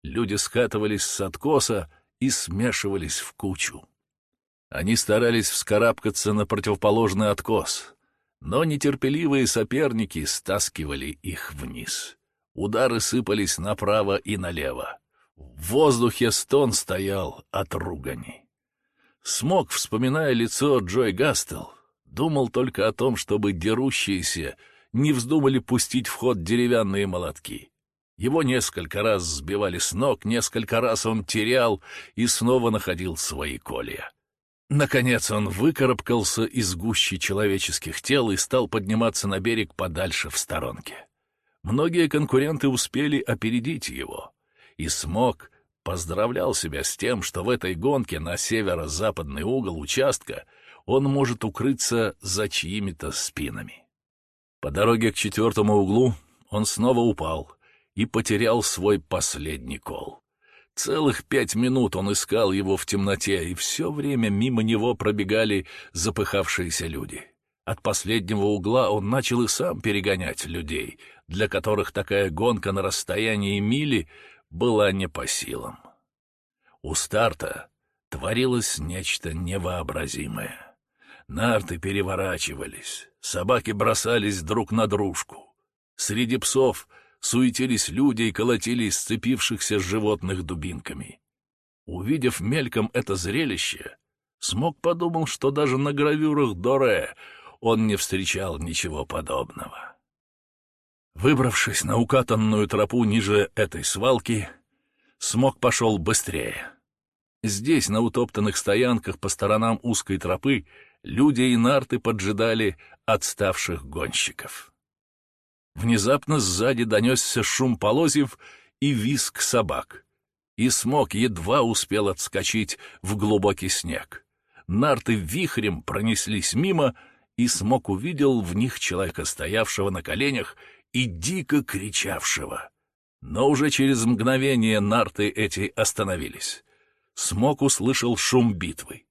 Люди скатывались с откоса и смешивались в кучу. Они старались вскарабкаться на противоположный откос, но нетерпеливые соперники стаскивали их вниз. Удары сыпались направо и налево. В воздухе стон стоял от ругани. Смог, вспоминая лицо Джой Гастел, думал только о том, чтобы дерущиеся — не вздумали пустить в ход деревянные молотки. Его несколько раз сбивали с ног, несколько раз он терял и снова находил свои колья. Наконец он выкарабкался из гущи человеческих тел и стал подниматься на берег подальше в сторонке. Многие конкуренты успели опередить его, и смог поздравлял себя с тем, что в этой гонке на северо-западный угол участка он может укрыться за чьими-то спинами. По дороге к четвертому углу он снова упал и потерял свой последний кол. Целых пять минут он искал его в темноте, и все время мимо него пробегали запыхавшиеся люди. От последнего угла он начал и сам перегонять людей, для которых такая гонка на расстоянии мили была не по силам. У старта творилось нечто невообразимое. Нарты переворачивались, Собаки бросались друг на дружку. Среди псов суетились люди и колотили сцепившихся с животных дубинками. Увидев мельком это зрелище, Смог подумал, что даже на гравюрах Доре он не встречал ничего подобного. Выбравшись на укатанную тропу ниже этой свалки, Смог пошел быстрее. Здесь, на утоптанных стоянках по сторонам узкой тропы, люди и нарты поджидали отставших гонщиков. Внезапно сзади донесся шум полозьев и визг собак. И смог едва успел отскочить в глубокий снег. Нарты вихрем пронеслись мимо, и смог увидел в них человека, стоявшего на коленях и дико кричавшего. Но уже через мгновение нарты эти остановились. Смок услышал шум битвы.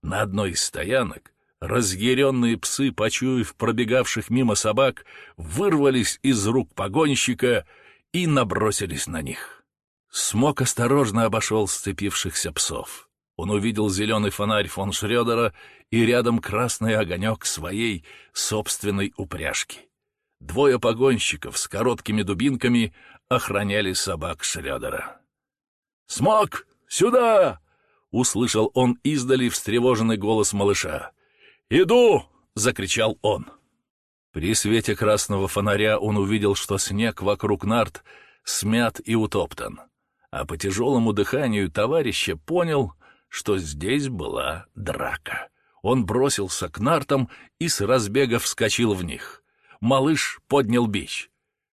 На одной из стоянок Разъяренные псы, почуяв пробегавших мимо собак, вырвались из рук погонщика и набросились на них. Смок осторожно обошел сцепившихся псов. Он увидел зеленый фонарь фон Шредера и рядом красный огонек своей собственной упряжки. Двое погонщиков с короткими дубинками охраняли собак Шредера. «Смок, сюда!» — услышал он издали встревоженный голос малыша. «Иду!» — закричал он. При свете красного фонаря он увидел, что снег вокруг нарт смят и утоптан, а по тяжелому дыханию товарища понял, что здесь была драка. Он бросился к нартам и с разбега вскочил в них. Малыш поднял бич.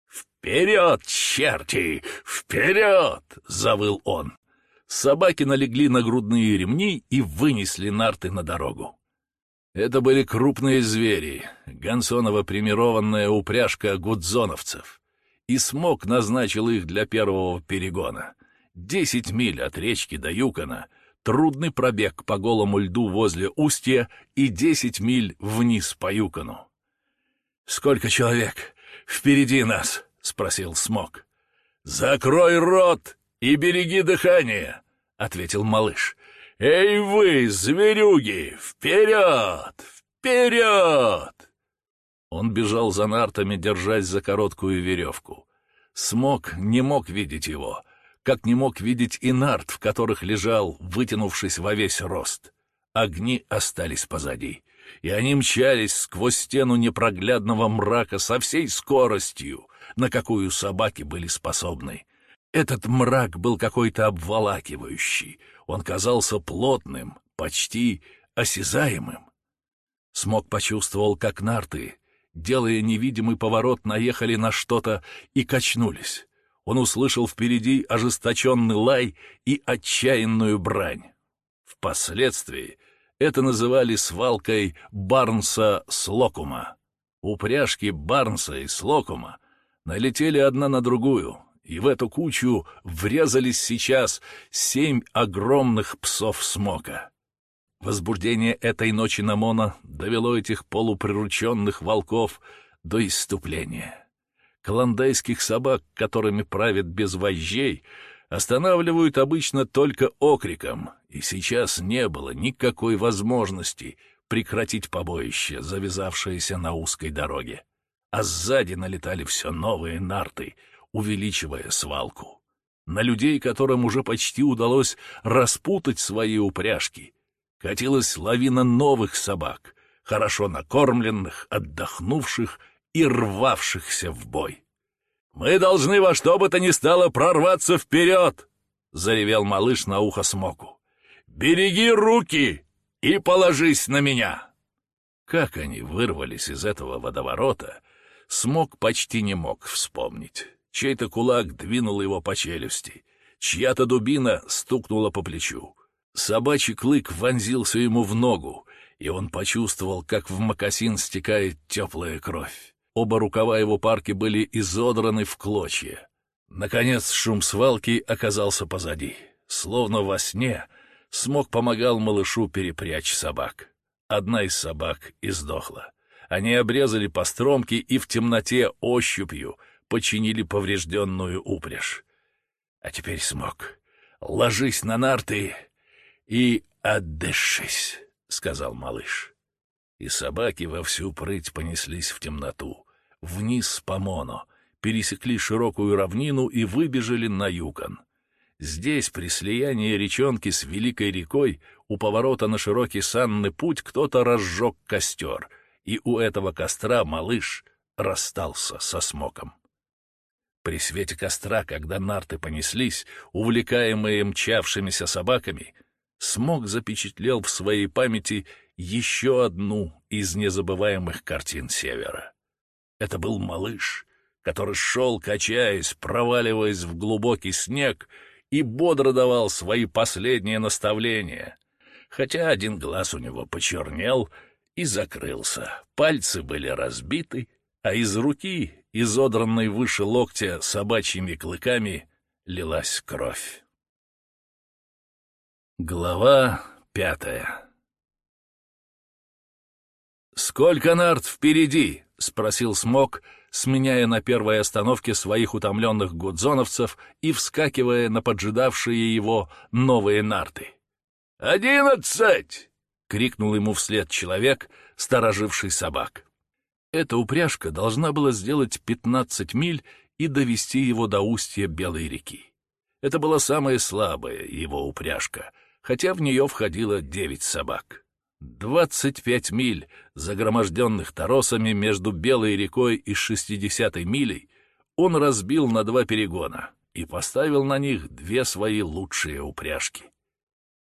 «Вперед, черти! Вперед!» — завыл он. Собаки налегли на грудные ремни и вынесли нарты на дорогу. Это были крупные звери, гонсоново примированная упряжка гудзоновцев. И смог назначил их для первого перегона. Десять миль от речки до Юкона, трудный пробег по голому льду возле устья и десять миль вниз по Юкону. «Сколько человек? Впереди нас!» — спросил Смок. «Закрой рот и береги дыхание!» — ответил малыш. «Эй вы, зверюги, вперед! Вперед!» Он бежал за нартами, держась за короткую веревку. Смог не мог видеть его, как не мог видеть и нарт, в которых лежал, вытянувшись во весь рост. Огни остались позади, и они мчались сквозь стену непроглядного мрака со всей скоростью, на какую собаки были способны. Этот мрак был какой-то обволакивающий — он казался плотным, почти осязаемым. Смог почувствовал, как нарты, делая невидимый поворот, наехали на что-то и качнулись. Он услышал впереди ожесточенный лай и отчаянную брань. Впоследствии это называли свалкой Барнса с Локума. Упряжки Барнса и Слокума налетели одна на другую, и в эту кучу врезались сейчас семь огромных псов смока. Возбуждение этой ночи на мона довело этих полуприрученных волков до иступления. Колондайских собак, которыми правят без вожжей, останавливают обычно только окриком, и сейчас не было никакой возможности прекратить побоище, завязавшееся на узкой дороге. А сзади налетали все новые нарты — увеличивая свалку. На людей, которым уже почти удалось распутать свои упряжки, катилась лавина новых собак, хорошо накормленных, отдохнувших и рвавшихся в бой. «Мы должны во что бы то ни стало прорваться вперед!» — заревел малыш на ухо Смоку. «Береги руки и положись на меня!» Как они вырвались из этого водоворота, Смок почти не мог вспомнить. Чей-то кулак двинул его по челюсти. Чья-то дубина стукнула по плечу. Собачий клык вонзился ему в ногу, и он почувствовал, как в мокасин стекает теплая кровь. Оба рукава его парки были изодраны в клочья. Наконец шум свалки оказался позади. Словно во сне смог помогал малышу перепрячь собак. Одна из собак издохла. Они обрезали по стромке и в темноте ощупью — починили поврежденную упряжь. А теперь смог. Ложись на нарты и отдышись, — сказал малыш. И собаки во всю прыть понеслись в темноту, вниз по моно, пересекли широкую равнину и выбежали на юкон. Здесь, при слиянии речонки с великой рекой, у поворота на широкий санный путь кто-то разжег костер, и у этого костра малыш расстался со смоком. При свете костра, когда нарты понеслись, увлекаемые мчавшимися собаками, Смог запечатлел в своей памяти еще одну из незабываемых картин Севера. Это был малыш, который шел, качаясь, проваливаясь в глубокий снег, и бодро давал свои последние наставления, хотя один глаз у него почернел и закрылся, пальцы были разбиты, а из руки, изодранной выше локтя собачьими клыками, лилась кровь. Глава пятая «Сколько нарт впереди?» — спросил Смок, сменяя на первой остановке своих утомленных гудзоновцев и вскакивая на поджидавшие его новые нарты. «Одиннадцать!» — крикнул ему вслед человек, стороживший собак. Эта упряжка должна была сделать 15 миль и довести его до устья Белой реки. Это была самая слабая его упряжка, хотя в нее входило 9 собак. 25 миль, загроможденных торосами между Белой рекой и 60-й милей, он разбил на два перегона и поставил на них две свои лучшие упряжки.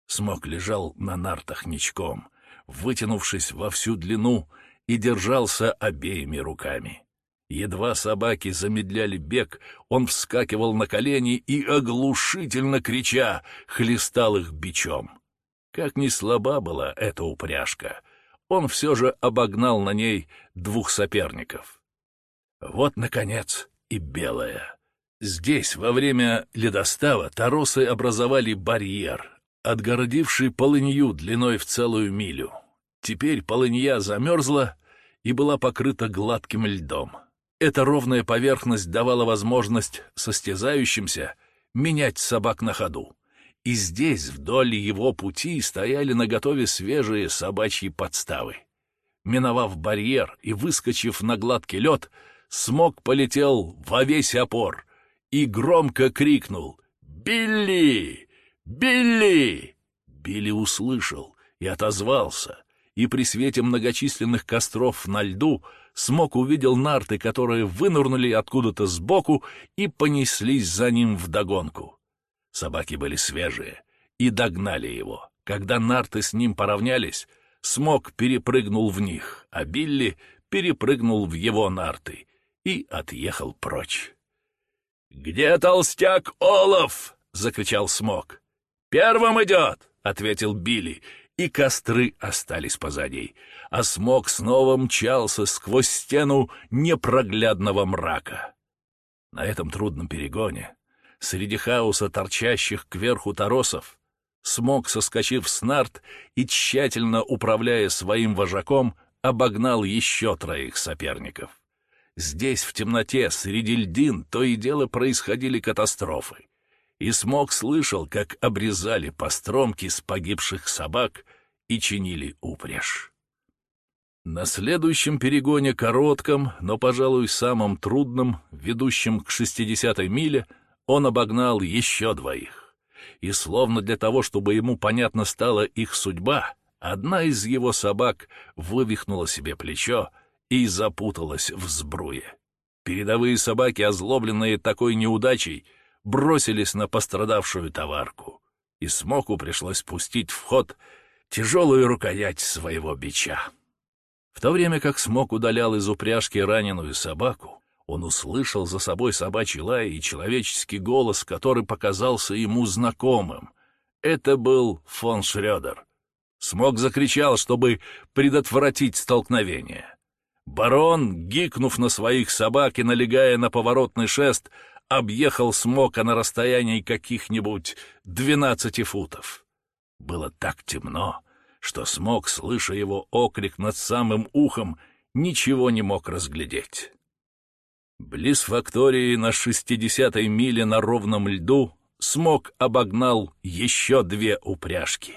Смок лежал на нартах ничком, вытянувшись во всю длину, и держался обеими руками. Едва собаки замедляли бег, он вскакивал на колени и, оглушительно крича, хлестал их бичом. Как ни слаба была эта упряжка, он все же обогнал на ней двух соперников. Вот, наконец, и белая. Здесь во время ледостава торосы образовали барьер, отгородивший полынью длиной в целую милю. Теперь полынья замерзла, и была покрыта гладким льдом. Эта ровная поверхность давала возможность состязающимся менять собак на ходу. И здесь вдоль его пути стояли наготове свежие собачьи подставы. Миновав барьер и выскочив на гладкий лед, смог полетел во весь опор и громко крикнул «Билли! Билли!» Билли услышал и отозвался — и при свете многочисленных костров на льду Смок увидел нарты, которые вынырнули откуда-то сбоку и понеслись за ним в догонку. Собаки были свежие и догнали его. Когда нарты с ним поравнялись, Смок перепрыгнул в них, а Билли перепрыгнул в его нарты и отъехал прочь. «Где толстяк Олов? — закричал Смок. «Первым идет!» — ответил Билли и костры остались позади, а смог снова мчался сквозь стену непроглядного мрака. На этом трудном перегоне, среди хаоса торчащих кверху торосов, смог, соскочив с нарт и тщательно управляя своим вожаком, обогнал еще троих соперников. Здесь, в темноте, среди льдин, то и дело происходили катастрофы и Смог слышал, как обрезали по стромке с погибших собак и чинили упряжь. На следующем перегоне, коротком, но, пожалуй, самым трудным, ведущем к 60-й миле, он обогнал еще двоих. И словно для того, чтобы ему понятно стала их судьба, одна из его собак вывихнула себе плечо и запуталась в сбруе. Передовые собаки, озлобленные такой неудачей, — бросились на пострадавшую товарку, и Смоку пришлось пустить в ход тяжелую рукоять своего бича. В то время как Смок удалял из упряжки раненую собаку, он услышал за собой собачий лай и человеческий голос, который показался ему знакомым. Это был фон Шредер. Смог закричал, чтобы предотвратить столкновение. Барон, гикнув на своих собак и налегая на поворотный шест, объехал с а на расстоянии каких-нибудь двенадцати футов. Было так темно, что смог, слыша его окрик над самым ухом, ничего не мог разглядеть. Близ фактории на шестидесятой миле на ровном льду смог обогнал еще две упряжки.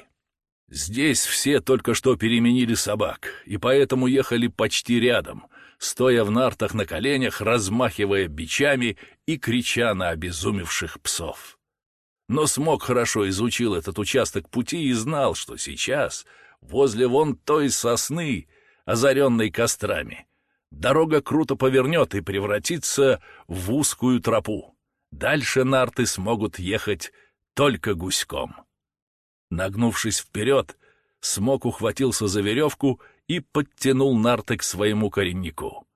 Здесь все только что переменили собак, и поэтому ехали почти рядом, стоя в нартах на коленях, размахивая бичами и крича на обезумевших псов. Но Смог хорошо изучил этот участок пути и знал, что сейчас, возле вон той сосны, озаренной кострами, дорога круто повернет и превратится в узкую тропу. Дальше нарты смогут ехать только гуськом. Нагнувшись вперед, Смог ухватился за веревку и подтянул нарты к своему кореннику.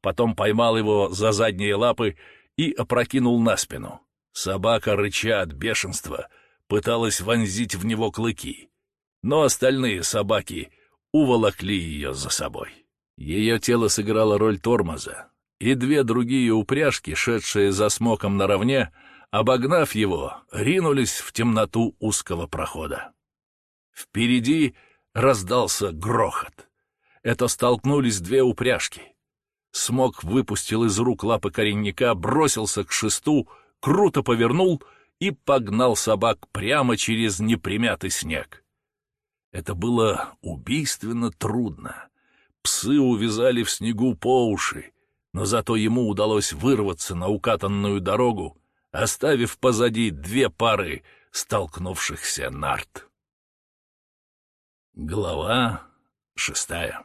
Потом поймал его за задние лапы и опрокинул на спину. Собака, рыча от бешенства, пыталась вонзить в него клыки, но остальные собаки уволокли ее за собой. Ее тело сыграло роль тормоза, и две другие упряжки, шедшие за смоком наравне, обогнав его, ринулись в темноту узкого прохода. Впереди раздался грохот это столкнулись две упряжки. Смог выпустил из рук лапы коренника, бросился к шесту, круто повернул и погнал собак прямо через непримятый снег. Это было убийственно трудно. Псы увязали в снегу по уши, но зато ему удалось вырваться на укатанную дорогу, оставив позади две пары столкнувшихся нарт. Глава шестая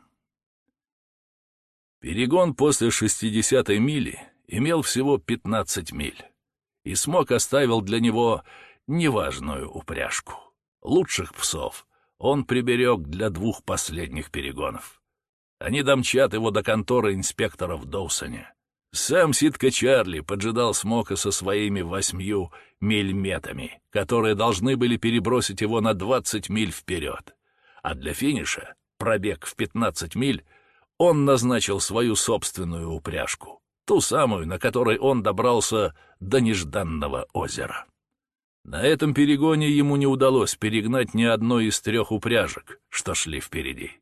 Перегон после 60-й мили имел всего 15 миль, и Смок оставил для него неважную упряжку. Лучших псов он приберег для двух последних перегонов. Они домчат его до конторы инспектора в Доусоне. Сам Ситка Чарли поджидал Смока со своими восьмью мильметами, которые должны были перебросить его на 20 миль вперед. А для финиша пробег в 15 миль — он назначил свою собственную упряжку, ту самую, на которой он добрался до нежданного озера. На этом перегоне ему не удалось перегнать ни одной из трех упряжек, что шли впереди.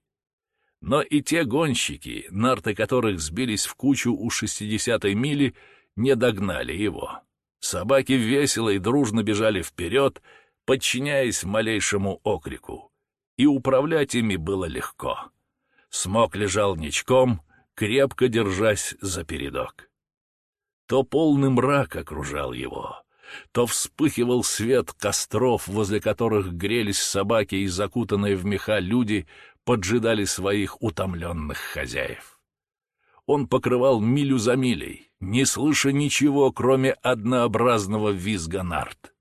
Но и те гонщики, нарты которых сбились в кучу у шестидесятой мили, не догнали его. Собаки весело и дружно бежали вперед, подчиняясь малейшему окрику. И управлять ими было легко. Смок лежал ничком, крепко держась за передок. То полный мрак окружал его, то вспыхивал свет костров, возле которых грелись собаки и закутанные в меха люди поджидали своих утомленных хозяев. Он покрывал милю за милей, не слыша ничего, кроме однообразного визга нарт.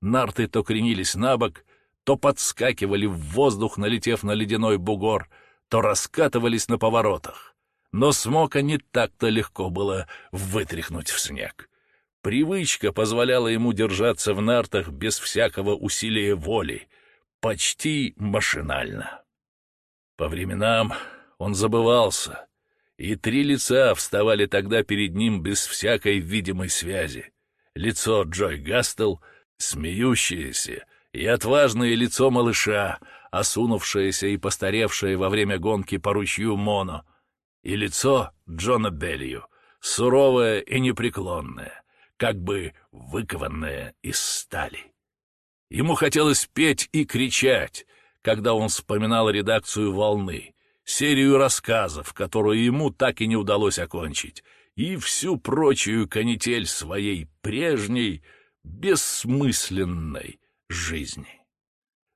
Нарты то кренились на бок, то подскакивали в воздух, налетев на ледяной бугор — то раскатывались на поворотах. Но смока не так-то легко было вытряхнуть в снег. Привычка позволяла ему держаться в нартах без всякого усилия воли, почти машинально. По временам он забывался, и три лица вставали тогда перед ним без всякой видимой связи. Лицо Джой Гастел, смеющееся, и отважное лицо малыша, осунувшееся и постаревшее во время гонки по ручью Моно, и лицо Джона Беллию, суровое и непреклонное, как бы выкованное из стали. Ему хотелось петь и кричать, когда он вспоминал редакцию «Волны», серию рассказов, которую ему так и не удалось окончить, и всю прочую канитель своей прежней, бессмысленной жизни.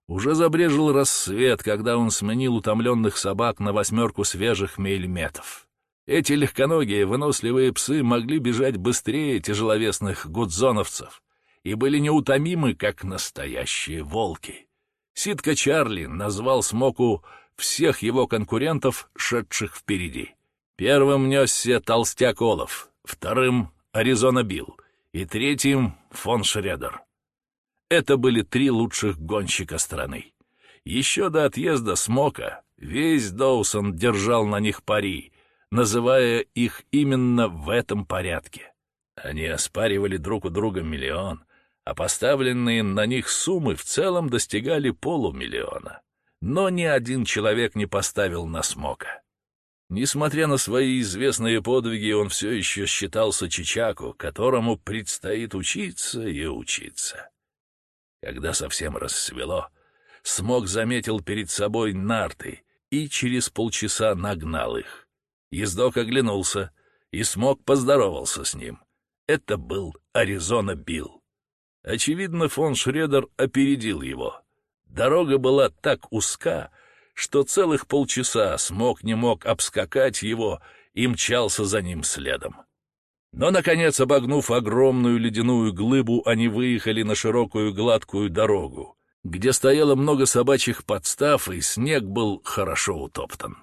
Уже забрежил рассвет, когда он сменил утомленных собак на восьмерку свежих мельметов. Эти легконогие, выносливые псы могли бежать быстрее тяжеловесных гудзоновцев и были неутомимы, как настоящие волки. Ситка Чарли назвал Смоку всех его конкурентов, шедших впереди. Первым несся толстяк Олов, вторым — Аризона Билл и третьим — фон Шредер. Это были три лучших гонщика страны. Еще до отъезда Смока весь Доусон держал на них пари, называя их именно в этом порядке. Они оспаривали друг у друга миллион, а поставленные на них суммы в целом достигали полумиллиона. Но ни один человек не поставил на Смока. Несмотря на свои известные подвиги, он все еще считался Чичаку, которому предстоит учиться и учиться. Когда совсем рассвело, Смог заметил перед собой нарты и через полчаса нагнал их. Ездок оглянулся, и Смог поздоровался с ним. Это был Аризона Билл. Очевидно, фон Шредер опередил его. Дорога была так узка, что целых полчаса Смог не мог обскакать его и мчался за ним следом. Но, наконец, обогнув огромную ледяную глыбу, они выехали на широкую гладкую дорогу, где стояло много собачьих подстав, и снег был хорошо утоптан.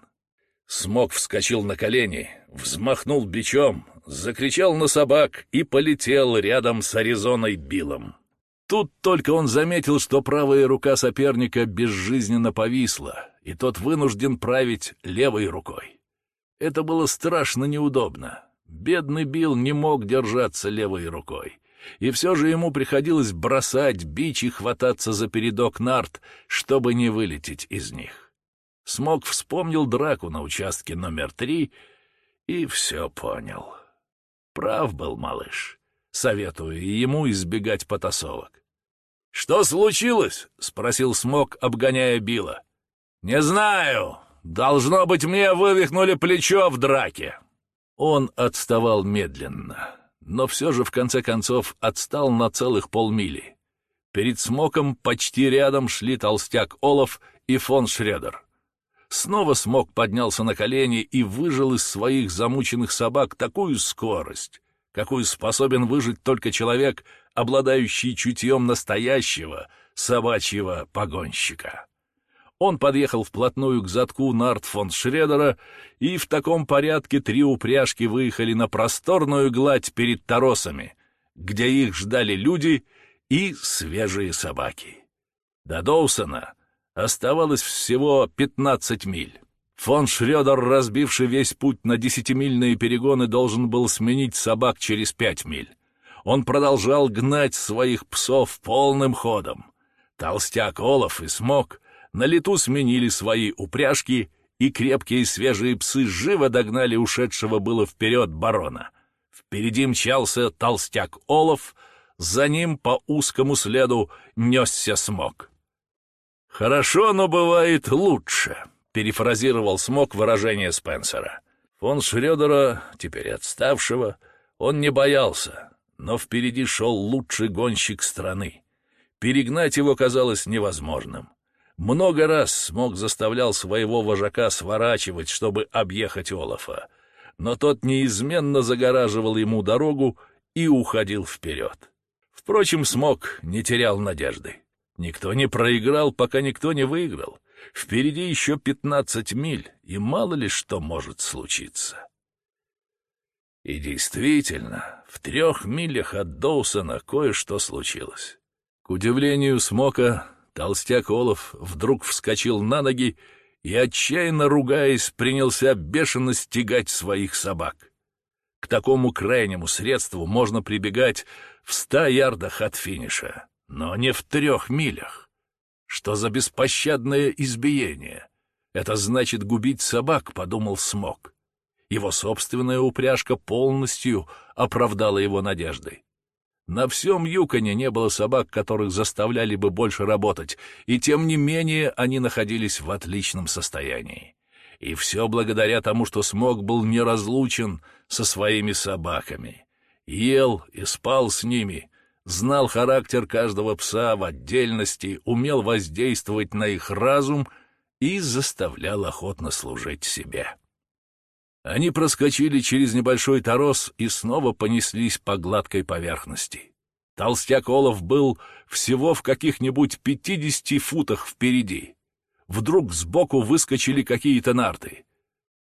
Смок вскочил на колени, взмахнул бичом, закричал на собак и полетел рядом с Аризоной Биллом. Тут только он заметил, что правая рука соперника безжизненно повисла, и тот вынужден править левой рукой. Это было страшно неудобно, Бедный Билл не мог держаться левой рукой. И все же ему приходилось бросать бич и хвататься за передок нарт, чтобы не вылететь из них. Смог вспомнил драку на участке номер три и все понял. Прав был малыш. Советую ему избегать потасовок. «Что случилось?» — спросил Смок, обгоняя Билла. «Не знаю. Должно быть, мне вывихнули плечо в драке», он отставал медленно, но все же в конце концов отстал на целых полмили. Перед Смоком почти рядом шли толстяк Олов и фон Шредер. Снова Смок поднялся на колени и выжил из своих замученных собак такую скорость, какую способен выжить только человек, обладающий чутьем настоящего собачьего погонщика. Он подъехал вплотную к задку нарт фон Шредера, и в таком порядке три упряжки выехали на просторную гладь перед торосами, где их ждали люди и свежие собаки. До Доусона оставалось всего 15 миль. Фон Шредер, разбивший весь путь на десятимильные перегоны, должен был сменить собак через пять миль. Он продолжал гнать своих псов полным ходом. Толстяк Олаф и Смок — на лету сменили свои упряжки, и крепкие свежие псы живо догнали ушедшего было вперед барона. Впереди мчался толстяк Олов, за ним по узкому следу несся смог. «Хорошо, но бывает лучше», — перефразировал смог выражение Спенсера. Фон Шрёдера, теперь отставшего, он не боялся, но впереди шел лучший гонщик страны. Перегнать его казалось невозможным много раз смог заставлял своего вожака сворачивать, чтобы объехать Олафа, но тот неизменно загораживал ему дорогу и уходил вперед. Впрочем, смог не терял надежды. Никто не проиграл, пока никто не выиграл. Впереди еще 15 миль, и мало ли что может случиться. И действительно, в трех милях от Доусона кое-что случилось. К удивлению Смока, Толстяк Олов вдруг вскочил на ноги и, отчаянно ругаясь, принялся бешено стегать своих собак. К такому крайнему средству можно прибегать в ста ярдах от финиша, но не в трех милях. Что за беспощадное избиение? Это значит губить собак, подумал Смок. Его собственная упряжка полностью оправдала его надежды. На всем Юконе не было собак, которых заставляли бы больше работать, и тем не менее они находились в отличном состоянии. И все благодаря тому, что Смог был неразлучен со своими собаками. Ел и спал с ними, знал характер каждого пса в отдельности, умел воздействовать на их разум и заставлял охотно служить себе. Они проскочили через небольшой торос и снова понеслись по гладкой поверхности. Толстяк Олов был всего в каких-нибудь пятидесяти футах впереди. Вдруг сбоку выскочили какие-то нарты.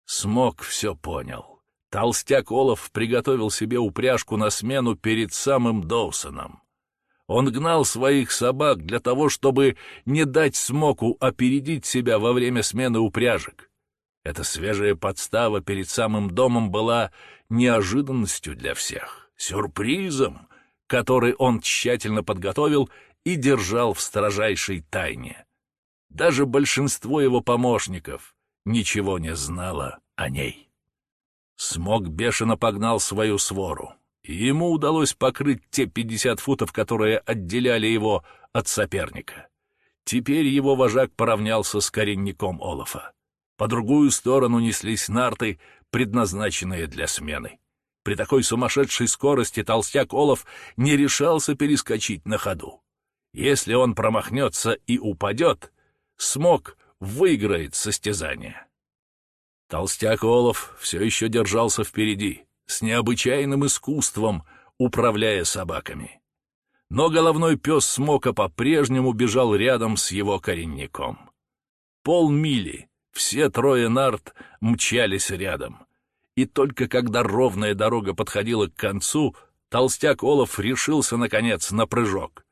Смог все понял. Толстяк Олов приготовил себе упряжку на смену перед самым Доусоном. Он гнал своих собак для того, чтобы не дать Смоку опередить себя во время смены упряжек. Эта свежая подстава перед самым домом была неожиданностью для всех, сюрпризом, который он тщательно подготовил и держал в строжайшей тайне. Даже большинство его помощников ничего не знало о ней. Смог бешено погнал свою свору, и ему удалось покрыть те 50 футов, которые отделяли его от соперника. Теперь его вожак поравнялся с коренником Олафа. По другую сторону неслись нарты, предназначенные для смены. При такой сумасшедшей скорости толстяк Олов не решался перескочить на ходу. Если он промахнется и упадет, смог выиграет состязание. Толстяк Олов все еще держался впереди, с необычайным искусством, управляя собаками. Но головной пес Смока по-прежнему бежал рядом с его коренником. Полмили — все трое нарт мчались рядом. И только когда ровная дорога подходила к концу, толстяк Олаф решился, наконец, на прыжок.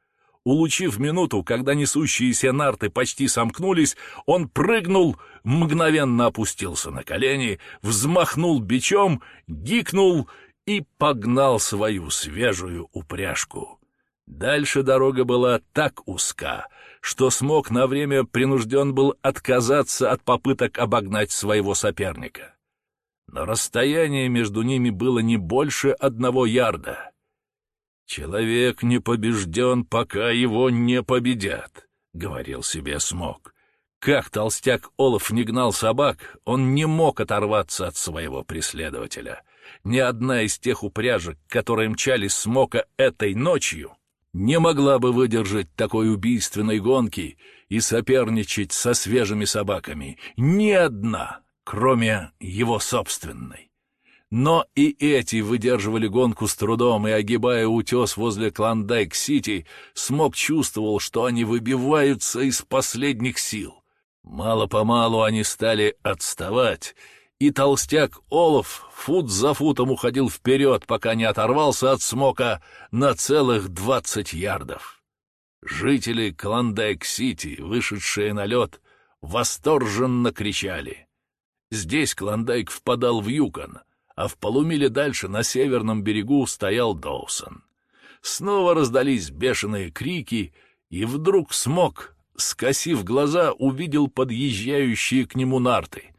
Улучив минуту, когда несущиеся нарты почти сомкнулись, он прыгнул, мгновенно опустился на колени, взмахнул бичом, гикнул и погнал свою свежую упряжку. Дальше дорога была так узка, что смог на время принужден был отказаться от попыток обогнать своего соперника. Но расстояние между ними было не больше одного ярда. «Человек не побежден, пока его не победят», — говорил себе Смог. Как толстяк Олаф не гнал собак, он не мог оторваться от своего преследователя. Ни одна из тех упряжек, которые мчались Смока этой ночью — не могла бы выдержать такой убийственной гонки и соперничать со свежими собаками, ни одна, кроме его собственной. Но и эти выдерживали гонку с трудом, и, огибая утес возле Клондайк-Сити, Смок чувствовал, что они выбиваются из последних сил. Мало-помалу они стали отставать, и толстяк Олов фут за футом уходил вперед, пока не оторвался от смока на целых двадцать ярдов. Жители Клондайк-Сити, вышедшие на лед, восторженно кричали. Здесь Клондайк впадал в Юкон, а в полумиле дальше на северном берегу стоял Доусон. Снова раздались бешеные крики, и вдруг смог, скосив глаза, увидел подъезжающие к нему нарты.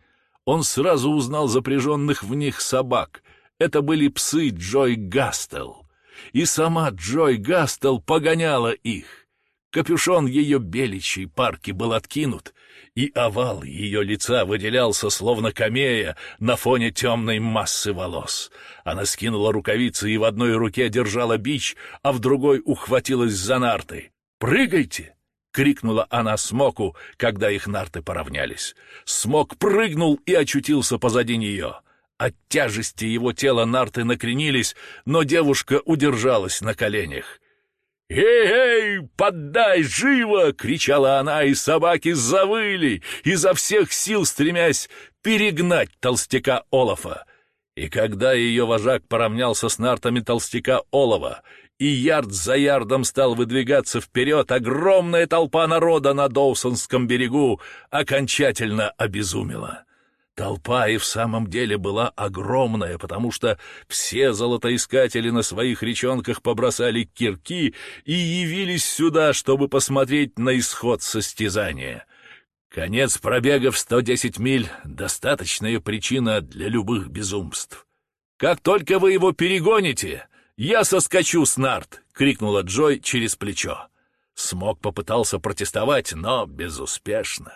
Он сразу узнал запряженных в них собак. Это были псы Джой Гастел. И сама Джой Гастел погоняла их. Капюшон ее беличьей парки был откинут, и овал ее лица выделялся, словно камея, на фоне темной массы волос. Она скинула рукавицы и в одной руке держала бич, а в другой ухватилась за нарты. «Прыгайте!» крикнула она Смоку, когда их нарты поравнялись. Смок прыгнул и очутился позади нее. От тяжести его тела нарты накренились, но девушка удержалась на коленях. «Эй, эй, поддай живо!» — кричала она, и собаки завыли, изо всех сил стремясь перегнать толстяка Олафа. И когда ее вожак поравнялся с нартами толстяка Олова, и ярд за ярдом стал выдвигаться вперед, огромная толпа народа на Доусонском берегу окончательно обезумела. Толпа и в самом деле была огромная, потому что все золотоискатели на своих речонках побросали кирки и явились сюда, чтобы посмотреть на исход состязания. Конец пробега в 110 миль — достаточная причина для любых безумств. Как только вы его перегоните, «Я соскочу с нарт!» — крикнула Джой через плечо. Смок попытался протестовать, но безуспешно.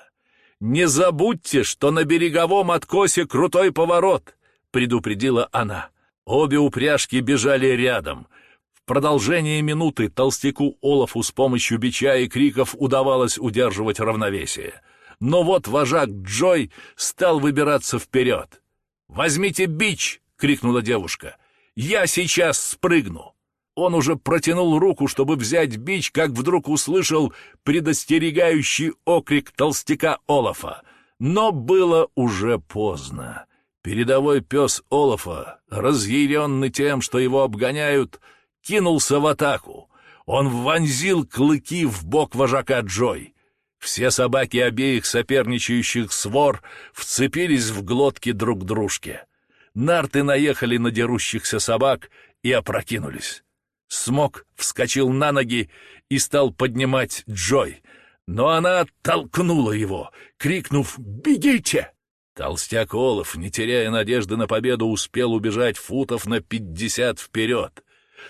«Не забудьте, что на береговом откосе крутой поворот!» — предупредила она. Обе упряжки бежали рядом. В продолжение минуты толстяку Олафу с помощью бича и криков удавалось удерживать равновесие. Но вот вожак Джой стал выбираться вперед. «Возьмите бич!» — крикнула девушка. Я сейчас спрыгну. Он уже протянул руку, чтобы взять бич, как вдруг услышал предостерегающий окрик толстяка Олафа. Но было уже поздно. Передовой пес Олафа, разъяренный тем, что его обгоняют, кинулся в атаку. Он вонзил клыки в бок вожака Джой. Все собаки обеих соперничающих свор вцепились в глотки друг дружке. Нарты наехали на дерущихся собак и опрокинулись. Смок вскочил на ноги и стал поднимать Джой, но она оттолкнула его, крикнув «Бегите!». Толстяк Олов, не теряя надежды на победу, успел убежать футов на пятьдесят вперед.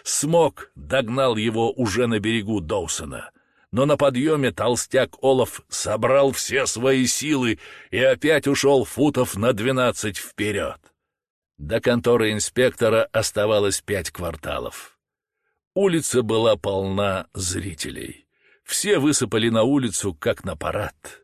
Смок догнал его уже на берегу Доусона. Но на подъеме толстяк Олов собрал все свои силы и опять ушел футов на двенадцать вперед. До конторы инспектора оставалось пять кварталов. Улица была полна зрителей. Все высыпали на улицу, как на парад.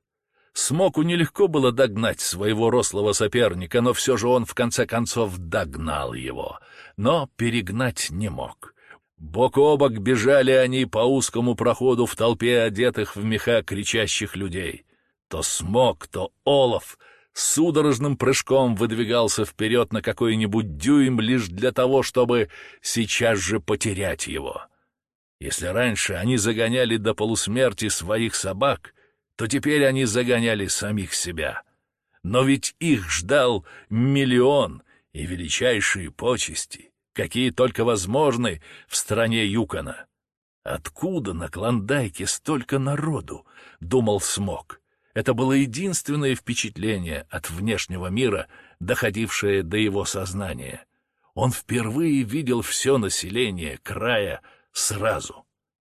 Смоку нелегко было догнать своего рослого соперника, но все же он в конце концов догнал его, но перегнать не мог. Бок о бок бежали они по узкому проходу в толпе одетых в меха кричащих людей. То Смок, то Олаф — судорожным прыжком выдвигался вперед на какой-нибудь дюйм лишь для того, чтобы сейчас же потерять его. Если раньше они загоняли до полусмерти своих собак, то теперь они загоняли самих себя. Но ведь их ждал миллион и величайшие почести, какие только возможны в стране Юкона. «Откуда на Клондайке столько народу?» — думал Смок. — это было единственное впечатление от внешнего мира, доходившее до его сознания. Он впервые видел все население края сразу.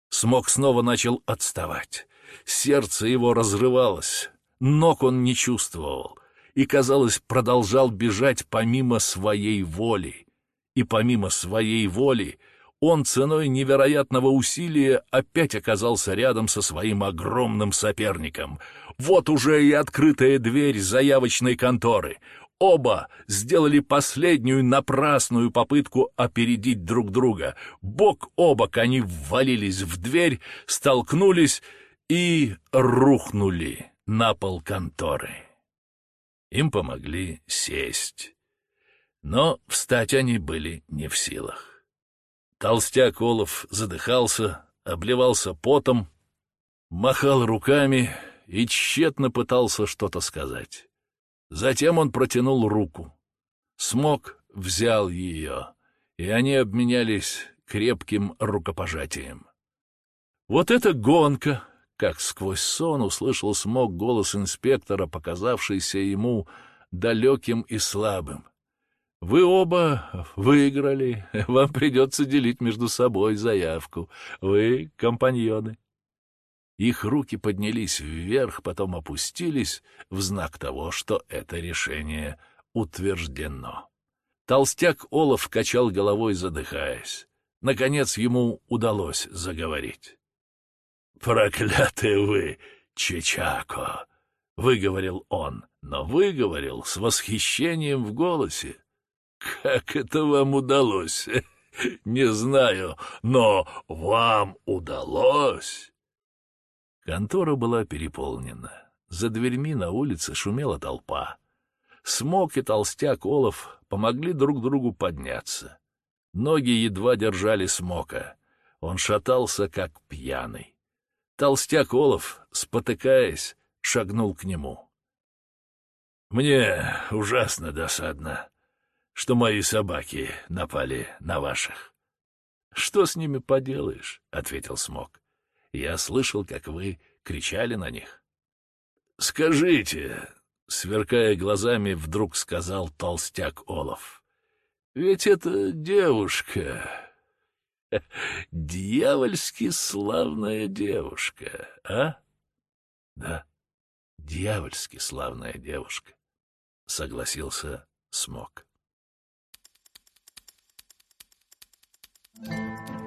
Смог снова начал отставать. Сердце его разрывалось, ног он не чувствовал и, казалось, продолжал бежать помимо своей воли. И помимо своей воли он ценой невероятного усилия опять оказался рядом со своим огромным соперником — вот уже и открытая дверь заявочной конторы. Оба сделали последнюю напрасную попытку опередить друг друга. Бок о бок они ввалились в дверь, столкнулись и рухнули на пол конторы. Им помогли сесть. Но встать они были не в силах. Толстяк Олов задыхался, обливался потом, махал руками — и тщетно пытался что-то сказать. Затем он протянул руку. Смог взял ее, и они обменялись крепким рукопожатием. «Вот эта гонка!» — как сквозь сон услышал Смог голос инспектора, показавшийся ему далеким и слабым. «Вы оба выиграли. Вам придется делить между собой заявку. Вы компаньоны». Их руки поднялись вверх, потом опустились в знак того, что это решение утверждено. Толстяк Олов качал головой, задыхаясь. Наконец ему удалось заговорить. «Проклятые вы, Чичако!» — выговорил он, но выговорил с восхищением в голосе. «Как это вам удалось? Не знаю, но вам удалось!» Контора была переполнена. За дверьми на улице шумела толпа. Смок и толстяк Олов помогли друг другу подняться. Ноги едва держали Смока. Он шатался, как пьяный. Толстяк Олов, спотыкаясь, шагнул к нему. «Мне ужасно досадно, что мои собаки напали на ваших». «Что с ними поделаешь?» — ответил Смок. Я слышал, как вы кричали на них. «Скажите», — сверкая глазами, вдруг сказал толстяк Олов, — «ведь это девушка...» «Дьявольски славная девушка, а?» «Да, дьявольски славная девушка», — согласился Смок. Thank you.